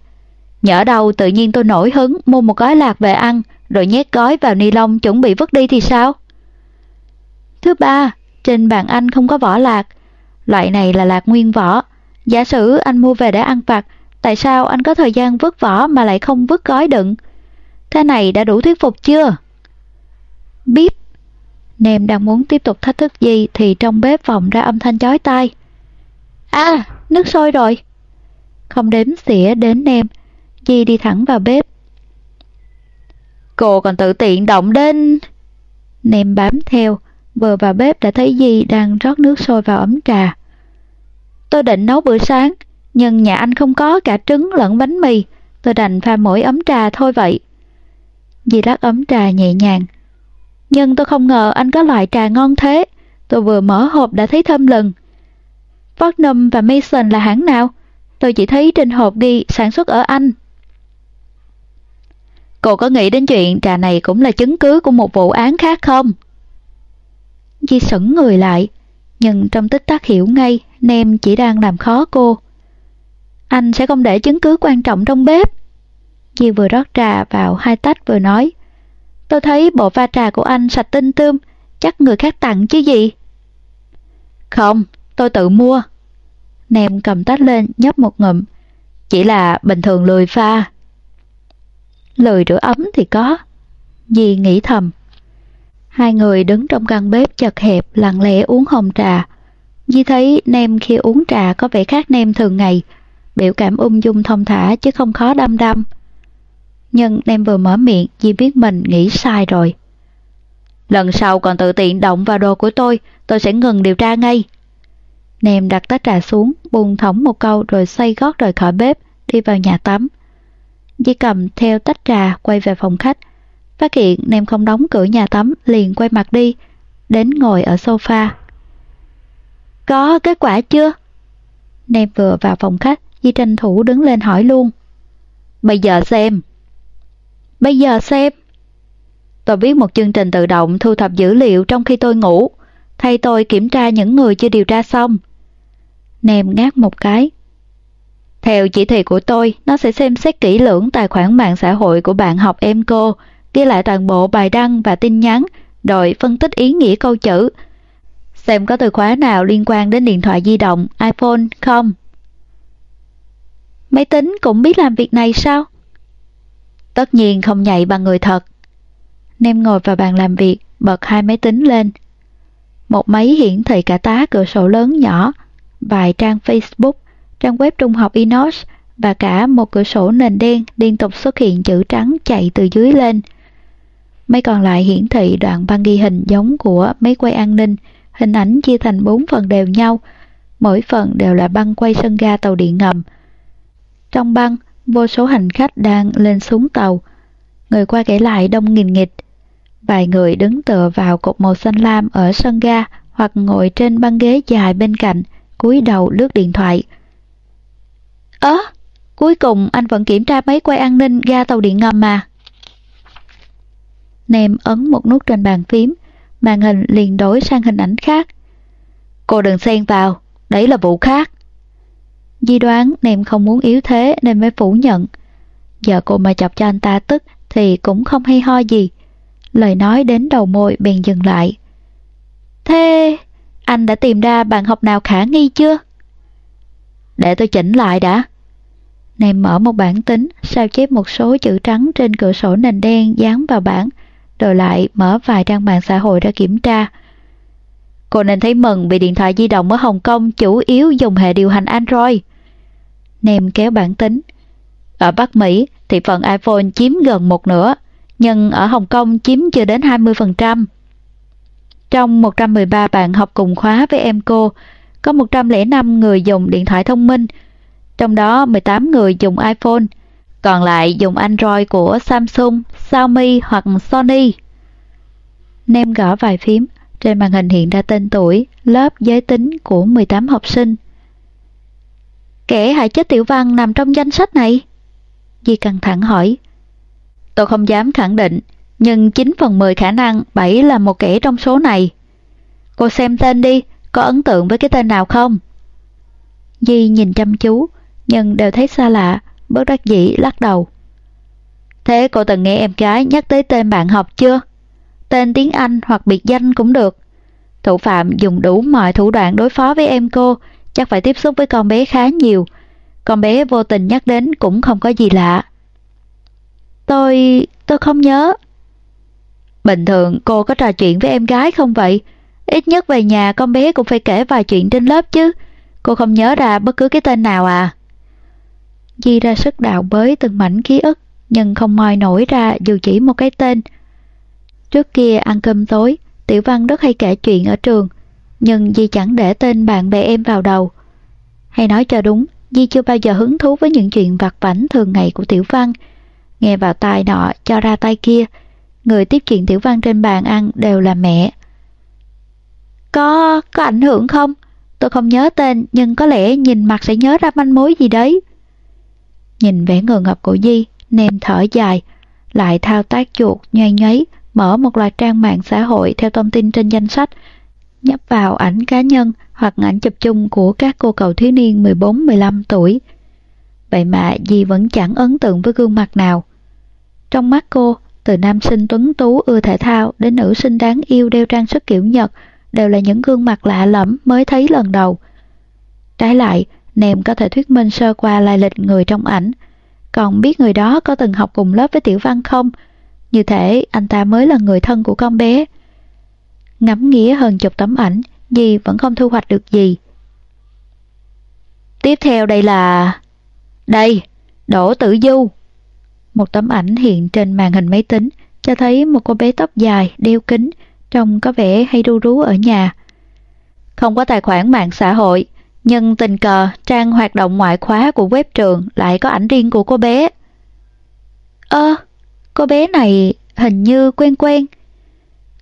Nhỡ đâu tự nhiên tôi nổi hứng mua một gói lạc về ăn, rồi nhét gói vào ni lông chuẩn bị vứt đi thì sao? Thứ ba, trên bàn anh không có vỏ lạc. Loại này là lạc nguyên vỏ. Giả sử anh mua về để ăn vặt, tại sao anh có thời gian vứt vỏ mà lại không vứt gói đựng? Thế này đã đủ thuyết phục chưa? Bíp. Nem đang muốn tiếp tục thách thức gì thì trong bếp vọng ra âm thanh chói tai. À, nước sôi rồi. Không đếm xỉa đến nem, Di đi thẳng vào bếp. Cô còn tự tiện động đến... Nem bám theo, vừa vào bếp đã thấy Di đang rót nước sôi vào ấm trà. Tôi định nấu bữa sáng, nhưng nhà anh không có cả trứng lẫn bánh mì, tôi đành pha mỗi ấm trà thôi vậy. Di lắc ấm trà nhẹ nhàng. Nhưng tôi không ngờ anh có loại trà ngon thế, tôi vừa mở hộp đã thấy thơm lừng. Fortnum và Mason là hãng nào? Tôi chỉ thấy trên hộp ghi sản xuất ở Anh. Cô có nghĩ đến chuyện trà này cũng là chứng cứ của một vụ án khác không? Di sững người lại, nhưng trong tích tắc hiểu ngay Nem chỉ đang làm khó cô. Anh sẽ không để chứng cứ quan trọng trong bếp. Di vừa rót trà vào hai tách vừa nói. Tôi thấy bộ pha trà của anh sạch tinh tươm, chắc người khác tặng chứ gì? Không, tôi tự mua. Nem cầm tách lên nhấp một ngụm. Chỉ là bình thường lười pha. Lười rửa ấm thì có. Di nghĩ thầm. Hai người đứng trong căn bếp chật hẹp lặng lẽ uống hồng trà. Di thấy Nem khi uống trà có vẻ khác Nem thường ngày, biểu cảm ung dung thông thả chứ không khó đăm đăm. Nhưng Nem vừa mở miệng, Di biết mình nghĩ sai rồi. Lần sau còn tự tiện động vào đồ của tôi, tôi sẽ ngừng điều tra ngay. Nem đặt tách trà xuống, buông thõng một câu rồi xoay gót rời khỏi bếp, đi vào nhà tắm. Di cầm theo tách trà quay về phòng khách. Phát hiện Nem không đóng cửa nhà tắm liền quay mặt đi, đến ngồi ở sofa. Có kết quả chưa? Nem vừa vào phòng khách, Di tranh thủ đứng lên hỏi luôn. Bây giờ xem. Bây giờ xem. Tôi viết một chương trình tự động thu thập dữ liệu trong khi tôi ngủ, thay tôi kiểm tra những người chưa điều tra xong. Nèm ngáp một cái. Theo chỉ thị của tôi, nó sẽ xem xét kỹ lưỡng tài khoản mạng xã hội của bạn học em cô, ghi lại toàn bộ bài đăng và tin nhắn, rồi phân tích ý nghĩa câu chữ. Xem có từ khóa nào liên quan đến điện thoại di động, iPhone không? Máy tính cũng biết làm việc này sao? Tất nhiên không nhạy bằng người thật. Nem ngồi vào bàn làm việc, bật hai máy tính lên. Một máy hiển thị cả tá cửa sổ lớn nhỏ, vài trang Facebook, trang web trung học Inos và cả một cửa sổ nền đen liên tục xuất hiện chữ trắng chạy từ dưới lên. Máy còn lại hiển thị đoạn băng ghi hình giống của máy quay an ninh, hình ảnh chia thành bốn phần đều nhau, mỗi phần đều là băng quay sân ga tàu điện ngầm. Trong băng, vô số hành khách đang lên xuống tàu. Người qua kể lại đông nghìn nghịch. Vài người đứng tựa vào cột màu xanh lam ở sân ga hoặc ngồi trên băng ghế dài bên cạnh, cúi đầu lướt điện thoại. Ớ, cuối cùng anh vẫn kiểm tra máy quay an ninh ga tàu điện ngầm mà. Nem ấn một nút trên bàn phím, màn hình liền đổi sang hình ảnh khác. Cô đừng xen vào, đấy là vụ khác. Di đoán Nem không muốn yếu thế nên mới phủ nhận. Giờ cô mà chọc cho anh ta tức thì cũng không hay ho gì. Lời nói đến đầu môi bèn dừng lại. Thế anh đã tìm ra bạn học nào khả nghi chưa? Để tôi chỉnh lại đã. Nem mở một bản tính, sao chép một số chữ trắng trên cửa sổ nền đen dán vào bảng, rồi lại mở vài trang mạng xã hội ra kiểm tra. Cô nên thấy mừng vì điện thoại di động ở Hồng Kông chủ yếu dùng hệ điều hành Android. Nem kéo bản tính. Ở Bắc Mỹ thì phần iPhone chiếm gần một nửa, nhưng ở Hồng Kông chiếm chưa đến 20%. Trong 113 bạn học cùng khóa với em cô, có 105 người dùng điện thoại thông minh, trong đó 18 người dùng iPhone, còn lại dùng Android của Samsung, Xiaomi hoặc Sony. Nem gõ vài phím, trên màn hình hiện ra tên tuổi, lớp giới tính của 18 học sinh. Kẻ hại chết tiểu văn nằm trong danh sách này? Di căng thẳng hỏi. Tôi không dám khẳng định, nhưng 9 phần 10 khả năng 7 là một kẻ trong số này. Cô xem tên đi, có ấn tượng với cái tên nào không? Di nhìn chăm chú, nhưng đều thấy xa lạ, bất đắc dĩ lắc đầu. Thế cô từng nghe em gái nhắc tới tên bạn học chưa? Tên tiếng Anh hoặc biệt danh cũng được. Thủ phạm dùng đủ mọi thủ đoạn đối phó với em cô, chắc phải tiếp xúc với con bé khá nhiều. Con bé vô tình nhắc đến cũng không có gì lạ. Tôi... tôi không nhớ. Bình thường cô có trò chuyện với em gái không vậy? Ít nhất về nhà con bé cũng phải kể vài chuyện trên lớp chứ. Cô không nhớ ra bất cứ cái tên nào à? Di ra sức đào bới từng mảnh ký ức, nhưng không moi nổi ra dù chỉ một cái tên. Trước kia ăn cơm tối, Tiểu Văn rất hay kể chuyện ở trường, nhưng Di chẳng để tên bạn bè em vào đầu. Hay nói cho đúng, Di chưa bao giờ hứng thú với những chuyện vặt vảnh thường ngày của Tiểu Văn. Nghe vào tai nọ, cho ra tay kia, người tiếp chuyện Tiểu Văn trên bàn ăn đều là mẹ. Có, có ảnh hưởng không? Tôi không nhớ tên, nhưng có lẽ nhìn mặt sẽ nhớ ra manh mối gì đấy. Nhìn vẻ ngờ ngập của Di, nem thở dài, lại thao tác chuột nhoay nhoáy, mở một loạt trang mạng xã hội theo thông tin trên danh sách, nhấp vào ảnh cá nhân hoặc ảnh chụp chung của các cô cậu thiếu niên 14-15 tuổi. Vậy mà Di vẫn chẳng ấn tượng với gương mặt nào. Trong mắt cô, từ nam sinh tuấn tú ưa thể thao đến nữ sinh đáng yêu đeo trang sức kiểu Nhật đều là những gương mặt lạ lẫm mới thấy lần đầu. Trái lại, Nèm có thể thuyết minh sơ qua lai lịch người trong ảnh, còn biết người đó có từng học cùng lớp với Tiểu Văn không? Như thể anh ta mới là người thân của con bé. Ngắm nghĩa hơn chục tấm ảnh, Di vẫn không thu hoạch được gì. Tiếp theo đây là... Đây, Đỗ Tử Du. Một tấm ảnh hiện trên màn hình máy tính cho thấy một cô bé tóc dài, đeo kính, trông có vẻ hay ru rú ở nhà. Không có tài khoản mạng xã hội, nhưng tình cờ trang hoạt động ngoại khóa của web trường lại có ảnh riêng của cô bé. Ơ, cô bé này hình như quen quen.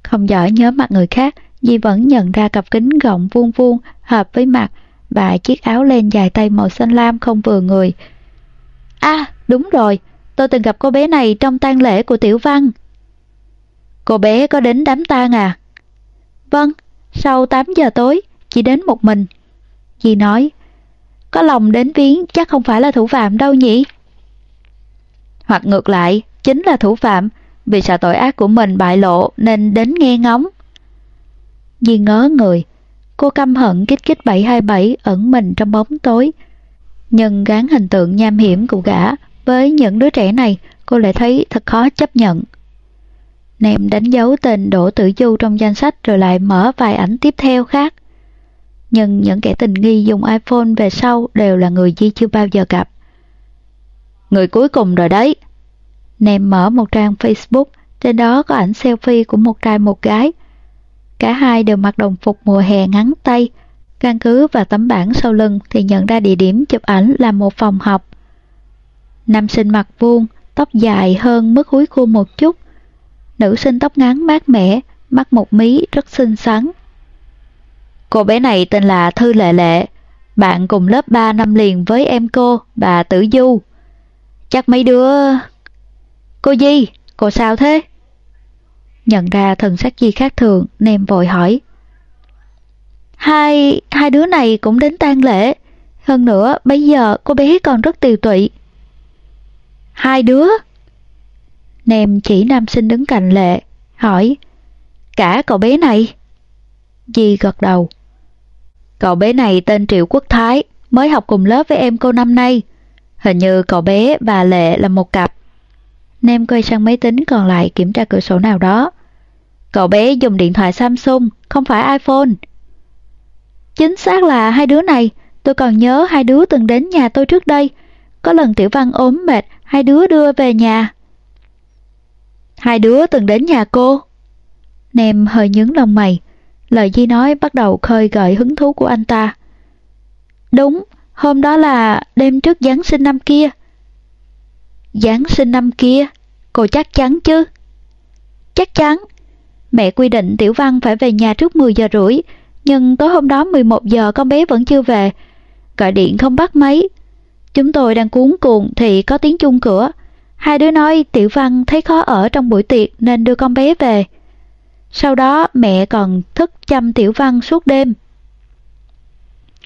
Không giỏi nhớ mặt người khác, Di vẫn nhận ra cặp kính gọng vuông vuông hợp với mặt và chiếc áo len dài tay màu xanh lam không vừa người. À, đúng rồi, tôi từng gặp cô bé này trong tang lễ của Tiểu Văn. Cô bé có đến đám tang à? Vâng, sau 8 giờ tối, chỉ đến một mình. Di nói, có lòng đến viếng chắc không phải là thủ phạm đâu nhỉ? Hoặc ngược lại, chính là thủ phạm, vì sợ tội ác của mình bại lộ nên đến nghe ngóng. Di ngớ người, cô căm hận kích kích 727 ẩn mình trong bóng tối. Nhưng gán hình tượng nham hiểm của gã với những đứa trẻ này cô lại thấy thật khó chấp nhận. Nèm đánh dấu tên Đỗ Tử Du trong danh sách rồi lại mở vài ảnh tiếp theo khác. Nhưng những kẻ tình nghi dùng iPhone về sau đều là người Di chưa bao giờ gặp. Người cuối cùng rồi đấy nèm mở một trang Facebook, trên đó có ảnh selfie của một trai một gái. Cả hai đều mặc đồng phục mùa hè ngắn tay, căn cứ vào tấm bảng sau lưng thì nhận ra địa điểm chụp ảnh là một phòng học. Nam sinh mặt vuông, tóc dài hơn mức húi cua một chút. Nữ sinh tóc ngắn mát mẻ, mắt một mí rất xinh xắn. Cô bé này tên là Thư Lệ Lệ, bạn cùng lớp 3 năm liền với em cô, bà Tử Du. Chắc mấy đứa... Cô Di, cô sao thế? Nhận ra thần sắc Di khác thường, nem vội hỏi. Hai, hai đứa này cũng đến tang lễ. Hơn nữa, bây giờ cô bé còn rất tiều tụy. Hai đứa? Nem chỉ nam sinh đứng cạnh lệ, hỏi. Cả cậu bé này? Di gật đầu. Cậu bé này tên Triệu Quốc Thái, mới học cùng lớp với em cô năm nay. Hình như cậu bé và Lệ là một cặp. Nem quay sang máy tính còn lại kiểm tra cửa sổ nào đó. Cậu bé dùng điện thoại Samsung, không phải iPhone. Chính xác là hai đứa này, tôi còn nhớ hai đứa từng đến nhà tôi trước đây. Có lần Tiểu Văn ốm mệt, hai đứa đưa về nhà. Hai đứa từng đến nhà cô. Nem hơi nhướng lông mày. Lời Di nói bắt đầu khơi gợi hứng thú của anh ta. Đúng, hôm đó là đêm trước Giáng sinh năm kia. Giáng sinh năm kia? Cô chắc chắn chứ? Chắc chắn. Mẹ quy định Tiểu Văn phải về nhà trước 10 giờ rưỡi, nhưng tối hôm đó 11 giờ con bé vẫn chưa về. Gọi điện không bắt máy. Chúng tôi đang cuốn cuồng thì có tiếng chung cửa. Hai đứa nói Tiểu Văn thấy khó ở trong buổi tiệc nên đưa con bé về. Sau đó mẹ còn thức chăm Tiểu Văn suốt đêm.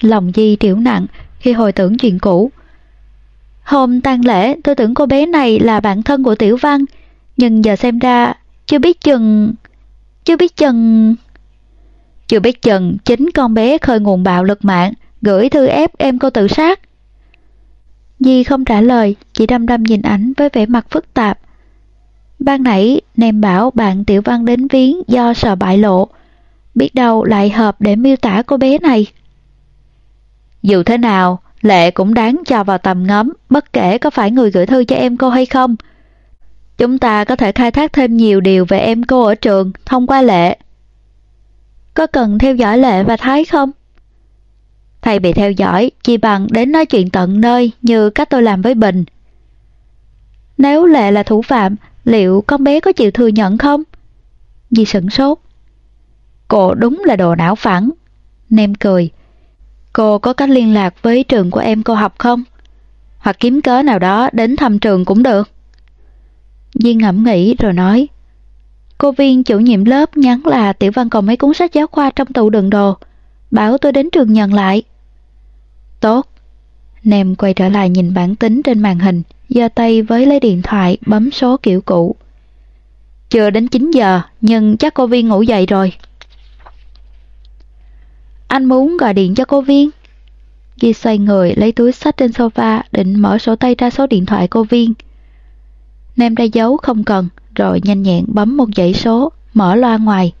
Lòng Di tiểu nặng khi hồi tưởng chuyện cũ. Hôm tang lễ tôi tưởng cô bé này là bạn thân của Tiểu Văn, nhưng giờ xem ra chưa biết chừng... Chưa biết chừng... Chưa biết chừng chính con bé khơi nguồn bạo lực mạng, gửi thư ép em cô tự sát. Di không trả lời, chỉ đăm đăm nhìn ảnh với vẻ mặt phức tạp. Ban nãy, Nem bảo bạn Tiểu Văn đến viếng do sợ bại lộ. Biết đâu lại hợp để miêu tả cô bé này. Dù thế nào, Lệ cũng đáng cho vào tầm ngắm, bất kể có phải người gửi thư cho em cô hay không. Chúng ta có thể khai thác thêm nhiều điều về em cô ở trường thông qua Lệ. Có cần theo dõi Lệ và Thái không? Thay bị theo dõi, chỉ bằng đến nói chuyện tận nơi như cách tôi làm với Bình. Nếu Lệ là thủ phạm, liệu con bé có chịu thừa nhận không? Dì sửng sốt. Cô đúng là đồ não phẳng. Nem cười. Cô có cách liên lạc với trường của em cô học không? Hoặc kiếm cớ nào đó đến thăm trường cũng được. Duyên ngẫm nghĩ rồi nói. Cô viên chủ nhiệm lớp nhắn là Tiểu Văn còn mấy cuốn sách giáo khoa trong tủ đựng đồ. Bảo tôi đến trường nhận lại. Tốt. Nem quay trở lại nhìn bản tính trên màn hình, giơ tay với lấy điện thoại bấm số kiểu cũ. Chưa đến 9 giờ, nhưng chắc cô Viên ngủ dậy rồi. Anh muốn gọi điện cho cô Viên. Ghi xoay người lấy túi sách trên sofa định mở sổ tay ra số điện thoại cô Viên. Nem ra dấu không cần, rồi nhanh nhẹn bấm một dãy số, mở loa ngoài.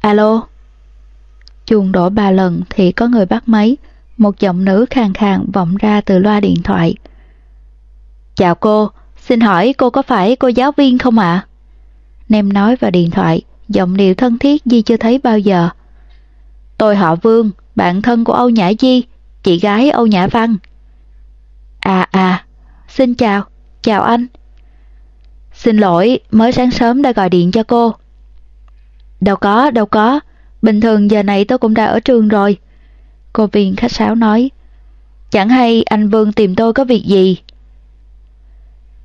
Alo? Chuông đổ ba lần thì có người bắt máy, một giọng nữ khàn khàn vọng ra từ loa điện thoại. Chào cô, xin hỏi cô có phải cô giáo viên không ạ? Nem nói vào điện thoại, giọng điệu thân thiết Di chưa thấy bao giờ. Tôi họ Vương, bạn thân của Âu Nhã Di, chị gái Âu Nhã Văn. À à, xin chào, chào anh. Xin lỗi, mới sáng sớm đã gọi điện cho cô. Đâu có, đâu có, bình thường giờ này tôi cũng đã ở trường rồi. Cô viên khách sáo nói, chẳng hay anh Vương tìm tôi có việc gì.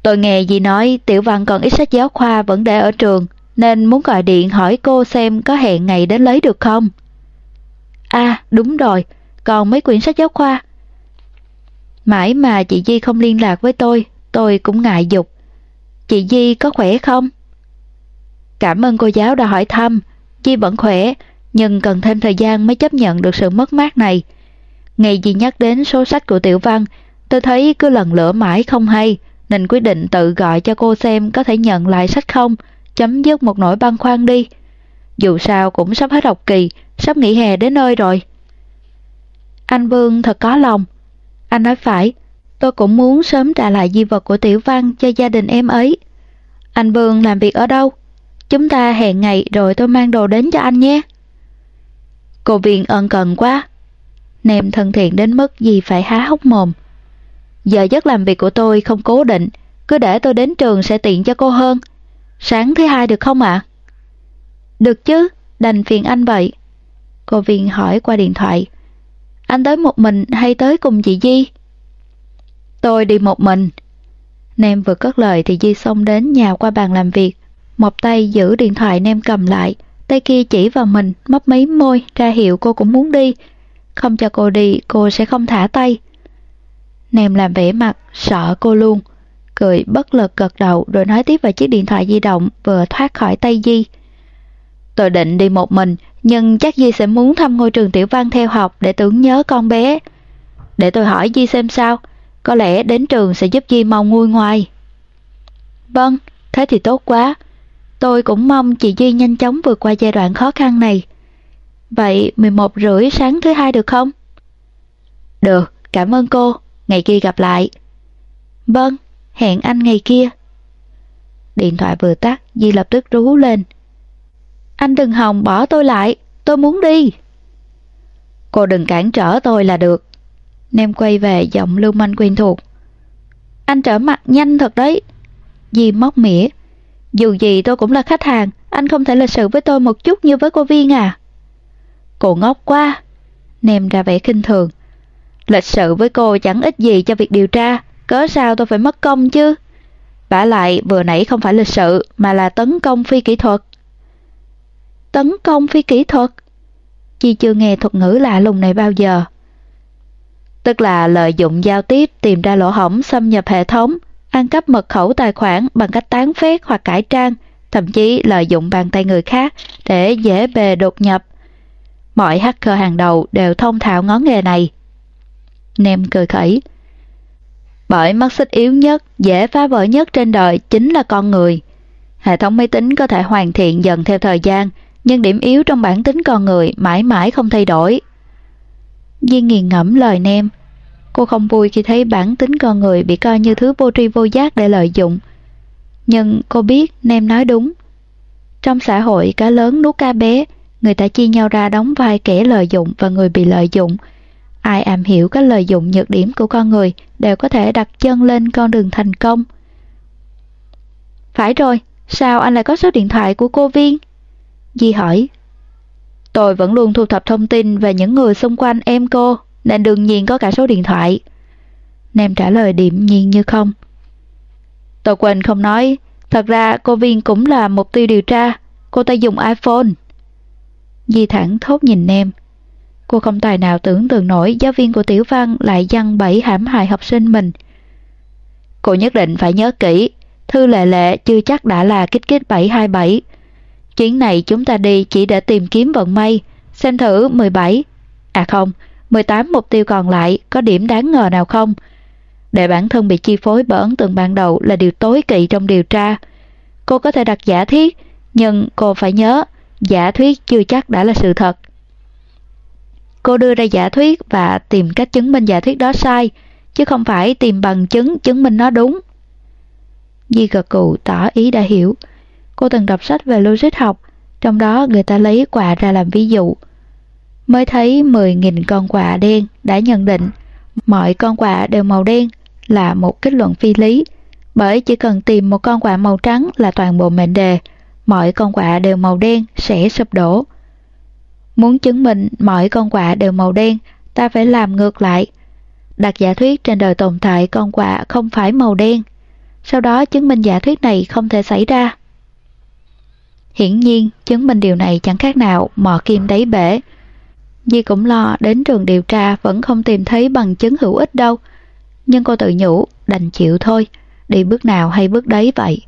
Tôi nghe gì nói Tiểu Văn còn ít sách giáo khoa vẫn để ở trường, nên muốn gọi điện hỏi cô xem có hẹn ngày đến lấy được không. À, đúng rồi, còn mấy quyển sách giáo khoa. Mãi mà chị Di không liên lạc với tôi, tôi cũng ngại dục. Chị Di có khỏe không? Cảm ơn cô giáo đã hỏi thăm, Di vẫn khỏe, nhưng cần thêm thời gian mới chấp nhận được sự mất mát này. Ngày Di nhắc đến số sách của Tiểu Văn, tôi thấy cứ lần lửa mãi không hay, nên quyết định tự gọi cho cô xem có thể nhận lại sách không, chấm dứt một nỗi băn khoăn đi. Dù sao cũng sắp hết học kỳ, sắp nghỉ hè đến nơi rồi. Anh Vương thật có lòng. Anh nói phải, tôi cũng muốn sớm trả lại di vật của Tiểu Văn cho gia đình em ấy. Anh Vương làm việc ở đâu? Chúng ta hẹn ngày rồi tôi mang đồ đến cho anh nhé. Cô Viên ân cần quá. Nèm thân thiện đến mức gì phải há hốc mồm. Giờ giấc làm việc của tôi không cố định, cứ để tôi đến trường sẽ tiện cho cô hơn. Sáng thứ hai được không ạ? Được chứ, đành phiền anh vậy. Cô Viên hỏi qua điện thoại. Anh tới một mình hay tới cùng chị Di? Tôi đi một mình. Nem vừa cất lời thì Di xông đến nhà qua bàn làm việc. Một tay giữ điện thoại Nem cầm lại, tay kia chỉ vào mình, mấp mấy môi, ra hiệu cô cũng muốn đi. Không cho cô đi, cô sẽ không thả tay. Nem làm vẻ mặt, sợ cô luôn. Cười bất lực gật đầu rồi nói tiếp vào chiếc điện thoại di động vừa thoát khỏi tay Di. Tôi định đi một mình, nhưng chắc Di sẽ muốn thăm ngôi trường tiểu văn theo học để tưởng nhớ con bé. Để tôi hỏi Di xem sao, có lẽ đến trường sẽ giúp Di mau nguôi ngoài. Vâng, thế thì tốt quá. Tôi cũng mong chị Duy nhanh chóng vượt qua giai đoạn khó khăn này. Vậy 11 rưỡi sáng thứ hai được không? Được, cảm ơn cô, ngày kia gặp lại. Vâng, hẹn anh ngày kia. Điện thoại vừa tắt, Di lập tức rú lên. Anh đừng hòng bỏ tôi lại, tôi muốn đi. Cô đừng cản trở tôi là được. Nem quay về giọng lưu manh quen thuộc. Anh trở mặt nhanh thật đấy. Di móc mỉa. Dù gì tôi cũng là khách hàng, anh không thể lịch sự với tôi một chút như với cô Viên à. Cô ngốc quá. Nem ra vẻ khinh thường. Lịch sự với cô chẳng ích gì cho việc điều tra, cớ sao tôi phải mất công chứ. Bả lại vừa nãy không phải lịch sự mà là tấn công phi kỹ thuật. Tấn công phi kỹ thuật? Chi chưa nghe thuật ngữ lạ lùng này bao giờ. Tức là lợi dụng giao tiếp tìm ra lỗ hổng xâm nhập hệ thống, ăn cắp mật khẩu tài khoản bằng cách tán phét hoặc cải trang, thậm chí lợi dụng bàn tay người khác để dễ bề đột nhập. Mọi hacker hàng đầu đều thông thạo ngón nghề này. Nem cười khẩy. Bởi mắt xích yếu nhất, dễ phá vỡ nhất trên đời chính là con người. Hệ thống máy tính có thể hoàn thiện dần theo thời gian, nhưng điểm yếu trong bản tính con người mãi mãi không thay đổi. Duyên nghiền ngẫm lời Nem. Cô không vui khi thấy bản tính con người bị coi như thứ vô tri vô giác để lợi dụng. Nhưng cô biết Nem nói đúng. Trong xã hội cá lớn nuốt cá bé, người ta chia nhau ra đóng vai kẻ lợi dụng và người bị lợi dụng. Ai am hiểu các lợi dụng nhược điểm của con người đều có thể đặt chân lên con đường thành công. Phải rồi, sao anh lại có số điện thoại của cô Viên? Di hỏi. Tôi vẫn luôn thu thập thông tin về những người xung quanh em cô, nên đương nhiên có cả số điện thoại. Nem trả lời điểm nhiên như không. Tôi quên không nói, thật ra cô Viên cũng là mục tiêu điều tra, cô ta dùng iPhone. Di thẳng thốt nhìn Nem. Cô không tài nào tưởng tượng nổi giáo viên của Tiểu Văn lại dăng bẫy hãm hại học sinh mình. Cô nhất định phải nhớ kỹ, Thư Lệ Lệ chưa chắc đã là kích kích 727. Chuyến này chúng ta đi chỉ để tìm kiếm vận may, xem thử 17, à không, 18 mục tiêu còn lại có điểm đáng ngờ nào không. Để bản thân bị chi phối bởi ấn tượng ban đầu là điều tối kỵ trong điều tra. Cô có thể đặt giả thiết, nhưng cô phải nhớ, giả thuyết chưa chắc đã là sự thật. Cô đưa ra giả thuyết và tìm cách chứng minh giả thuyết đó sai, chứ không phải tìm bằng chứng chứng minh nó đúng. Di gật cụ tỏ ý đã hiểu. Cô từng đọc sách về logic học, trong đó người ta lấy quả ra làm ví dụ. Mới thấy 10.000 con quả đen đã nhận định mọi con quả đều màu đen là một kết luận phi lý, bởi chỉ cần tìm một con quả màu trắng là toàn bộ mệnh đề, mọi con quả đều màu đen sẽ sụp đổ. Muốn chứng minh mọi con quả đều màu đen, ta phải làm ngược lại. Đặt giả thuyết trên đời tồn tại con quả không phải màu đen. Sau đó chứng minh giả thuyết này không thể xảy ra. Hiển nhiên, chứng minh điều này chẳng khác nào mò kim đáy bể. Di cũng lo đến trường điều tra vẫn không tìm thấy bằng chứng hữu ích đâu. Nhưng cô tự nhủ, đành chịu thôi, đi bước nào hay bước đấy vậy.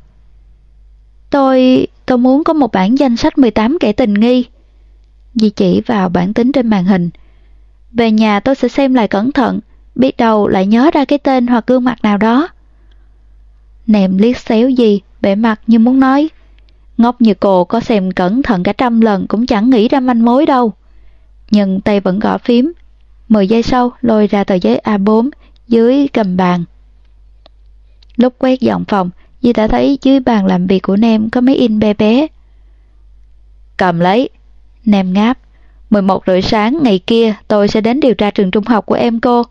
Tôi... tôi muốn có một bản danh sách 18 kẻ tình nghi. Di chỉ vào bản tính trên màn hình. Về nhà tôi sẽ xem lại cẩn thận, biết đâu lại nhớ ra cái tên hoặc gương mặt nào đó. Nèm liếc xéo gì, bể mặt như muốn nói. Ngốc như cô có xem cẩn thận cả trăm lần cũng chẳng nghĩ ra manh mối đâu. Nhưng tay vẫn gõ phím. Mười giây sau lôi ra tờ giấy A4, dưới gầm bàn. Lúc quét dọn phòng, Di đã thấy dưới bàn làm việc của Nem có mấy in bé bé. Cầm lấy. Nem ngáp. 11 rưỡi sáng ngày kia tôi sẽ đến điều tra trường trung học của em cô.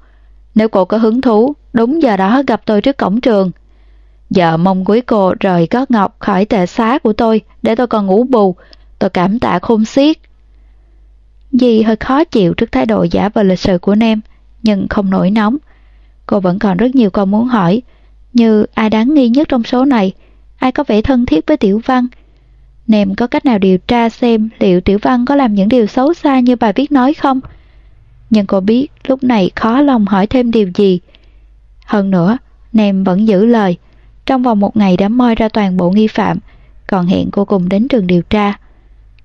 Nếu cô có hứng thú, đúng giờ đó gặp tôi trước cổng trường. Giờ mong quý cô rời gót ngọc khỏi tệ xá của tôi để tôi còn ngủ bù. Tôi cảm tạ khôn xiết. Dì hơi khó chịu trước thái độ giả vờ lịch sự của Nem, nhưng không nổi nóng. Cô vẫn còn rất nhiều câu muốn hỏi, như ai đáng nghi nhất trong số này, ai có vẻ thân thiết với Tiểu Văn. Nem có cách nào điều tra xem liệu Tiểu Văn có làm những điều xấu xa như bài viết nói không? Nhưng cô biết lúc này khó lòng hỏi thêm điều gì. Hơn nữa, Nem vẫn giữ lời. Trong vòng một ngày đã moi ra toàn bộ nghi phạm, còn hẹn cô cùng đến trường điều tra.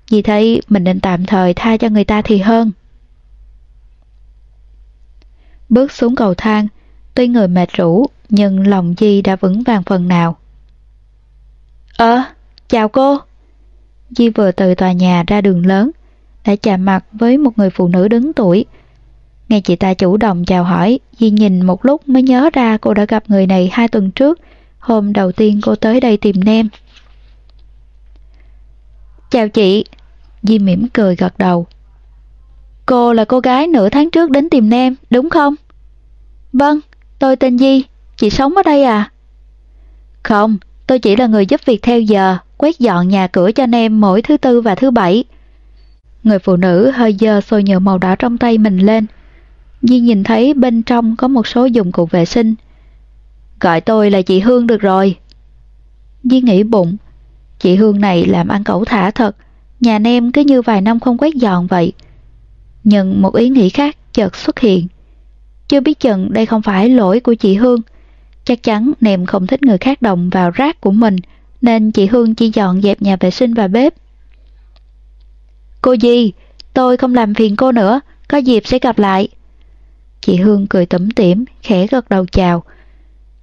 Vì thấy mình nên tạm thời tha cho người ta thì hơn. Bước xuống cầu thang, tuy người mệt rũ, nhưng lòng Di đã vững vàng phần nào. Ờ, chào cô. Di vừa từ tòa nhà ra đường lớn, đã chạm mặt với một người phụ nữ đứng tuổi. Nghe chị ta chủ động chào hỏi, Di nhìn một lúc mới nhớ ra cô đã gặp người này hai tuần trước, hôm đầu tiên cô tới đây tìm Nem. Chào chị, Di mỉm cười gật đầu. Cô là cô gái nửa tháng trước đến tìm Nem, đúng không? Vâng, tôi tên Di, chị sống ở đây à? Không, tôi chỉ là người giúp việc theo giờ, quét dọn nhà cửa cho Nem mỗi thứ tư và thứ bảy. Người phụ nữ hơi dơ xôi nhựa màu đỏ trong tay mình lên. Di nhìn thấy bên trong có một số dụng cụ vệ sinh. Gọi tôi là chị Hương được rồi. Di nghĩ bụng, chị Hương này làm ăn cẩu thả thật, nhà nem cứ như vài năm không quét dọn vậy. Nhưng một ý nghĩ khác chợt xuất hiện. Chưa biết chừng đây không phải lỗi của chị Hương. Chắc chắn nem không thích người khác động vào rác của mình, nên chị Hương chỉ dọn dẹp nhà vệ sinh và bếp. Cô Di, Tôi không làm phiền cô nữa, có dịp sẽ gặp lại. Chị Hương cười tủm tỉm, khẽ gật đầu chào.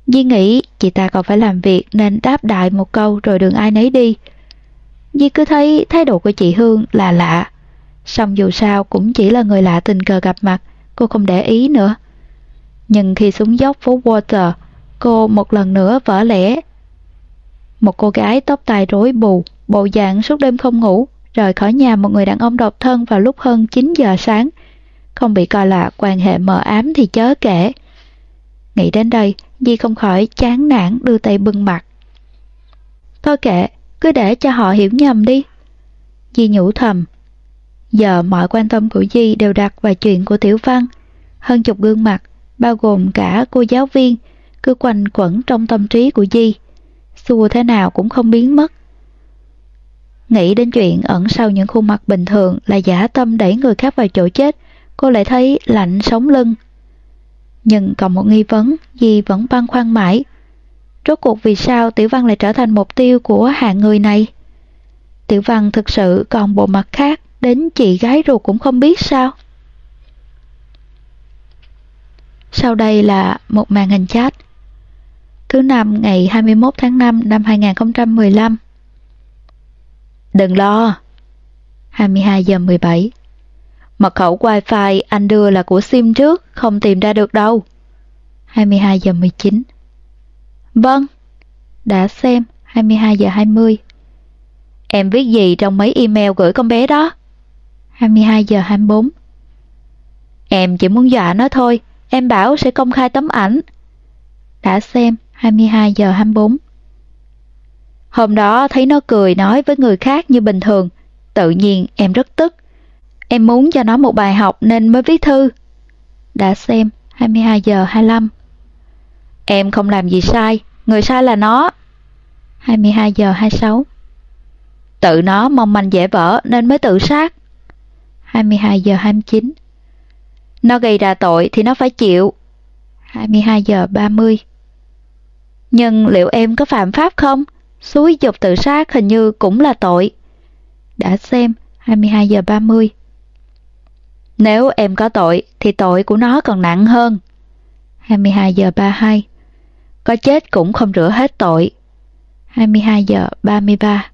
Di nghĩ chị ta còn phải làm việc nên đáp đại một câu rồi đường ai nấy đi. Di cứ thấy thái độ của chị Hương là lạ. Xong dù sao cũng chỉ là người lạ tình cờ gặp mặt, cô không để ý nữa. Nhưng khi xuống dốc phố Water, cô một lần nữa vỡ lẽ. Một cô gái tóc tai rối bù, bộ dạng suốt đêm không ngủ, rời khỏi nhà một người đàn ông độc thân vào lúc hơn 9 giờ sáng. Không bị coi là quan hệ mờ ám thì chớ kể. Nghĩ đến đây, Di không khỏi chán nản đưa tay bưng mặt. Thôi kệ, cứ để cho họ hiểu nhầm đi. Di nhủ thầm. Giờ mọi quan tâm của Di đều đặt vào chuyện của Tiểu Văn. Hơn chục gương mặt, bao gồm cả cô giáo viên, cứ quanh quẩn trong tâm trí của Di. Xua thế nào cũng không biến mất. Nghĩ đến chuyện ẩn sau những khuôn mặt bình thường là giả tâm đẩy người khác vào chỗ chết, cô lại thấy lạnh sống lưng. Nhưng còn một nghi vấn, Di vẫn băn khoăn mãi. Rốt cuộc vì sao Tiểu Văn lại trở thành mục tiêu của hạng người này? Tiểu Văn thực sự còn bộ mặt khác, đến chị gái ruột cũng không biết sao? Sau đây là một màn hình chat. Thứ năm ngày 21 tháng 5 năm 2015. Đừng lo. 22 giờ 17. Mật khẩu wifi anh đưa là của sim trước, không tìm ra được đâu. 22 giờ 19. Vâng. Đã xem, 22 giờ 20. Em viết gì trong mấy email gửi con bé đó? 22 giờ 24. Em chỉ muốn dọa nó thôi, em bảo sẽ công khai tấm ảnh. Đã xem, 22 giờ 24. Hôm đó thấy nó cười nói với người khác như bình thường, tự nhiên em rất tức. Em muốn cho nó một bài học nên mới viết thư. Đã xem, 22 giờ 25. Em không làm gì sai, người sai là nó. 22 giờ 26. Tự nó mong manh dễ vỡ nên mới tự sát. 22 giờ 29. Nó gây ra tội thì nó phải chịu. 22 giờ 30. Nhưng liệu em có phạm pháp không? Suối dục tự sát hình như cũng là tội. Đã xem 22 giờ 30. Nếu em có tội, thì tội của nó còn nặng hơn. 22 giờ 32. Có chết cũng không rửa hết tội. 22 giờ 33.